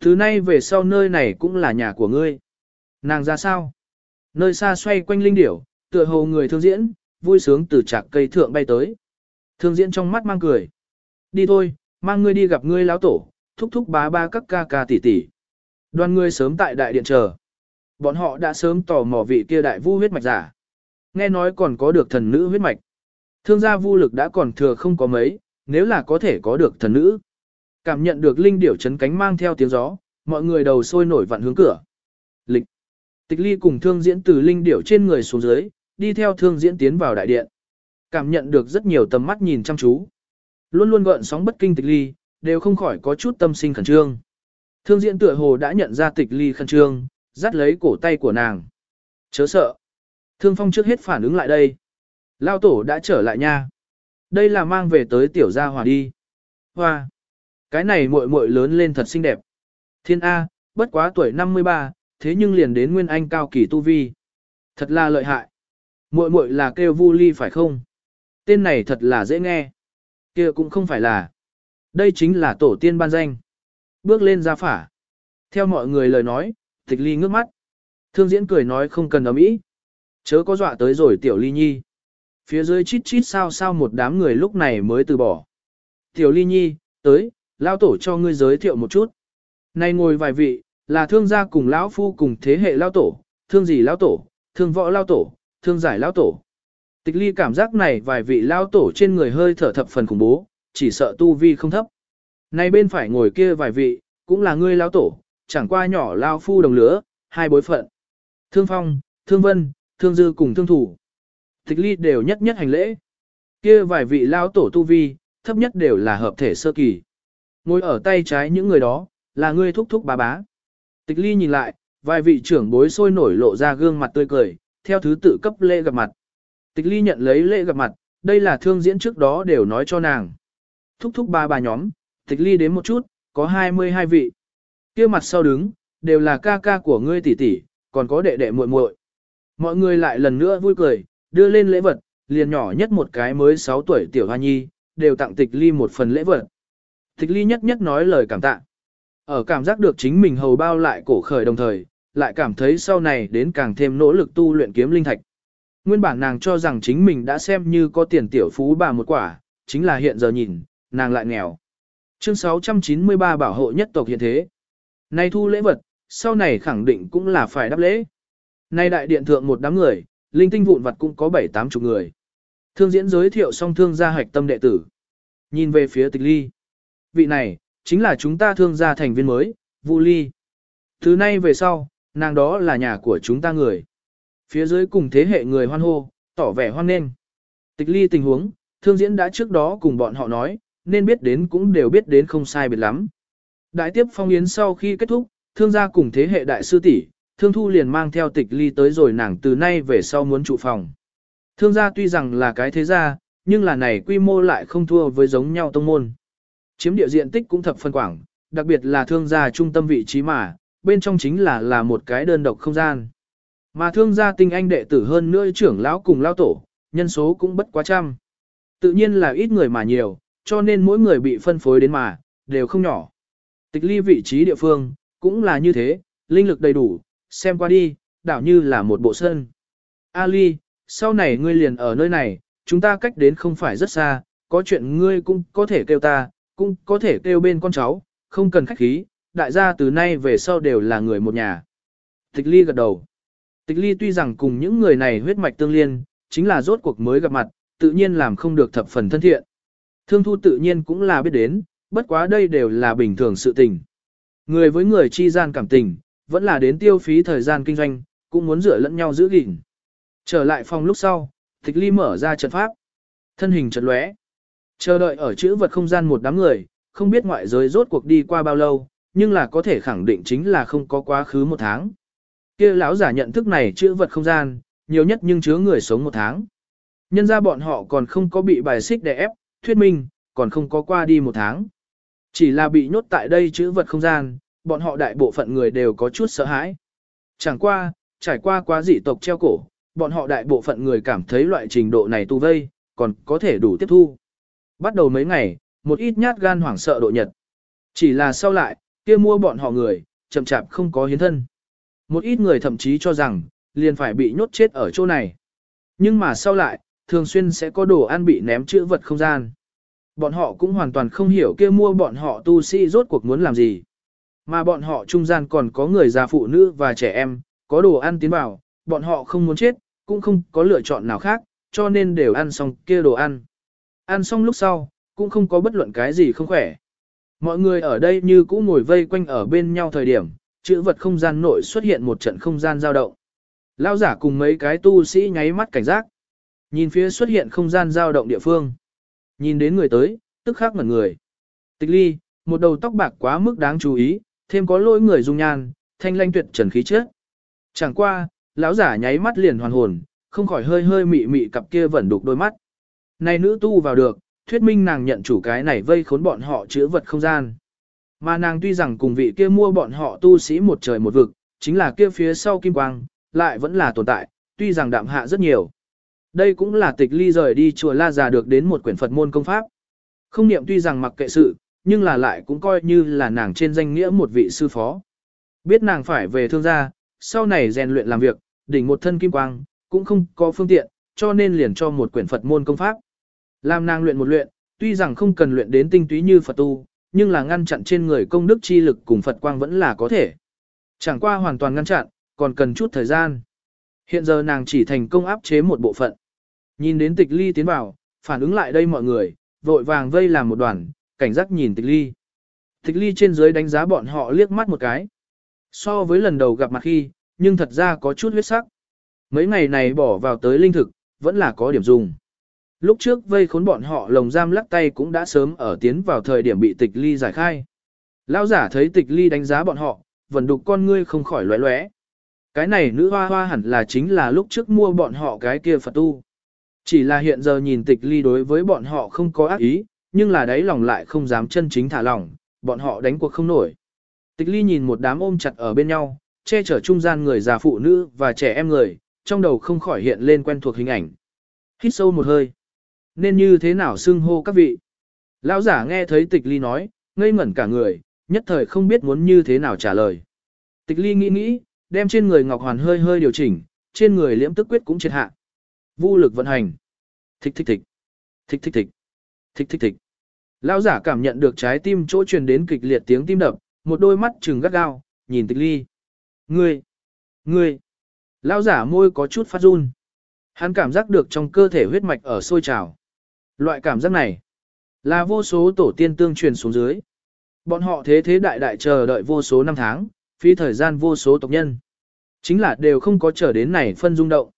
Từ nay về sau nơi này cũng là nhà của ngươi. Nàng ra sao? Nơi xa xoay quanh linh điểu, tựa hồ người thương diễn, vui sướng từ chạc cây thượng bay tới. Thương diễn trong mắt mang cười. Đi thôi, mang ngươi đi gặp ngươi lão tổ, thúc thúc bá ba các ca ca tỷ tỷ. Đoàn ngươi sớm tại đại điện chờ. Bọn họ đã sớm tò mò vị kia đại vu huyết mạch giả. Nghe nói còn có được thần nữ huyết mạch. Thương gia vu lực đã còn thừa không có mấy, nếu là có thể có được thần nữ. Cảm nhận được linh điểu chấn cánh mang theo tiếng gió, mọi người đầu sôi nổi vặn hướng cửa. Lịch. Tịch ly cùng thương diễn từ linh điểu trên người xuống dưới, đi theo thương diễn tiến vào đại điện. Cảm nhận được rất nhiều tầm mắt nhìn chăm chú. Luôn luôn gợn sóng bất kinh tịch ly, đều không khỏi có chút tâm sinh khẩn trương. Thương diễn tựa hồ đã nhận ra tịch ly khẩn trương, dắt lấy cổ tay của nàng. Chớ sợ. Thương phong trước hết phản ứng lại đây. Lao tổ đã trở lại nha. Đây là mang về tới tiểu gia hòa đi. Hoa. Cái này muội muội lớn lên thật xinh đẹp. Thiên A, bất quá tuổi 53, thế nhưng liền đến nguyên anh cao kỳ tu vi. Thật là lợi hại. Muội muội là kêu Vu Ly phải không? Tên này thật là dễ nghe. kia cũng không phải là. Đây chính là tổ tiên ban danh. Bước lên ra phả. Theo mọi người lời nói, tịch ly ngước mắt. Thương diễn cười nói không cần ấm ý. Chớ có dọa tới rồi tiểu ly nhi. Phía dưới chít chít sao sao một đám người lúc này mới từ bỏ. Tiểu ly nhi, tới, lao tổ cho ngươi giới thiệu một chút. Này ngồi vài vị, là thương gia cùng lão phu cùng thế hệ lao tổ, thương gì lao tổ, thương võ lao tổ, thương giải lao tổ. Tịch ly cảm giác này vài vị lao tổ trên người hơi thở thập phần khủng bố, chỉ sợ tu vi không thấp. Này bên phải ngồi kia vài vị, cũng là ngươi lao tổ, chẳng qua nhỏ lao phu đồng lứa, hai bối phận. Thương phong, thương vân, thương dư cùng thương thủ. Tịch ly đều nhất nhất hành lễ. Kia vài vị lao tổ tu vi, thấp nhất đều là hợp thể sơ kỳ. Ngồi ở tay trái những người đó, là ngươi thúc thúc bá bá. Tịch ly nhìn lại, vài vị trưởng bối sôi nổi lộ ra gương mặt tươi cười, theo thứ tự cấp lễ gặp mặt. Tịch ly nhận lấy lễ gặp mặt, đây là thương diễn trước đó đều nói cho nàng. Thúc thúc ba bà nhóm, tịch ly đến một chút, có 22 vị kia mặt sau đứng, đều là ca ca của ngươi tỷ tỷ, còn có đệ đệ muội muội. Mọi người lại lần nữa vui cười, đưa lên lễ vật, liền nhỏ nhất một cái mới 6 tuổi tiểu hoa nhi, đều tặng tịch ly một phần lễ vật. Tịch ly nhất nhất nói lời cảm tạ. Ở cảm giác được chính mình hầu bao lại cổ khởi đồng thời, lại cảm thấy sau này đến càng thêm nỗ lực tu luyện kiếm linh thạch. Nguyên bản nàng cho rằng chính mình đã xem như có tiền tiểu phú bà một quả, chính là hiện giờ nhìn, nàng lại nghèo. Chương 693 bảo hộ nhất tộc hiện thế. Nay thu lễ vật, sau này khẳng định cũng là phải đáp lễ. Nay đại điện thượng một đám người, linh tinh vụn vật cũng có 7-8 chục người. Thương diễn giới thiệu xong thương gia hạch tâm đệ tử. Nhìn về phía tịch ly. Vị này, chính là chúng ta thương gia thành viên mới, Vu Ly. Thứ nay về sau, nàng đó là nhà của chúng ta người. Phía dưới cùng thế hệ người hoan hô, tỏ vẻ hoan nghênh. Tịch ly tình huống, thương diễn đã trước đó cùng bọn họ nói, nên biết đến cũng đều biết đến không sai biệt lắm. Đại tiếp phong yến sau khi kết thúc, thương gia cùng thế hệ đại sư tỷ, thương thu liền mang theo tịch ly tới rồi nàng từ nay về sau muốn trụ phòng. Thương gia tuy rằng là cái thế gia, nhưng là này quy mô lại không thua với giống nhau tông môn. Chiếm địa diện tích cũng thập phân quảng, đặc biệt là thương gia trung tâm vị trí mà, bên trong chính là là một cái đơn độc không gian. Mà thương gia tinh anh đệ tử hơn nữa trưởng lão cùng lao tổ, nhân số cũng bất quá trăm. Tự nhiên là ít người mà nhiều, cho nên mỗi người bị phân phối đến mà, đều không nhỏ. Tịch ly vị trí địa phương, cũng là như thế, linh lực đầy đủ, xem qua đi, đảo như là một bộ sân. Ali, sau này ngươi liền ở nơi này, chúng ta cách đến không phải rất xa, có chuyện ngươi cũng có thể kêu ta, cũng có thể kêu bên con cháu, không cần khách khí, đại gia từ nay về sau đều là người một nhà. Tịch ly gật đầu. Tịch ly tuy rằng cùng những người này huyết mạch tương liên, chính là rốt cuộc mới gặp mặt, tự nhiên làm không được thập phần thân thiện. Thương thu tự nhiên cũng là biết đến, bất quá đây đều là bình thường sự tình. Người với người chi gian cảm tình, vẫn là đến tiêu phí thời gian kinh doanh, cũng muốn dựa lẫn nhau giữ gìn. Trở lại phòng lúc sau, tịch ly mở ra trận pháp. Thân hình trận lóe. Chờ đợi ở chữ vật không gian một đám người, không biết ngoại giới rốt cuộc đi qua bao lâu, nhưng là có thể khẳng định chính là không có quá khứ một tháng. kia lão giả nhận thức này chữ vật không gian, nhiều nhất nhưng chứa người sống một tháng. Nhân ra bọn họ còn không có bị bài xích đè ép, thuyết minh, còn không có qua đi một tháng. Chỉ là bị nhốt tại đây chữ vật không gian, bọn họ đại bộ phận người đều có chút sợ hãi. Chẳng qua, trải qua quá dị tộc treo cổ, bọn họ đại bộ phận người cảm thấy loại trình độ này tu vây, còn có thể đủ tiếp thu. Bắt đầu mấy ngày, một ít nhát gan hoảng sợ độ nhật. Chỉ là sau lại, kia mua bọn họ người, chậm chạp không có hiến thân. Một ít người thậm chí cho rằng, liền phải bị nhốt chết ở chỗ này. Nhưng mà sau lại, thường xuyên sẽ có đồ ăn bị ném chữ vật không gian. Bọn họ cũng hoàn toàn không hiểu kia mua bọn họ tu sĩ rốt cuộc muốn làm gì. Mà bọn họ trung gian còn có người già phụ nữ và trẻ em, có đồ ăn tiến vào, bọn họ không muốn chết, cũng không có lựa chọn nào khác, cho nên đều ăn xong kia đồ ăn. Ăn xong lúc sau, cũng không có bất luận cái gì không khỏe. Mọi người ở đây như cũ ngồi vây quanh ở bên nhau thời điểm, chữ vật không gian nội xuất hiện một trận không gian dao động. Lao giả cùng mấy cái tu sĩ nháy mắt cảnh giác. Nhìn phía xuất hiện không gian dao động địa phương. Nhìn đến người tới, tức khắc ngẩn người. Tịch ly, một đầu tóc bạc quá mức đáng chú ý, thêm có lỗi người dung nhan, thanh lanh tuyệt trần khí chất Chẳng qua, lão giả nháy mắt liền hoàn hồn, không khỏi hơi hơi mị mị cặp kia vẫn đục đôi mắt. Này nữ tu vào được, thuyết minh nàng nhận chủ cái này vây khốn bọn họ chữa vật không gian. Mà nàng tuy rằng cùng vị kia mua bọn họ tu sĩ một trời một vực, chính là kia phía sau kim quang, lại vẫn là tồn tại, tuy rằng đạm hạ rất nhiều. Đây cũng là tịch ly rời đi chùa La Già được đến một quyển Phật môn công pháp. Không niệm tuy rằng mặc kệ sự, nhưng là lại cũng coi như là nàng trên danh nghĩa một vị sư phó. Biết nàng phải về thương gia, sau này rèn luyện làm việc, đỉnh một thân kim quang, cũng không có phương tiện, cho nên liền cho một quyển Phật môn công pháp. Làm nàng luyện một luyện, tuy rằng không cần luyện đến tinh túy như Phật tu, nhưng là ngăn chặn trên người công đức chi lực cùng Phật quang vẫn là có thể. Chẳng qua hoàn toàn ngăn chặn, còn cần chút thời gian. Hiện giờ nàng chỉ thành công áp chế một bộ phận. Nhìn đến tịch ly tiến vào, phản ứng lại đây mọi người, vội vàng vây làm một đoàn, cảnh giác nhìn tịch ly. Tịch ly trên dưới đánh giá bọn họ liếc mắt một cái. So với lần đầu gặp mặt khi, nhưng thật ra có chút huyết sắc. Mấy ngày này bỏ vào tới linh thực, vẫn là có điểm dùng. Lúc trước vây khốn bọn họ lồng giam lắc tay cũng đã sớm ở tiến vào thời điểm bị tịch ly giải khai. Lão giả thấy tịch ly đánh giá bọn họ, vẫn đục con ngươi không khỏi lóe lóe. Cái này nữ hoa hoa hẳn là chính là lúc trước mua bọn họ cái kia Phật tu. Chỉ là hiện giờ nhìn tịch ly đối với bọn họ không có ác ý, nhưng là đấy lòng lại không dám chân chính thả lỏng, bọn họ đánh cuộc không nổi. Tịch ly nhìn một đám ôm chặt ở bên nhau, che chở trung gian người già phụ nữ và trẻ em người, trong đầu không khỏi hiện lên quen thuộc hình ảnh. Hít sâu một hơi. Nên như thế nào xưng hô các vị? Lão giả nghe thấy tịch ly nói, ngây ngẩn cả người, nhất thời không biết muốn như thế nào trả lời. Tịch ly nghĩ nghĩ, đem trên người ngọc hoàn hơi hơi điều chỉnh, trên người liễm tức quyết cũng triệt hạ. Vu lực vận hành. Thích thích thích. Thích thích thích. Thích thích thích. Lão giả cảm nhận được trái tim chỗ truyền đến kịch liệt tiếng tim đập, một đôi mắt trừng gắt gao, nhìn tịch ly. Ngươi! Ngươi! Lão giả môi có chút phát run. Hắn cảm giác được trong cơ thể huyết mạch ở sôi trào. Loại cảm giác này là vô số tổ tiên tương truyền xuống dưới. Bọn họ thế thế đại đại chờ đợi vô số năm tháng, phí thời gian vô số tộc nhân. Chính là đều không có chờ đến này phân rung động.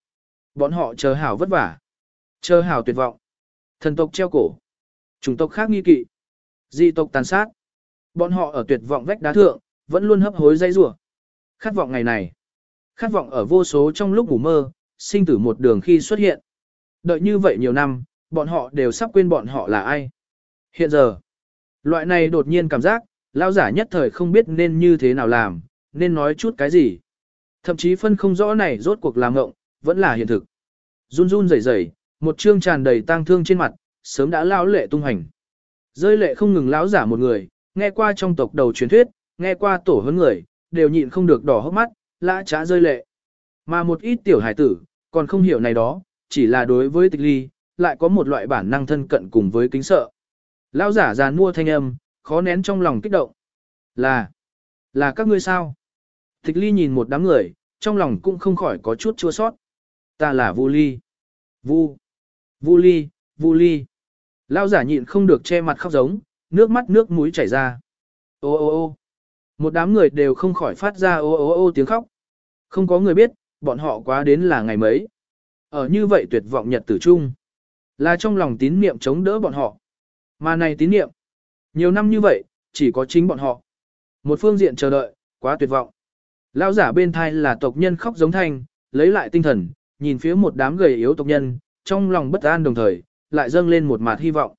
Bọn họ chờ hảo vất vả. Chờ hảo tuyệt vọng. Thần tộc treo cổ. Chủng tộc khác nghi kỵ. Dị tộc tàn sát. Bọn họ ở tuyệt vọng vách đá thượng, vẫn luôn hấp hối dây rủa Khát vọng ngày này. Khát vọng ở vô số trong lúc ngủ mơ, sinh tử một đường khi xuất hiện. Đợi như vậy nhiều năm, bọn họ đều sắp quên bọn họ là ai. Hiện giờ, loại này đột nhiên cảm giác, lao giả nhất thời không biết nên như thế nào làm, nên nói chút cái gì. Thậm chí phân không rõ này rốt cuộc làm ngộng, vẫn là hiện thực. Run run rẩy rẩy, một trương tràn đầy tang thương trên mặt, sớm đã lão lệ tung hành. Rơi lệ không ngừng lão giả một người, nghe qua trong tộc đầu truyền thuyết, nghe qua tổ huấn người, đều nhịn không được đỏ hốc mắt, lã trá rơi lệ. Mà một ít tiểu hải tử, còn không hiểu này đó, chỉ là đối với tịch ly, lại có một loại bản năng thân cận cùng với kính sợ. Lão giả giàn mua thanh âm, khó nén trong lòng kích động. Là, là các ngươi sao? Tịch ly nhìn một đám người, trong lòng cũng không khỏi có chút chua sót. Ta là Vu Ly. Vu. Vu Ly, Vu Ly. Lao giả nhịn không được che mặt khóc giống, nước mắt nước mũi chảy ra. Ô ô ô. Một đám người đều không khỏi phát ra ô ô ô tiếng khóc. Không có người biết, bọn họ quá đến là ngày mấy. Ở như vậy tuyệt vọng nhật tử chung. Là trong lòng tín niệm chống đỡ bọn họ. Mà này tín niệm. Nhiều năm như vậy, chỉ có chính bọn họ. Một phương diện chờ đợi, quá tuyệt vọng. Lão giả bên thai là tộc nhân khóc giống thanh, lấy lại tinh thần, nhìn phía một đám gầy yếu tộc nhân, trong lòng bất an đồng thời, lại dâng lên một mạt hy vọng.